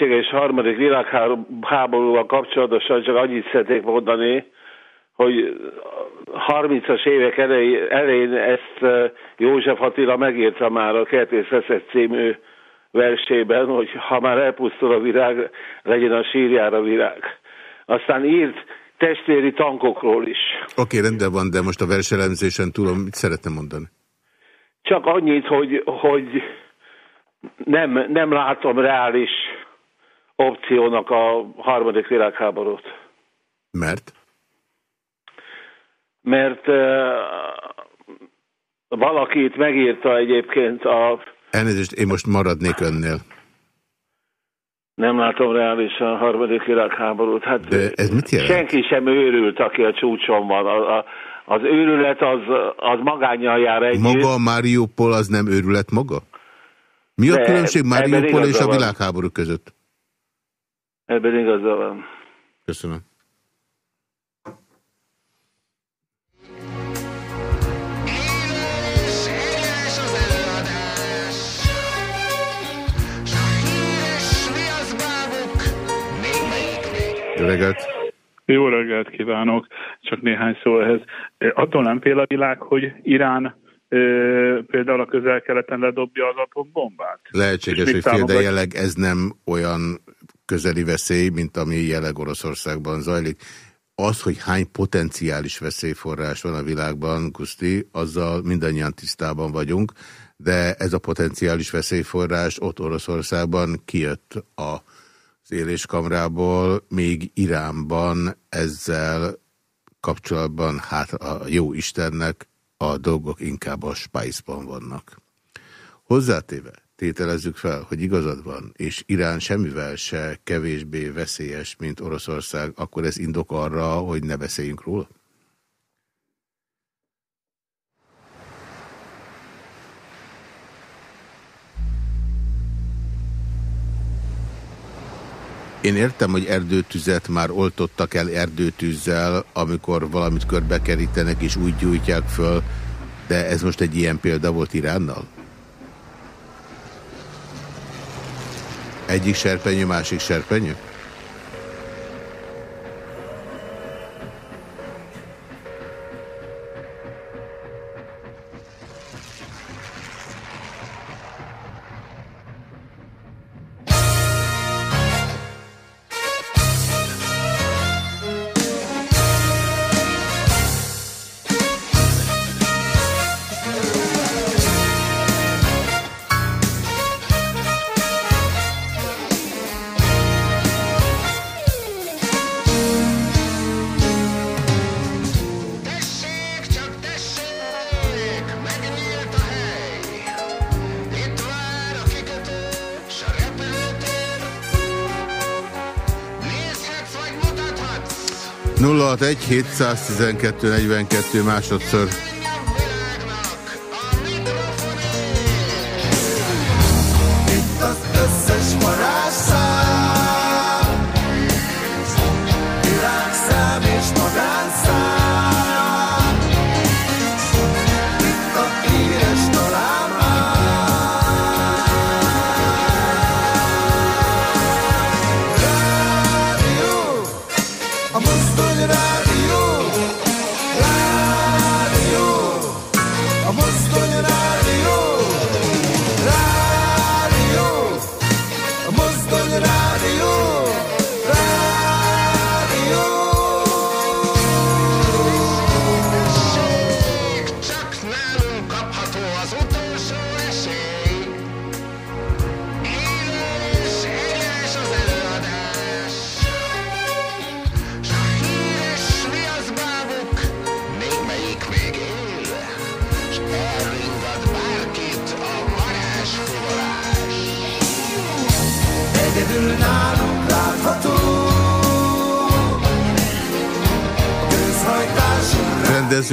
A lehetséges harmadik világháborúval kapcsolatosan csak annyit szeretnék mondani, hogy 30-as évek elején, ezt József Attila megírta már a Kertész Veszett című versében, hogy ha már elpusztul a virág, legyen a sírjára virág. Aztán írt testvéri tankokról is.
Oké, okay, rendben van, de most a verselemzésen túl mit szeretne mondani?
Csak annyit, hogy, hogy nem, nem látom reális opciónak a harmadik világháborút.
Mert?
Mert uh, valaki itt megírta egyébként a...
Elnézést, én most maradnék önnél.
Nem látom reálisan a harmadik világháborút. Hát
De ez mit jelent?
Senki sem őrült, aki a csúcson van. A, a, az őrület az, az magányjal jár együtt.
Maga a Mariupol az nem őrület maga? Mi a különbség Mariupol és a világháború között?
Ebben igaza van.
Köszönöm. Jó reggelt!
Jó reggelt kívánok! Csak néhány szó ehhez. Attól nem fél a világ, hogy Irán például a közel-keleten ledobja az atombombát.
Lehetséges, hogy fél, de jelenleg ez nem olyan közeli veszély, mint ami jelenleg Oroszországban zajlik. Az, hogy hány potenciális veszélyforrás van a világban, Kuszti, azzal mindannyian tisztában vagyunk, de ez a potenciális veszélyforrás ott Oroszországban kijött a éléskamrából, még Iránban ezzel kapcsolatban, hát a jó Istennek a dolgok inkább a spájzban vannak. Hozzátéve, tételezzük fel, hogy igazad van, és Irán semmivel se kevésbé veszélyes, mint Oroszország, akkor ez indok arra, hogy ne beszéljünk róla? Én értem, hogy erdőtüzet már oltottak el erdőtűzzel, amikor valamit körbekerítenek és úgy gyújtják föl, de ez most egy ilyen példa volt Iránnal? Egyik serpenyő, másik serpenyő? 061 712 42 másodszor.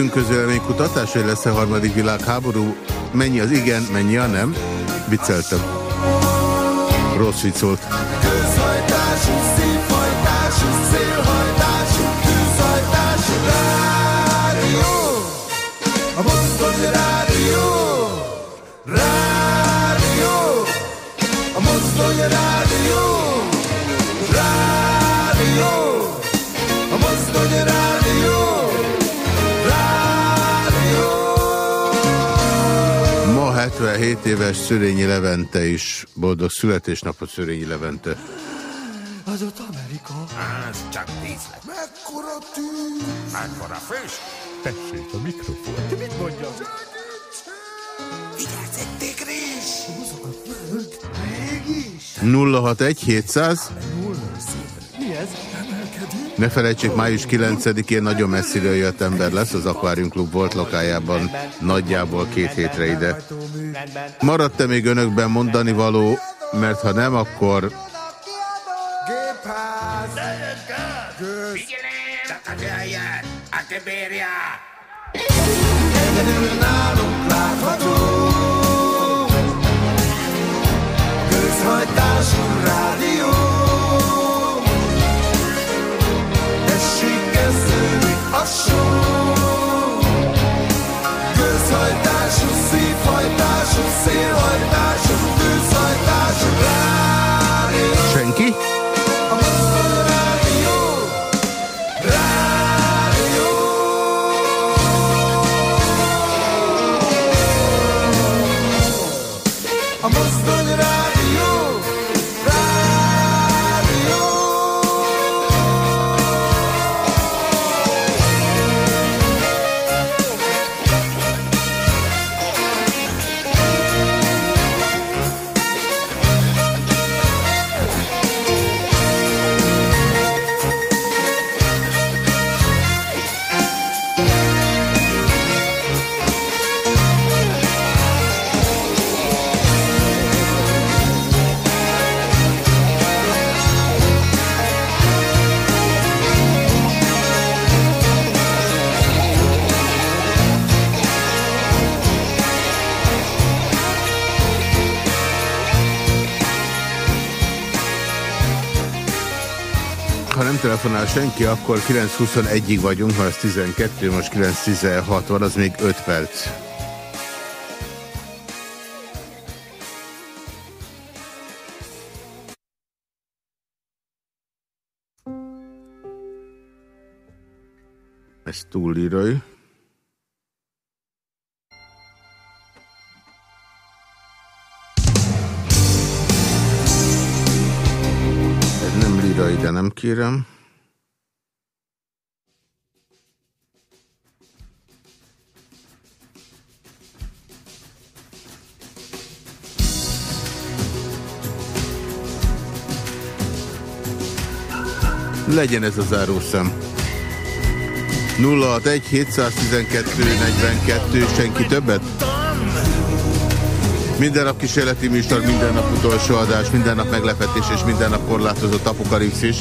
Rendezünk kutatás, hogy lesz-e harmadik világháború? Mennyi az igen, mennyi a nem? Vicceltem. Rossz vicc volt. Közhajtású. A rádió. Rádió. 77 éves Szörényi Levente is. Boldog születésnapot Szörényi Levente.
Az ott Amerika.
Ez csak díszlet.
Mekkora tűz.
Mekkora fős.
Tessék a mikrofon. Te mit mondja?
Vigyázz egy.
Mégis.
061 700
Mi ez? Emelkedik?
Ne felejtsék, május 9-én nagyon messziről jött ember lesz, az Aquarium Club volt lokájában nagyjából két hétre ide. Maradt-e még önökben mondani való, mert ha nem, akkor.
Egyedül nálunk.
Telefonál senki, akkor 9.21-ig vagyunk, ha az 12, most 9.16 van, az még 5 perc. Ez túl. Ez nem kérem. Legyen ez a zárószám. 061 712 42, senki többet? Minden nap kísérleti műsor, minden nap utolsó adás, minden nap meglepetés és minden nap korlátozott apokalipszis.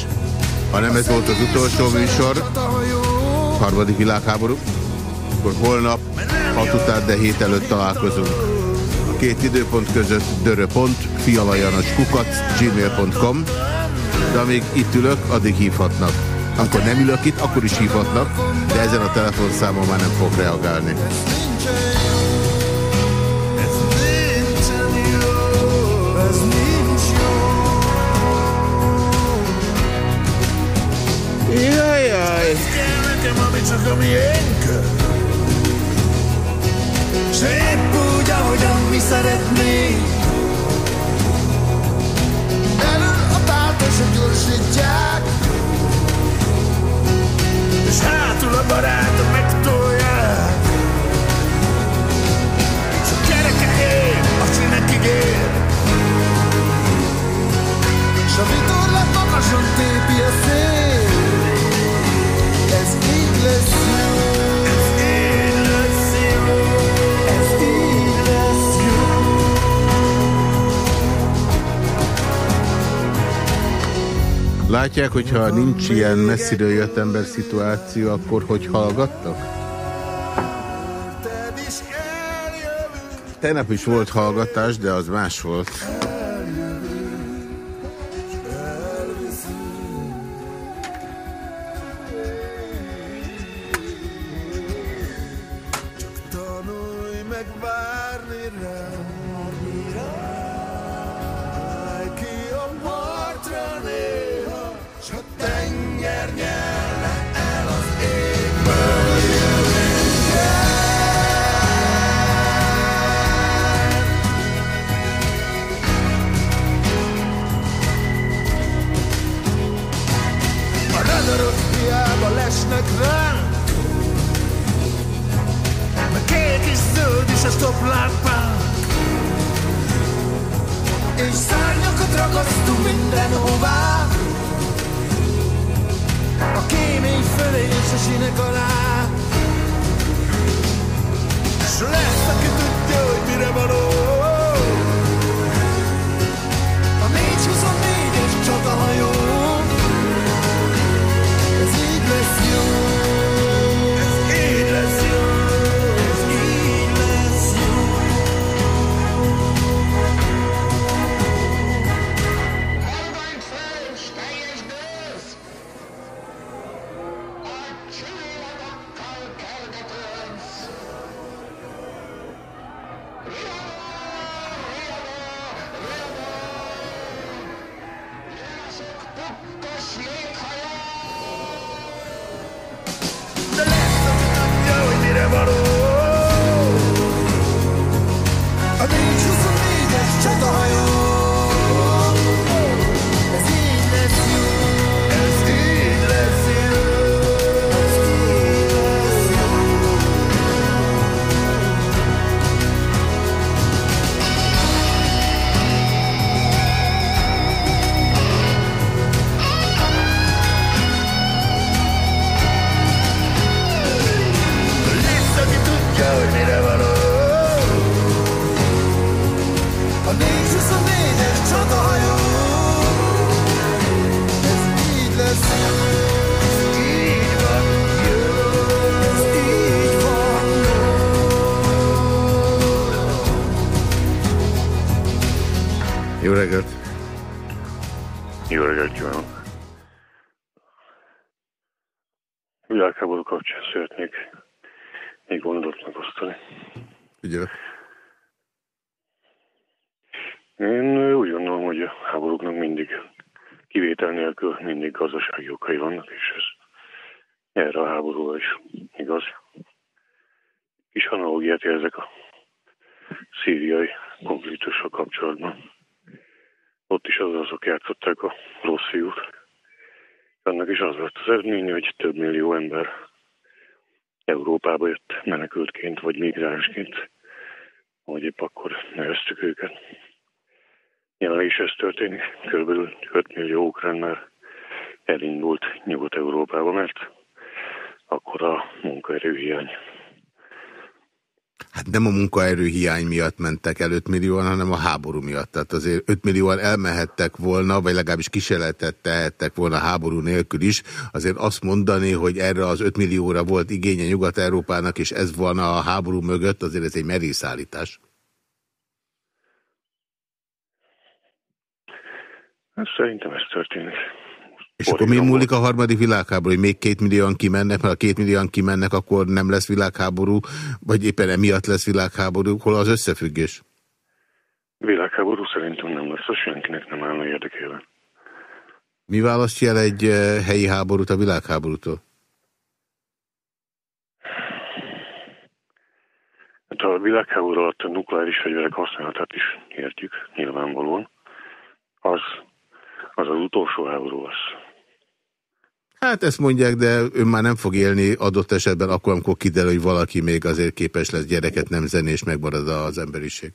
Ha nem ez volt az utolsó műsor, harmadik világháború, akkor holnap 6 után, de hét előtt találkozunk. A két időpont között dörö.fialajanoskukac gmail.com de amíg itt ülök, addig hívhatnak. Akkor nem ülök itt, akkor is hívhatnak, de ezen a telefonszámon már nem fog reagálni. Jaj, jaj.
Szép úgy, ahogyan mi szeretnénk Gypsy És hátul a barátom megtolják És a kereke él, aki nekik ér És a vitorlát magasan tépi a szél Ez így lesz.
Látják, hogyha nincs ilyen messziről jött ember szituáció, akkor hogy hallgattak? Tegnap is volt hallgatás, de az más volt.
Nem a munkaerő hiány miatt mentek el 5 millióan, hanem a háború miatt. Tehát azért 5 millióan elmehettek volna, vagy legalábbis kísérletet tehettek volna háború nélkül is. Azért azt mondani, hogy erre az 5 millióra volt igénye Nyugat-Európának, és ez van a háború mögött, azért ez egy merészállítás.
Hát szerintem ez történik.
És akkor mi múlik a harmadik világháború, hogy még két millióan kimennek, mert a két millióan kimennek, akkor nem lesz világháború, vagy éppen emiatt lesz világháború, hol az összefüggés?
Világháború szerintem nem lesz, az senkinek nem állna érdekében.
Mi választja el egy eh, helyi háborút a világháborútól?
Hát a világháború alatt a nukleáris fegyverek használatát is értjük, nyilvánvalóan. Az az, az utolsó háború lesz.
Hát ezt mondják, de ön már nem fog élni adott esetben akkor, amikor kiderül, hogy valaki még azért képes lesz gyereket nem zenni, és megmarad az emberiség.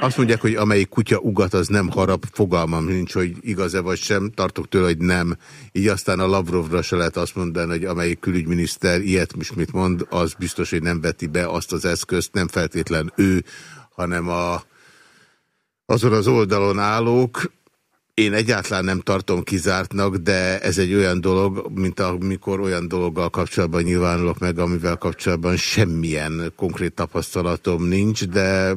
Azt mondják, hogy amelyik kutya ugat, az nem harap, fogalmam nincs, hogy igaz-e vagy sem, tartok tőle, hogy nem. Így aztán a Lavrovra se lehet azt mondani, hogy amelyik külügyminiszter ilyet most mit mond, az biztos, hogy nem veti be azt az eszközt, nem feltétlen ő, hanem a, azon az oldalon állók, én egyáltalán nem tartom kizártnak, de ez egy olyan dolog, mint amikor olyan dologgal kapcsolatban nyilvánulok meg, amivel kapcsolatban semmilyen konkrét tapasztalatom nincs, de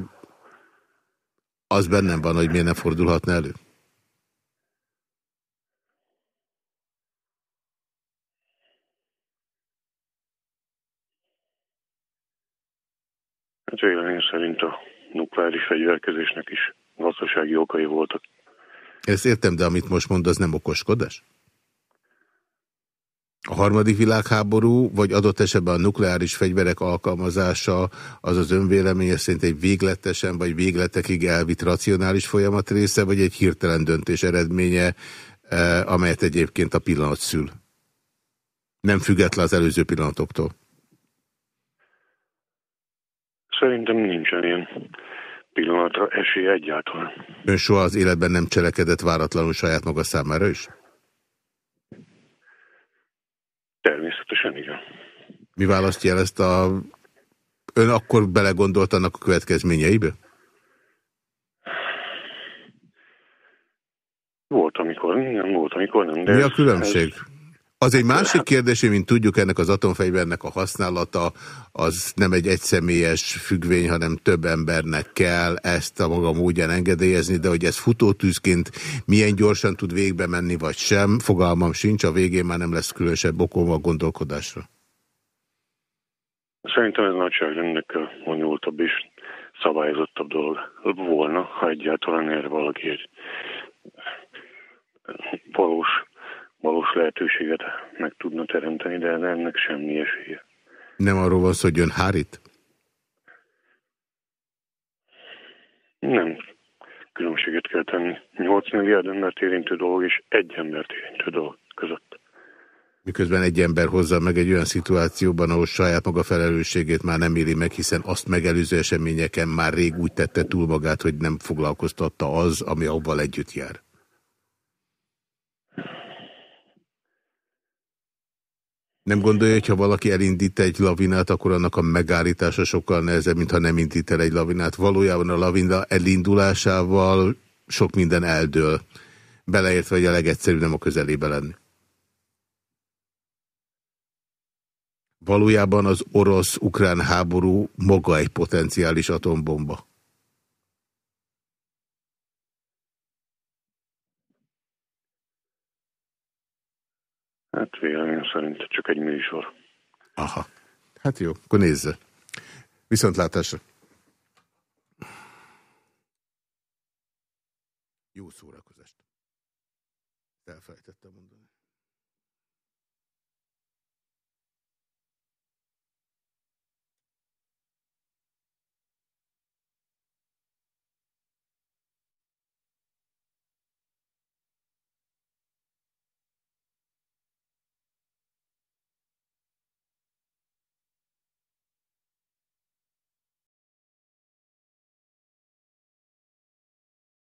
az bennem van, hogy miért ne fordulhatna elő.
Hát vélemény szerint a nukleáris fegyverkezésnek is gazdasági okai voltak.
Ezt értem, de amit most mond, az nem okoskodás? A harmadik világháború, vagy adott esetben a nukleáris fegyverek alkalmazása, az az önvéleménye szerint egy végletesen, vagy végletekig elvitt racionális folyamat része, vagy egy hirtelen döntés eredménye, eh, amelyet egyébként a pillanat szül? Nem független az előző pillanatoktól?
Szerintem nincsen ilyen pillanatra esély egyáltalán.
Ön soha az életben nem cselekedett váratlanul saját maga számára is?
Természetesen igen.
Mi választja el ezt a... Ön akkor belegondolt annak a következményeibe?
Volt, amikor nem, volt, amikor nem.
De Mi a különbség? Ez... Az egy másik kérdés, mint tudjuk, ennek az atomfegyvernek a használata az nem egy egyszemélyes függvény, hanem több embernek kell ezt a maga módján engedélyezni, de hogy ez futótűzként milyen gyorsan tud végbe menni, vagy sem, fogalmam sincs, a végén már nem lesz különösebb okom a gondolkodásra.
Szerintem ez nagyságrendekkel bonyolultabb és szabályozottabb dolog volna, ha egyáltalán erre valaki egy valós valós lehetőséget meg tudna teremteni, de ennek semmi esélye.
Nem arról van szó, hogy jön hárít?
Nem. Különbséget kell tenni. 8 milliárd embert érintő dolog és egy embert érintő dolog között.
Miközben egy ember hozza meg egy olyan szituációban, ahol saját maga felelősségét már nem éli meg, hiszen azt megelőző eseményeken már rég úgy tette túl magát, hogy nem foglalkoztatta az, ami abban együtt jár. Nem gondolja, hogy ha valaki elindít egy lavinát, akkor annak a megállítása sokkal nehezebb, mint ha nem indít el egy lavinát. Valójában a lavina elindulásával sok minden eldől. Beleértve, hogy a legegyszerűbb nem a közelébe lenni. Valójában az orosz-ukrán háború maga egy potenciális atombomba.
Hát véleményem szerint csak egy műsor.
Aha. Hát jó, akkor nézze. Viszontlátásra. Jó szórakozást.